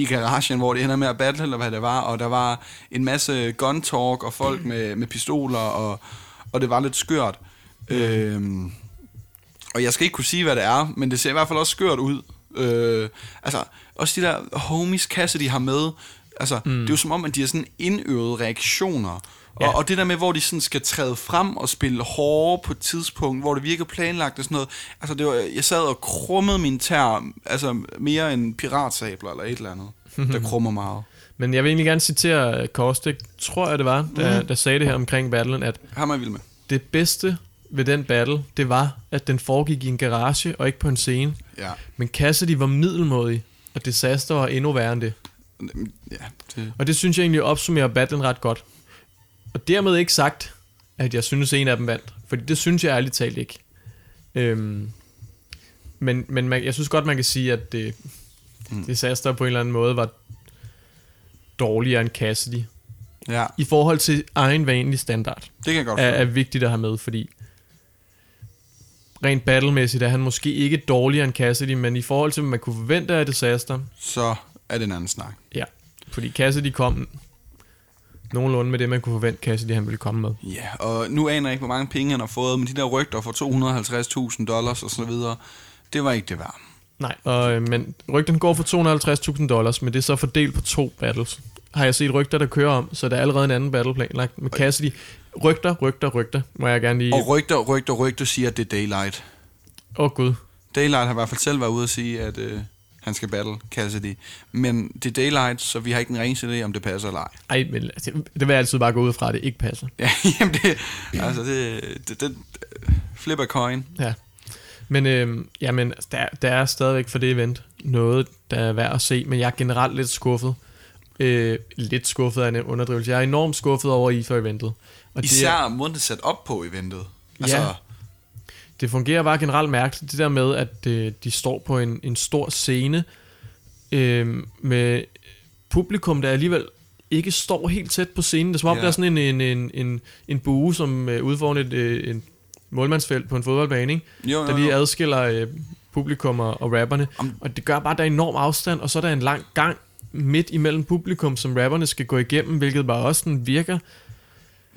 i garagen, hvor det ender med at battle, eller hvad det var. Og der var en masse gun talk, og folk med, med pistoler, og, og det var lidt skørt. Øhm, og jeg skal ikke kunne sige, hvad det er, men det ser i hvert fald også skørt ud. Øh, altså, også de der homies Cassidy har med, altså, mm. det er jo som om, at de har sådan indøvede reaktioner. Ja. Og, og det der med, hvor de sådan skal træde frem og spille hårde på et tidspunkt, hvor det virker planlagt og sådan noget. Altså, det var, jeg sad og krummede min tær, altså mere end piratsabler eller et eller andet, der krummer meget. Men jeg vil egentlig gerne citere Korstik, tror jeg det var, der, Mhm. der sagde det her omkring battlen, at Ham er vild med. det bedste ved den battle, det var, at den foregik i en garage og ikke på en scene. Ja, Men Cassidy var middelmådig, og Disaster var endnu værre end det. ja det, Og det synes jeg egentlig opsummerer battlen ret godt. Og dermed ikke sagt, at jeg synes, en af dem vandt. Fordi det synes jeg ærligt talt ikke. Øhm, men men man, jeg synes godt, man kan sige, at det, mm. Disaster på en eller anden måde var dårligere end Cassidy. ja, I forhold til egen vanlig standard. det kan jeg godt er, er vigtigt at have med, fordi rent battlemæssigt er han måske ikke dårligere end Cassidy, men i forhold til, hvad man kunne forvente af Disaster, Så er det en anden snak. ja. Fordi Cassidy kom nogenlunde med det, man kunne forvente Cassidy, han ville komme med. Ja, og nu aner jeg ikke, hvor mange penge han har fået, men de der rygter for 250.000 dollars og så videre, det var ikke det værd. Nej, og, øh, men rygten går for 250.000 dollars, men det er så fordelt på to battles. Har jeg set rygter, der kører om, så der er allerede en anden battle planlagt med Cassidy. Rygter, rygter, rygter, må jeg gerne lige... Og rygter, rygter, rygter siger, at det er Daylight. Åh oh, gud. Daylight har i hvert fald selv været ude at sige, at øh, han skal battle Cassidy. Men det er Daylight, så vi har ikke en ringeste idé, om det passer eller ej. Ej, men altså, det vil jeg altid bare gå ud fra, at det ikke passer. Ja, jamen det, altså det, det, det flip a coin. Ja. Men øh, jamen, altså, der, der er stadigvæk for det event noget, der er værd at se, men jeg er generelt lidt skuffet. Øh, lidt skuffet af en underdrivelse. Jeg er enormt skuffet over IFA-eventet. Og det, Især måden det er sat op på eventet. Altså, Ja. Det fungerer bare generelt mærkeligt, det der med, at øh, de står på en, en stor scene øh, med publikum, der alligevel ikke står helt tæt på scenen. Det er som om, Ja. der er sådan en, en, en, en, en bue, som øh, ude foran et, øh, en målmandsfelt på en fodboldbane, ikke? jo, der jo, lige jo. adskiller øh, publikum og, og rapperne. Om- Og det gør bare, at der er enorm afstand, og så er der en lang gang midt imellem publikum, som rapperne skal gå igennem, hvilket bare også sådan virker.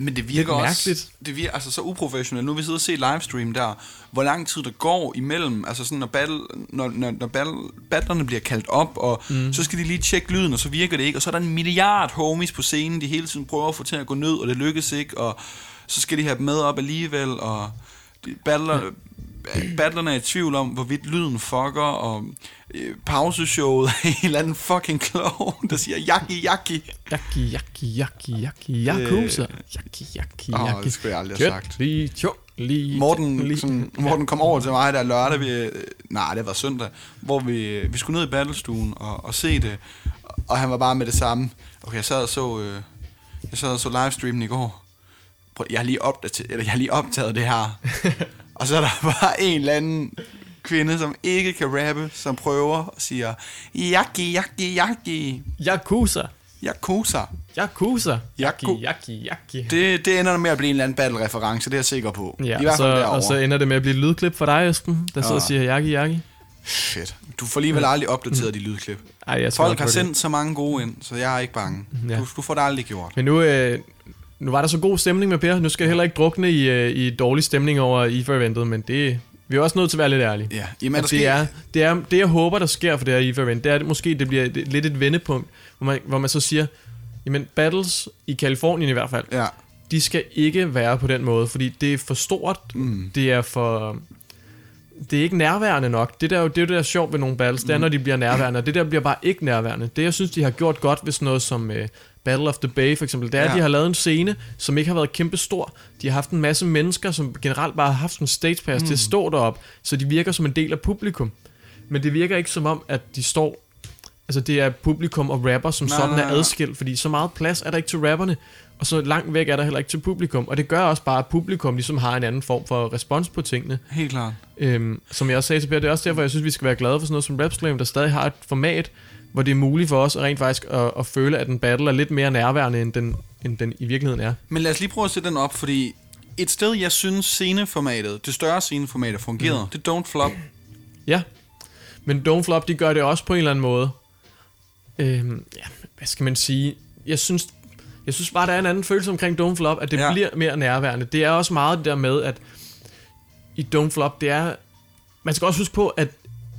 Men det virker Lidt også mærkeligt. det virker altså så uprofessionelt. Nu har vi siddet og set livestream der, hvor lang tid der går imellem, altså sådan når, battle, når, når, når battle, battlerne bliver kaldt op, og mm. så skal de lige tjekke lyden, og så virker det ikke, og så er der en milliard homies på scenen, de hele tiden prøver at få til at gå ned, og det lykkes ikke, og så skal de have dem med op alligevel, og battler, battlerne er i tvivl om, hvorvidt lyden fucker, og øh, pauseshowet er en eller anden fucking klovn, der siger yaki yaki. Yaki, yaki, yaki, yaki, yakuza. Yaki, yaki, Åh, yaki. det skulle jeg aldrig have sagt. Kjøtli, tjoli, Morten, tjoli. sådan, Morten kom over til mig der lørdag, vi, nej, det var søndag, hvor vi, vi skulle ned i battlestuen og, og se det, og han var bare med det samme. Okay, jeg sad og så, øh, jeg Jeg sad og så livestreamen i går. Prøv, jeg har lige opdateret, eller jeg har lige optaget det her. og så er der bare en eller anden kvinde, som ikke kan rappe, som prøver og siger, Yaki, yaki, yaki. Yakuza. Yakuza. Yakuza. Yaku- yaki, yaki. Det, det ender med at blive en eller anden battle-reference, det er jeg sikker på. Ja, I hvert så, fald derovre. og så ender det med at blive et lydklip for dig, Esben, der sidder og Ah. siger yaki, yaki. Shit. Du får alligevel aldrig opdateret de lydklip. Ej, jeg Folk har få det. sendt så mange gode ind, så jeg er ikke bange. Ja. Du, du får det aldrig gjort. Men nu, øh, nu var der så god stemning med Per. Nu skal jeg heller ikke drukne i, øh, i dårlig stemning over IFA-eventet, men det, vi er også nødt til at være lidt ærlige. Ja, jamen, der det, sker- er, det, er, det, jeg håber, der sker for det her IFA-event, det er, at måske det bliver lidt et vendepunkt, hvor man, hvor man så siger, jamen battles i Kalifornien i hvert fald, Ja. de skal ikke være på den måde, fordi det er for stort, mm. det er for... Det er ikke nærværende nok. Det der, er det er jo det, der er sjovt ved nogle battles, det er, når de bliver nærværende, og det der bliver bare ikke nærværende. Det, jeg synes, de har gjort godt ved sådan noget som uh, Battle of the Bay, for eksempel, det er, ja. At de har lavet en scene, som ikke har været kæmpe stor. De har haft en masse mennesker, som generelt bare har haft en stage pass mm. til at stå derop, så de virker som en del af publikum. Men det virker ikke som om, at de står Altså det er publikum og rapper, som Nej, sådan nej, er nej. adskilt, fordi så meget plads er der ikke til rapperne, og så langt væk er der heller ikke til publikum. Og det gør også bare, at publikum ligesom har en anden form for respons på tingene. Helt klart. Øhm, som jeg også sagde til Per, det er også derfor, jeg synes, vi skal være glade for sådan noget som Rap Slam, der stadig har et format, hvor det er muligt for os at rent faktisk at, at føle, at en battle er lidt mere nærværende, end den, end den i virkeligheden er. Men lad os lige prøve at sætte den op, fordi et sted, jeg synes sceneformatet, det større sceneformat, fungerede, mm. det er Don't Flop. Ja, men Don't Flop, de gør det også på en eller anden måde. Øhm, ja, hvad skal man sige? Jeg synes, jeg synes bare, der er en anden følelse omkring Don't Flop, at det. Ja. bliver mere nærværende. Det er også meget det der med, at i Don't Flop, det er... Man skal også huske på, at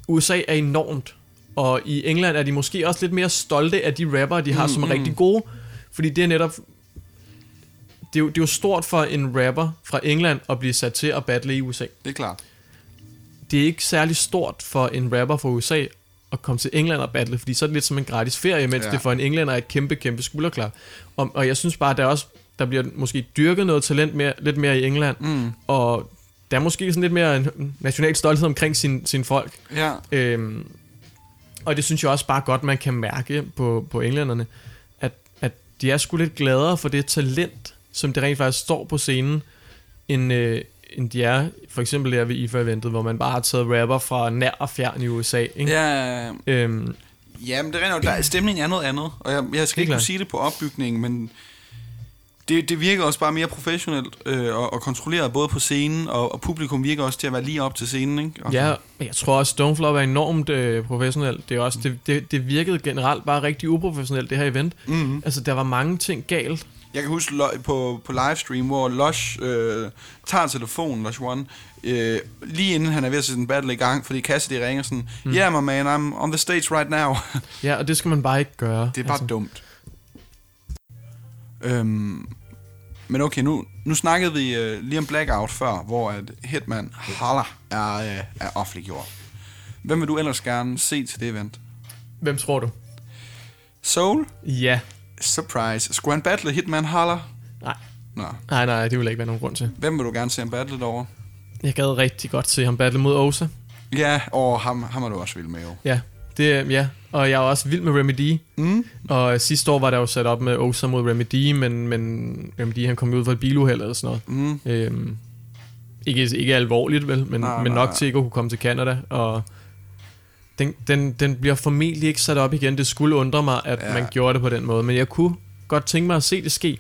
USA er enormt, og i England er de måske også lidt mere stolte af de rapper, de har, mm, som er mm. rigtig gode. Fordi det er netop... Det er, jo, det er jo stort for en rapper fra England at blive sat til at battle i USA Det er klart. det er ikke særlig stort for en rapper fra USA at komme til England og battle, fordi så er det lidt som en gratis ferie, mens ja. Det for en englænder er et kæmpe, kæmpe skulderklap. Og, og jeg synes bare, der også der bliver måske dyrket noget talent mere, lidt mere i England, Mm. og der er måske sådan lidt mere en national stolthed omkring sin, sin folk. Ja. Øhm, og det synes jeg også bare godt, man kan mærke på, på englænderne, at, at de er sgu lidt gladere for det talent, som det rent faktisk står på scenen, end, øh, end de er for eksempel der ved IFA-eventet, hvor man bare har taget rapper fra nær og fjern i USA. Ikke? Ja, Øhm, Jamen, det er rent, der, stemningen er noget andet, og jeg, jeg skal ikke kunne sige det på opbygningen, men det, det virker også bare mere professionelt øh, og, og kontrolleret både på scenen, og, og publikum virker også til at være lige op til scenen, ikke? Og ja, men jeg tror også, Stoneflop er enormt øh, professionelt. Det, er også, det, det, det virkede generelt bare rigtig uprofessionelt, det her event. Mm-hmm. Altså, der var mange ting galt. Jeg kan huske på, på livestream, hvor Lush øh, tager telefonen, Lush One, øh, lige inden han er ved at sætte en battle i gang, fordi Cassidy ringer sådan, Mm. yeah, my man, I'm on the stage right now. Ja, og det skal man bare ikke gøre. Det er bare altså. dumt. Øhm, men okay, nu, nu snakkede vi øh, lige om Blackout før, hvor at Hitman Holler er, øh, er offentliggjort. Hvem vil du ellers gerne se til det event? Hvem tror du? Soul? Ja. Surprise. Skulle han battle Hitman Holler? Nej. Nå. Nej, nej, det vil ikke være nogen grund til. Hvem vil du gerne se ham battle derovre? Jeg gad rigtig godt se ham battle mod Osa. Ja, og ham, ham er du også vild med jo. Ja, det, ja. og jeg er også vild med Remedy. Mm. Og sidste år var der jo sat op med Osa mod Remedy, men, men Remedy han kom ud fra et biluheld eller sådan noget. Mm. Øhm, ikke, ikke alvorligt vel, men, Nej, men nok nej. til ikke at kunne komme til Canada. Og den, den, den bliver formentlig ikke sat op igen. Det skulle undre mig, at ja. man gjorde det på den måde. Men jeg kunne godt tænke mig at se det ske.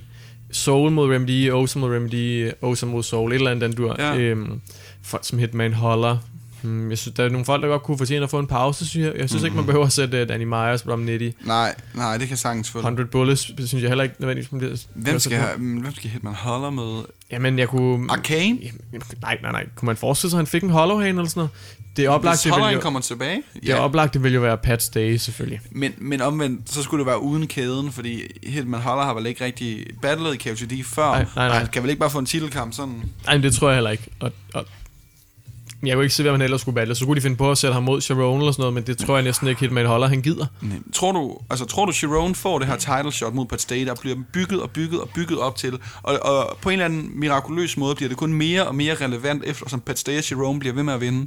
Soul mod Remedy, Osa mod Remedy, Osa mod Soul, et eller andet, den dur. Ja. Øhm, folk som Hitman Holler. Hmm, jeg synes, der er nogle folk, der godt kunne fortjene at få en pause, synes jeg. Jeg synes mm-hmm. ikke, man behøver at sætte uh, Danny Myers, Rom Nitty. Nej, nej, det kan sagtens få 100 Bullets, synes jeg heller ikke nødvendigvis. man bliver- Hvem skal, have, mm, hvem skal Hitman Holler med? Jamen, jeg kunne... Arcane? Jamen, nej, nej, nej. Kunne man forestille sig, at han fik en hollow hand eller sådan noget? Det er oplagt, Hvis jo, kommer tilbage? det oplagt, det vil jo være Pat's Day, selvfølgelig. Men, men omvendt, så skulle det være uden kæden, fordi Hitman Holler har vel ikke rigtig battlet i KFCD før. Nej, nej, nej. Han kan vel ikke bare få en titelkamp sådan? Nej, det tror jeg heller ikke. Og, og jeg kunne ikke se, hvad man ellers skulle battle. Så kunne de finde på at sætte ham mod Sharon eller sådan noget, men det tror jeg næsten ikke Hitman Holler, han gider. Nej. Tror du, altså tror du Sharon får det her title shot mod Pat Stay, der bliver bygget og bygget og bygget op til, og, og på en eller anden mirakuløs måde bliver det kun mere og mere relevant, eftersom Pat Stay og Sharon bliver ved med at vinde?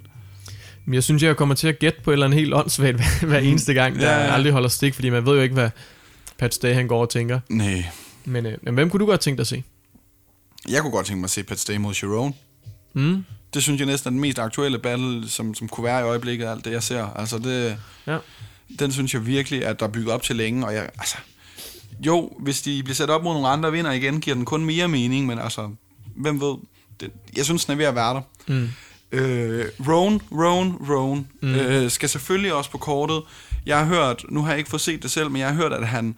Men jeg synes, jeg kommer til at gætte på et eller andet helt åndssvagt hver, hver eneste gang, der Ja, ja, aldrig holder stik, fordi man ved jo ikke, hvad Pat Day han går og tænker. Nej. Men, øh, men hvem kunne du godt tænke dig at se? Jeg kunne godt tænke mig at se Pat Stay mod Sharon. Mm. Det synes jeg næsten er den mest aktuelle battle, som, som kunne være i øjeblikket, alt det jeg ser. Altså det, Ja. den synes jeg virkelig, at der er bygget op til længe, og jeg, altså, jo, hvis de bliver sat op mod nogle andre vinder igen, giver den kun mere mening, men altså, hvem ved, det, jeg synes, den er ved at være der. Mm. Øh, Roan, Roan, Roan mm. øh, skal selvfølgelig også på kortet. Jeg har hørt, nu har jeg ikke fået set det selv, men jeg har hørt, at han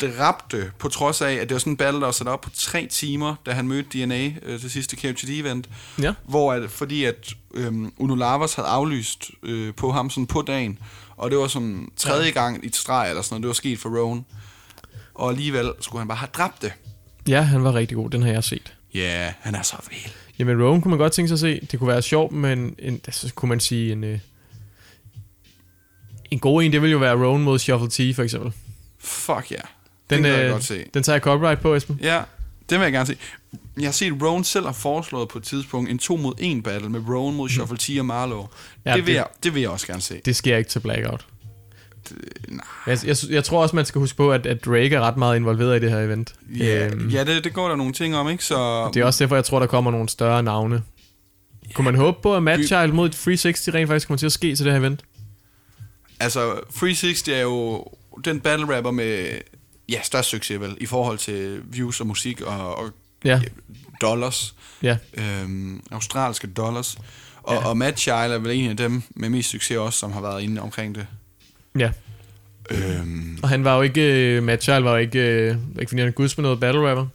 dræbte, på trods af, at det var sådan en battle, der var sat op på tre timer, da han mødte DNA øh, til sidste KFGD-event. Ja. Hvor at, fordi at øhm, Uno Lavas havde aflyst øh, på ham sådan på dagen, og det var sådan tredje gang i et streg eller sådan noget, det var sket for Rowan. Og alligevel skulle han bare have dræbt det. Ja, han var rigtig god. Den har jeg set. Ja, yeah, han er så vild. Jamen, Rowan kunne man godt tænke sig at se. Det kunne være sjovt, men en, altså, kunne man sige en... Øh, en god en, det ville jo være Rowan mod Shuffle T, for eksempel. Fuck ja. Yeah. Den, Den kan jeg øh, godt se. Den tager jeg copyright på, Esben. Ja, det vil jeg gerne se. Jeg har set Rowan selv har foreslået på et tidspunkt en 2 mod 1 battle med Rowan mod Shuffle T og Marlow. Ja, Ja, det, vil det- jeg, det vil jeg også gerne se. Det sker ikke til Blackout. nej. Jeg, jeg, jeg tror også, man skal huske på, at, at Drake er ret meget involveret i det her event. Ja, Øhm, ja det, det går der nogle ting om, ikke? Så Det er også derfor, jeg tror, der kommer nogle større navne. Kunne man håbe på, at Madchild mod et 360 rent faktisk kommer til at ske til det her event? Altså, 360 er jo den battle rapper med ja, størst succes vel, i forhold til views og musik og, og Ja. dollars. Ja. Øhm, australske dollars. Og, Ja. og Matt Child er vel en af dem med mest succes også, som har været inde omkring det. Ja. Øhm, Og han var jo ikke... Uh, Madchild var jo ikke... Uh, ikke er guds med noget battle rapper.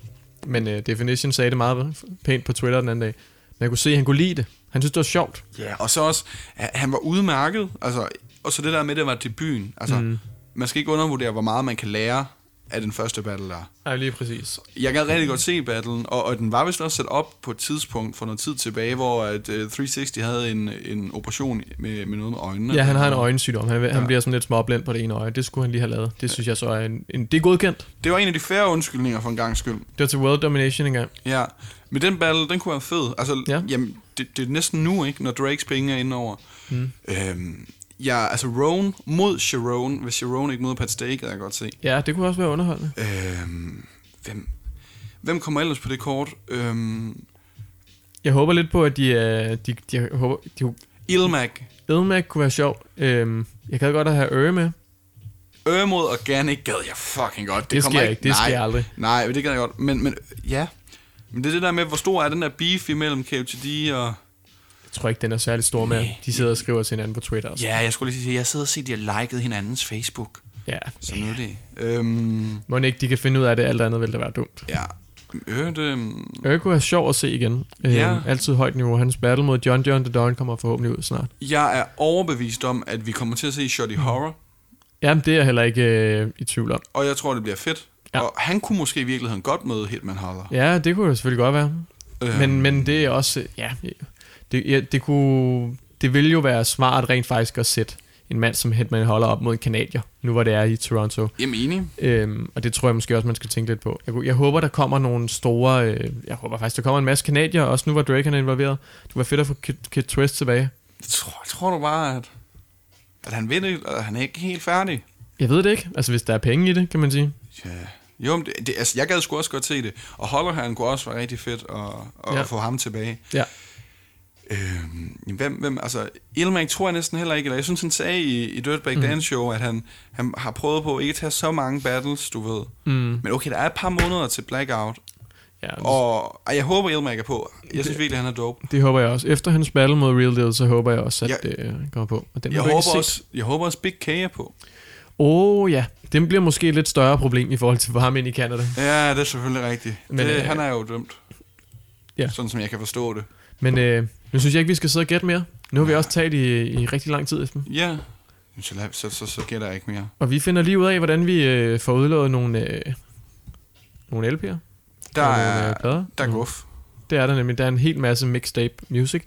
Men uh, Definition sagde det meget pænt på Twitter den anden dag. Men jeg kunne se, at han kunne lide det. Han synes, det var sjovt. ja, og så også, han- var udmærket. Altså, og så det der med, det var debuten. Altså, mm. man skal ikke undervurdere, hvor meget man kan lære af den første battle der. Ja, lige præcis. Jeg gad rigtig godt se battlen, og, og den var vist også sat op på et tidspunkt for noget tid tilbage, hvor at, uh, 360 havde en, en operation med, med noget med øjnene. Ja, han har en øjensygdom. Han, han Ja. bliver sådan lidt småblind på det ene øje. Det skulle han lige have lavet. Det synes jeg så er en, en... Det er godkendt. Det var en af de færre undskyldninger for en gang skyld. Det var til World Domination engang. Ja, men den battle, den kunne være fed. Altså, Ja. ja. jamen, det, det er næsten nu, ikke, når Drakes penge er inde over. Mm. Øhm, ja, altså Roan mod Sharon. Hvis Sharon ikke møder Pat Stake, kan jeg godt se. Ja, det kunne også være underholdende. Øhm, hvem, hvem kommer ellers på det kort? Øhm, Jeg håber lidt på, at de... Uh, de, de, håber, de Ilmac. Ilmac kunne være sjov. Øhm, jeg kan godt have Øre med. Øre mod Organic gad jeg fucking godt. Det kommer sker ikke, det nej, sker aldrig. Nej, det gad jeg godt. Men, men ja, men det er det der med, hvor stor er den der beef imellem KFTD og... Jeg tror ikke, den er særlig stor med. De sidder og skriver til hinanden på Twitter. Og sådan. Ja, jeg skulle lige sige, jeg sidder og ser, at de har liket hinandens Facebook. ja. Så nu er det... Øhm, Må ikke de kan finde ud af det, alt andet vil det være dumt. ja, øh, det, Øre kunne være sjov at se igen. Ja. Øhm, altid højt niveau. Hans battle mod John John The Don kommer forhåbentlig ud snart. jeg er overbevist om, at vi kommer til at se Shoddy Horror, Jamen, det er jeg heller ikke øh, i tvivl om. og jeg tror, det bliver fedt. Ja. Ja. Og han kunne måske i virkeligheden godt møde Hitman Holler. Ja, det kunne det selvfølgelig godt være. Øhm, Men, men det er også... Ja, det, ja, det kunne... Det ville jo være smart rent faktisk at sætte en mand som Hitman holder op mod en kanadier, nu hvor det er i Toronto. Jamen enig. Øhm, og det tror jeg måske også, man skal tænke lidt på. Jeg, jeg håber, der kommer nogle store... Øh, jeg håber faktisk, der kommer en masse kanadier, også nu hvor Drake er involveret. Det var fedt at få Kid, Kid Twist tilbage. Tror, tror du bare, at, at han ved det, og han er ikke helt færdig? Jeg ved det ikke. Altså, hvis der er penge i det, kan man sige. Ja. Jo, men det, det, altså, jeg gad sgu også godt se det. Og Holler han kunne også være rigtig fedt at, at ja. få ham tilbage. Ja. Øhm, hvem, hvem, altså, Ilmac tror jeg næsten heller ikke, eller jeg synes, han sagde i, i Dirtbag mm. Dance Show, at han, han har prøvet på ikke at tage så mange battles, du ved. Mm. Men okay, der er et par måneder til Blackout, Ja, og ej, jeg håber, Ilmac er på. Jeg synes virkelig, han er dope. det håber jeg også. Efter hans battle mod Real Deal, så håber jeg også, at Ja. det øh, kommer på. Og den Jeg håber, også, jeg håber også, Big K er på. Åh oh, ja, den bliver måske et lidt større problem i forhold til ham ind i Canada. Ja, det er selvfølgelig rigtigt. Men, det, øh, han er jo dømt. Ja. Sådan som jeg kan forstå det. Men øh, nu synes jeg ikke, vi skal sidde og gætte mere. Nu har vi også talt i, i rigtig lang tid, Esben. Ja, så, så, så, så gætter jeg ikke mere. Og vi finder lige ud af, hvordan vi øh, får udlået nogle, øh, nogle LP'er. Der og nogle, er, øh, plader. der er Mm. guf. Det er der nemlig. Der er en hel masse mixtape music.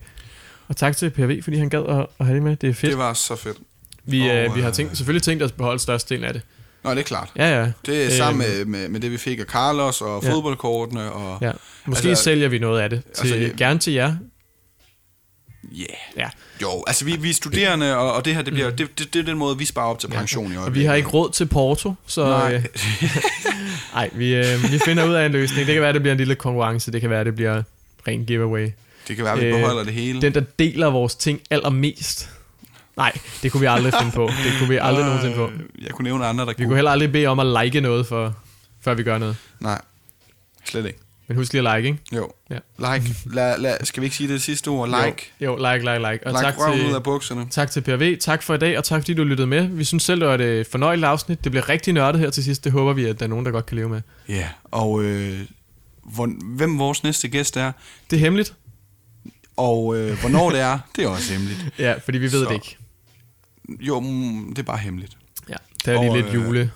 Og tak til PV, fordi han gad at, at have det med. Det er fedt. Det var så fedt. vi, og, øh, vi har øh, tænkt, selvfølgelig tænkt os at beholde størstedelen af det. Nå, det er klart. Ja, ja. Det er sammen Øhm, med, med, med det, vi fik af Carlos og Ja. fodboldkortene. Og, Ja. Måske altså, Altså, sælger vi noget af det. Til, altså, altså, gerne til jer. Yeah. Ja. Jo, altså vi, vi er studerende, og, og det her, det, bliver, det, det, det er den måde, vi sparer op til pension i Og vi øjeblikket. har ikke råd til Porto, så... Nej. øh, Ej, vi, øh, vi finder ud af en løsning. Det kan være, det bliver en lille konkurrence. Det kan være, det bliver ren giveaway. Det kan være, vi beholder det hele. Øh, Den, der deler vores ting allermest. Nej, det kunne vi aldrig finde på. Det kunne vi aldrig nogensinde på. Øh, Jeg kunne nævne andre, der Vi kunne heller aldrig bede om at like noget, for, før vi gør noget. Nej, slet ikke. Men husk lige at like, ikke? Jo. Ja. Like. La, la, skal vi ikke sige det sidste ord? Like. Jo, jo like, like, like. Og like tak røven ud til, af bukserne. tak til PRV. Tak for i dag, og tak fordi du lyttede med. Vi synes selv, det var et fornøjeligt afsnit. Det bliver rigtig nørdet her til sidst. Det håber vi, at der er nogen, der godt kan leve med. Ja, og øh, hvor, hvem vores næste gæst er, Det er hemmeligt. og øh, hvornår det er, det er også hemmeligt. Ja, fordi vi ved Så. det ikke. Jo, mm, det er bare hemmeligt. Ja, det er lige Og, lidt øh, jule,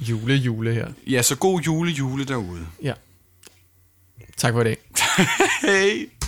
jule, jule her. Ja, så god jule, jule derude. Ja. Tak for i dag. Hej.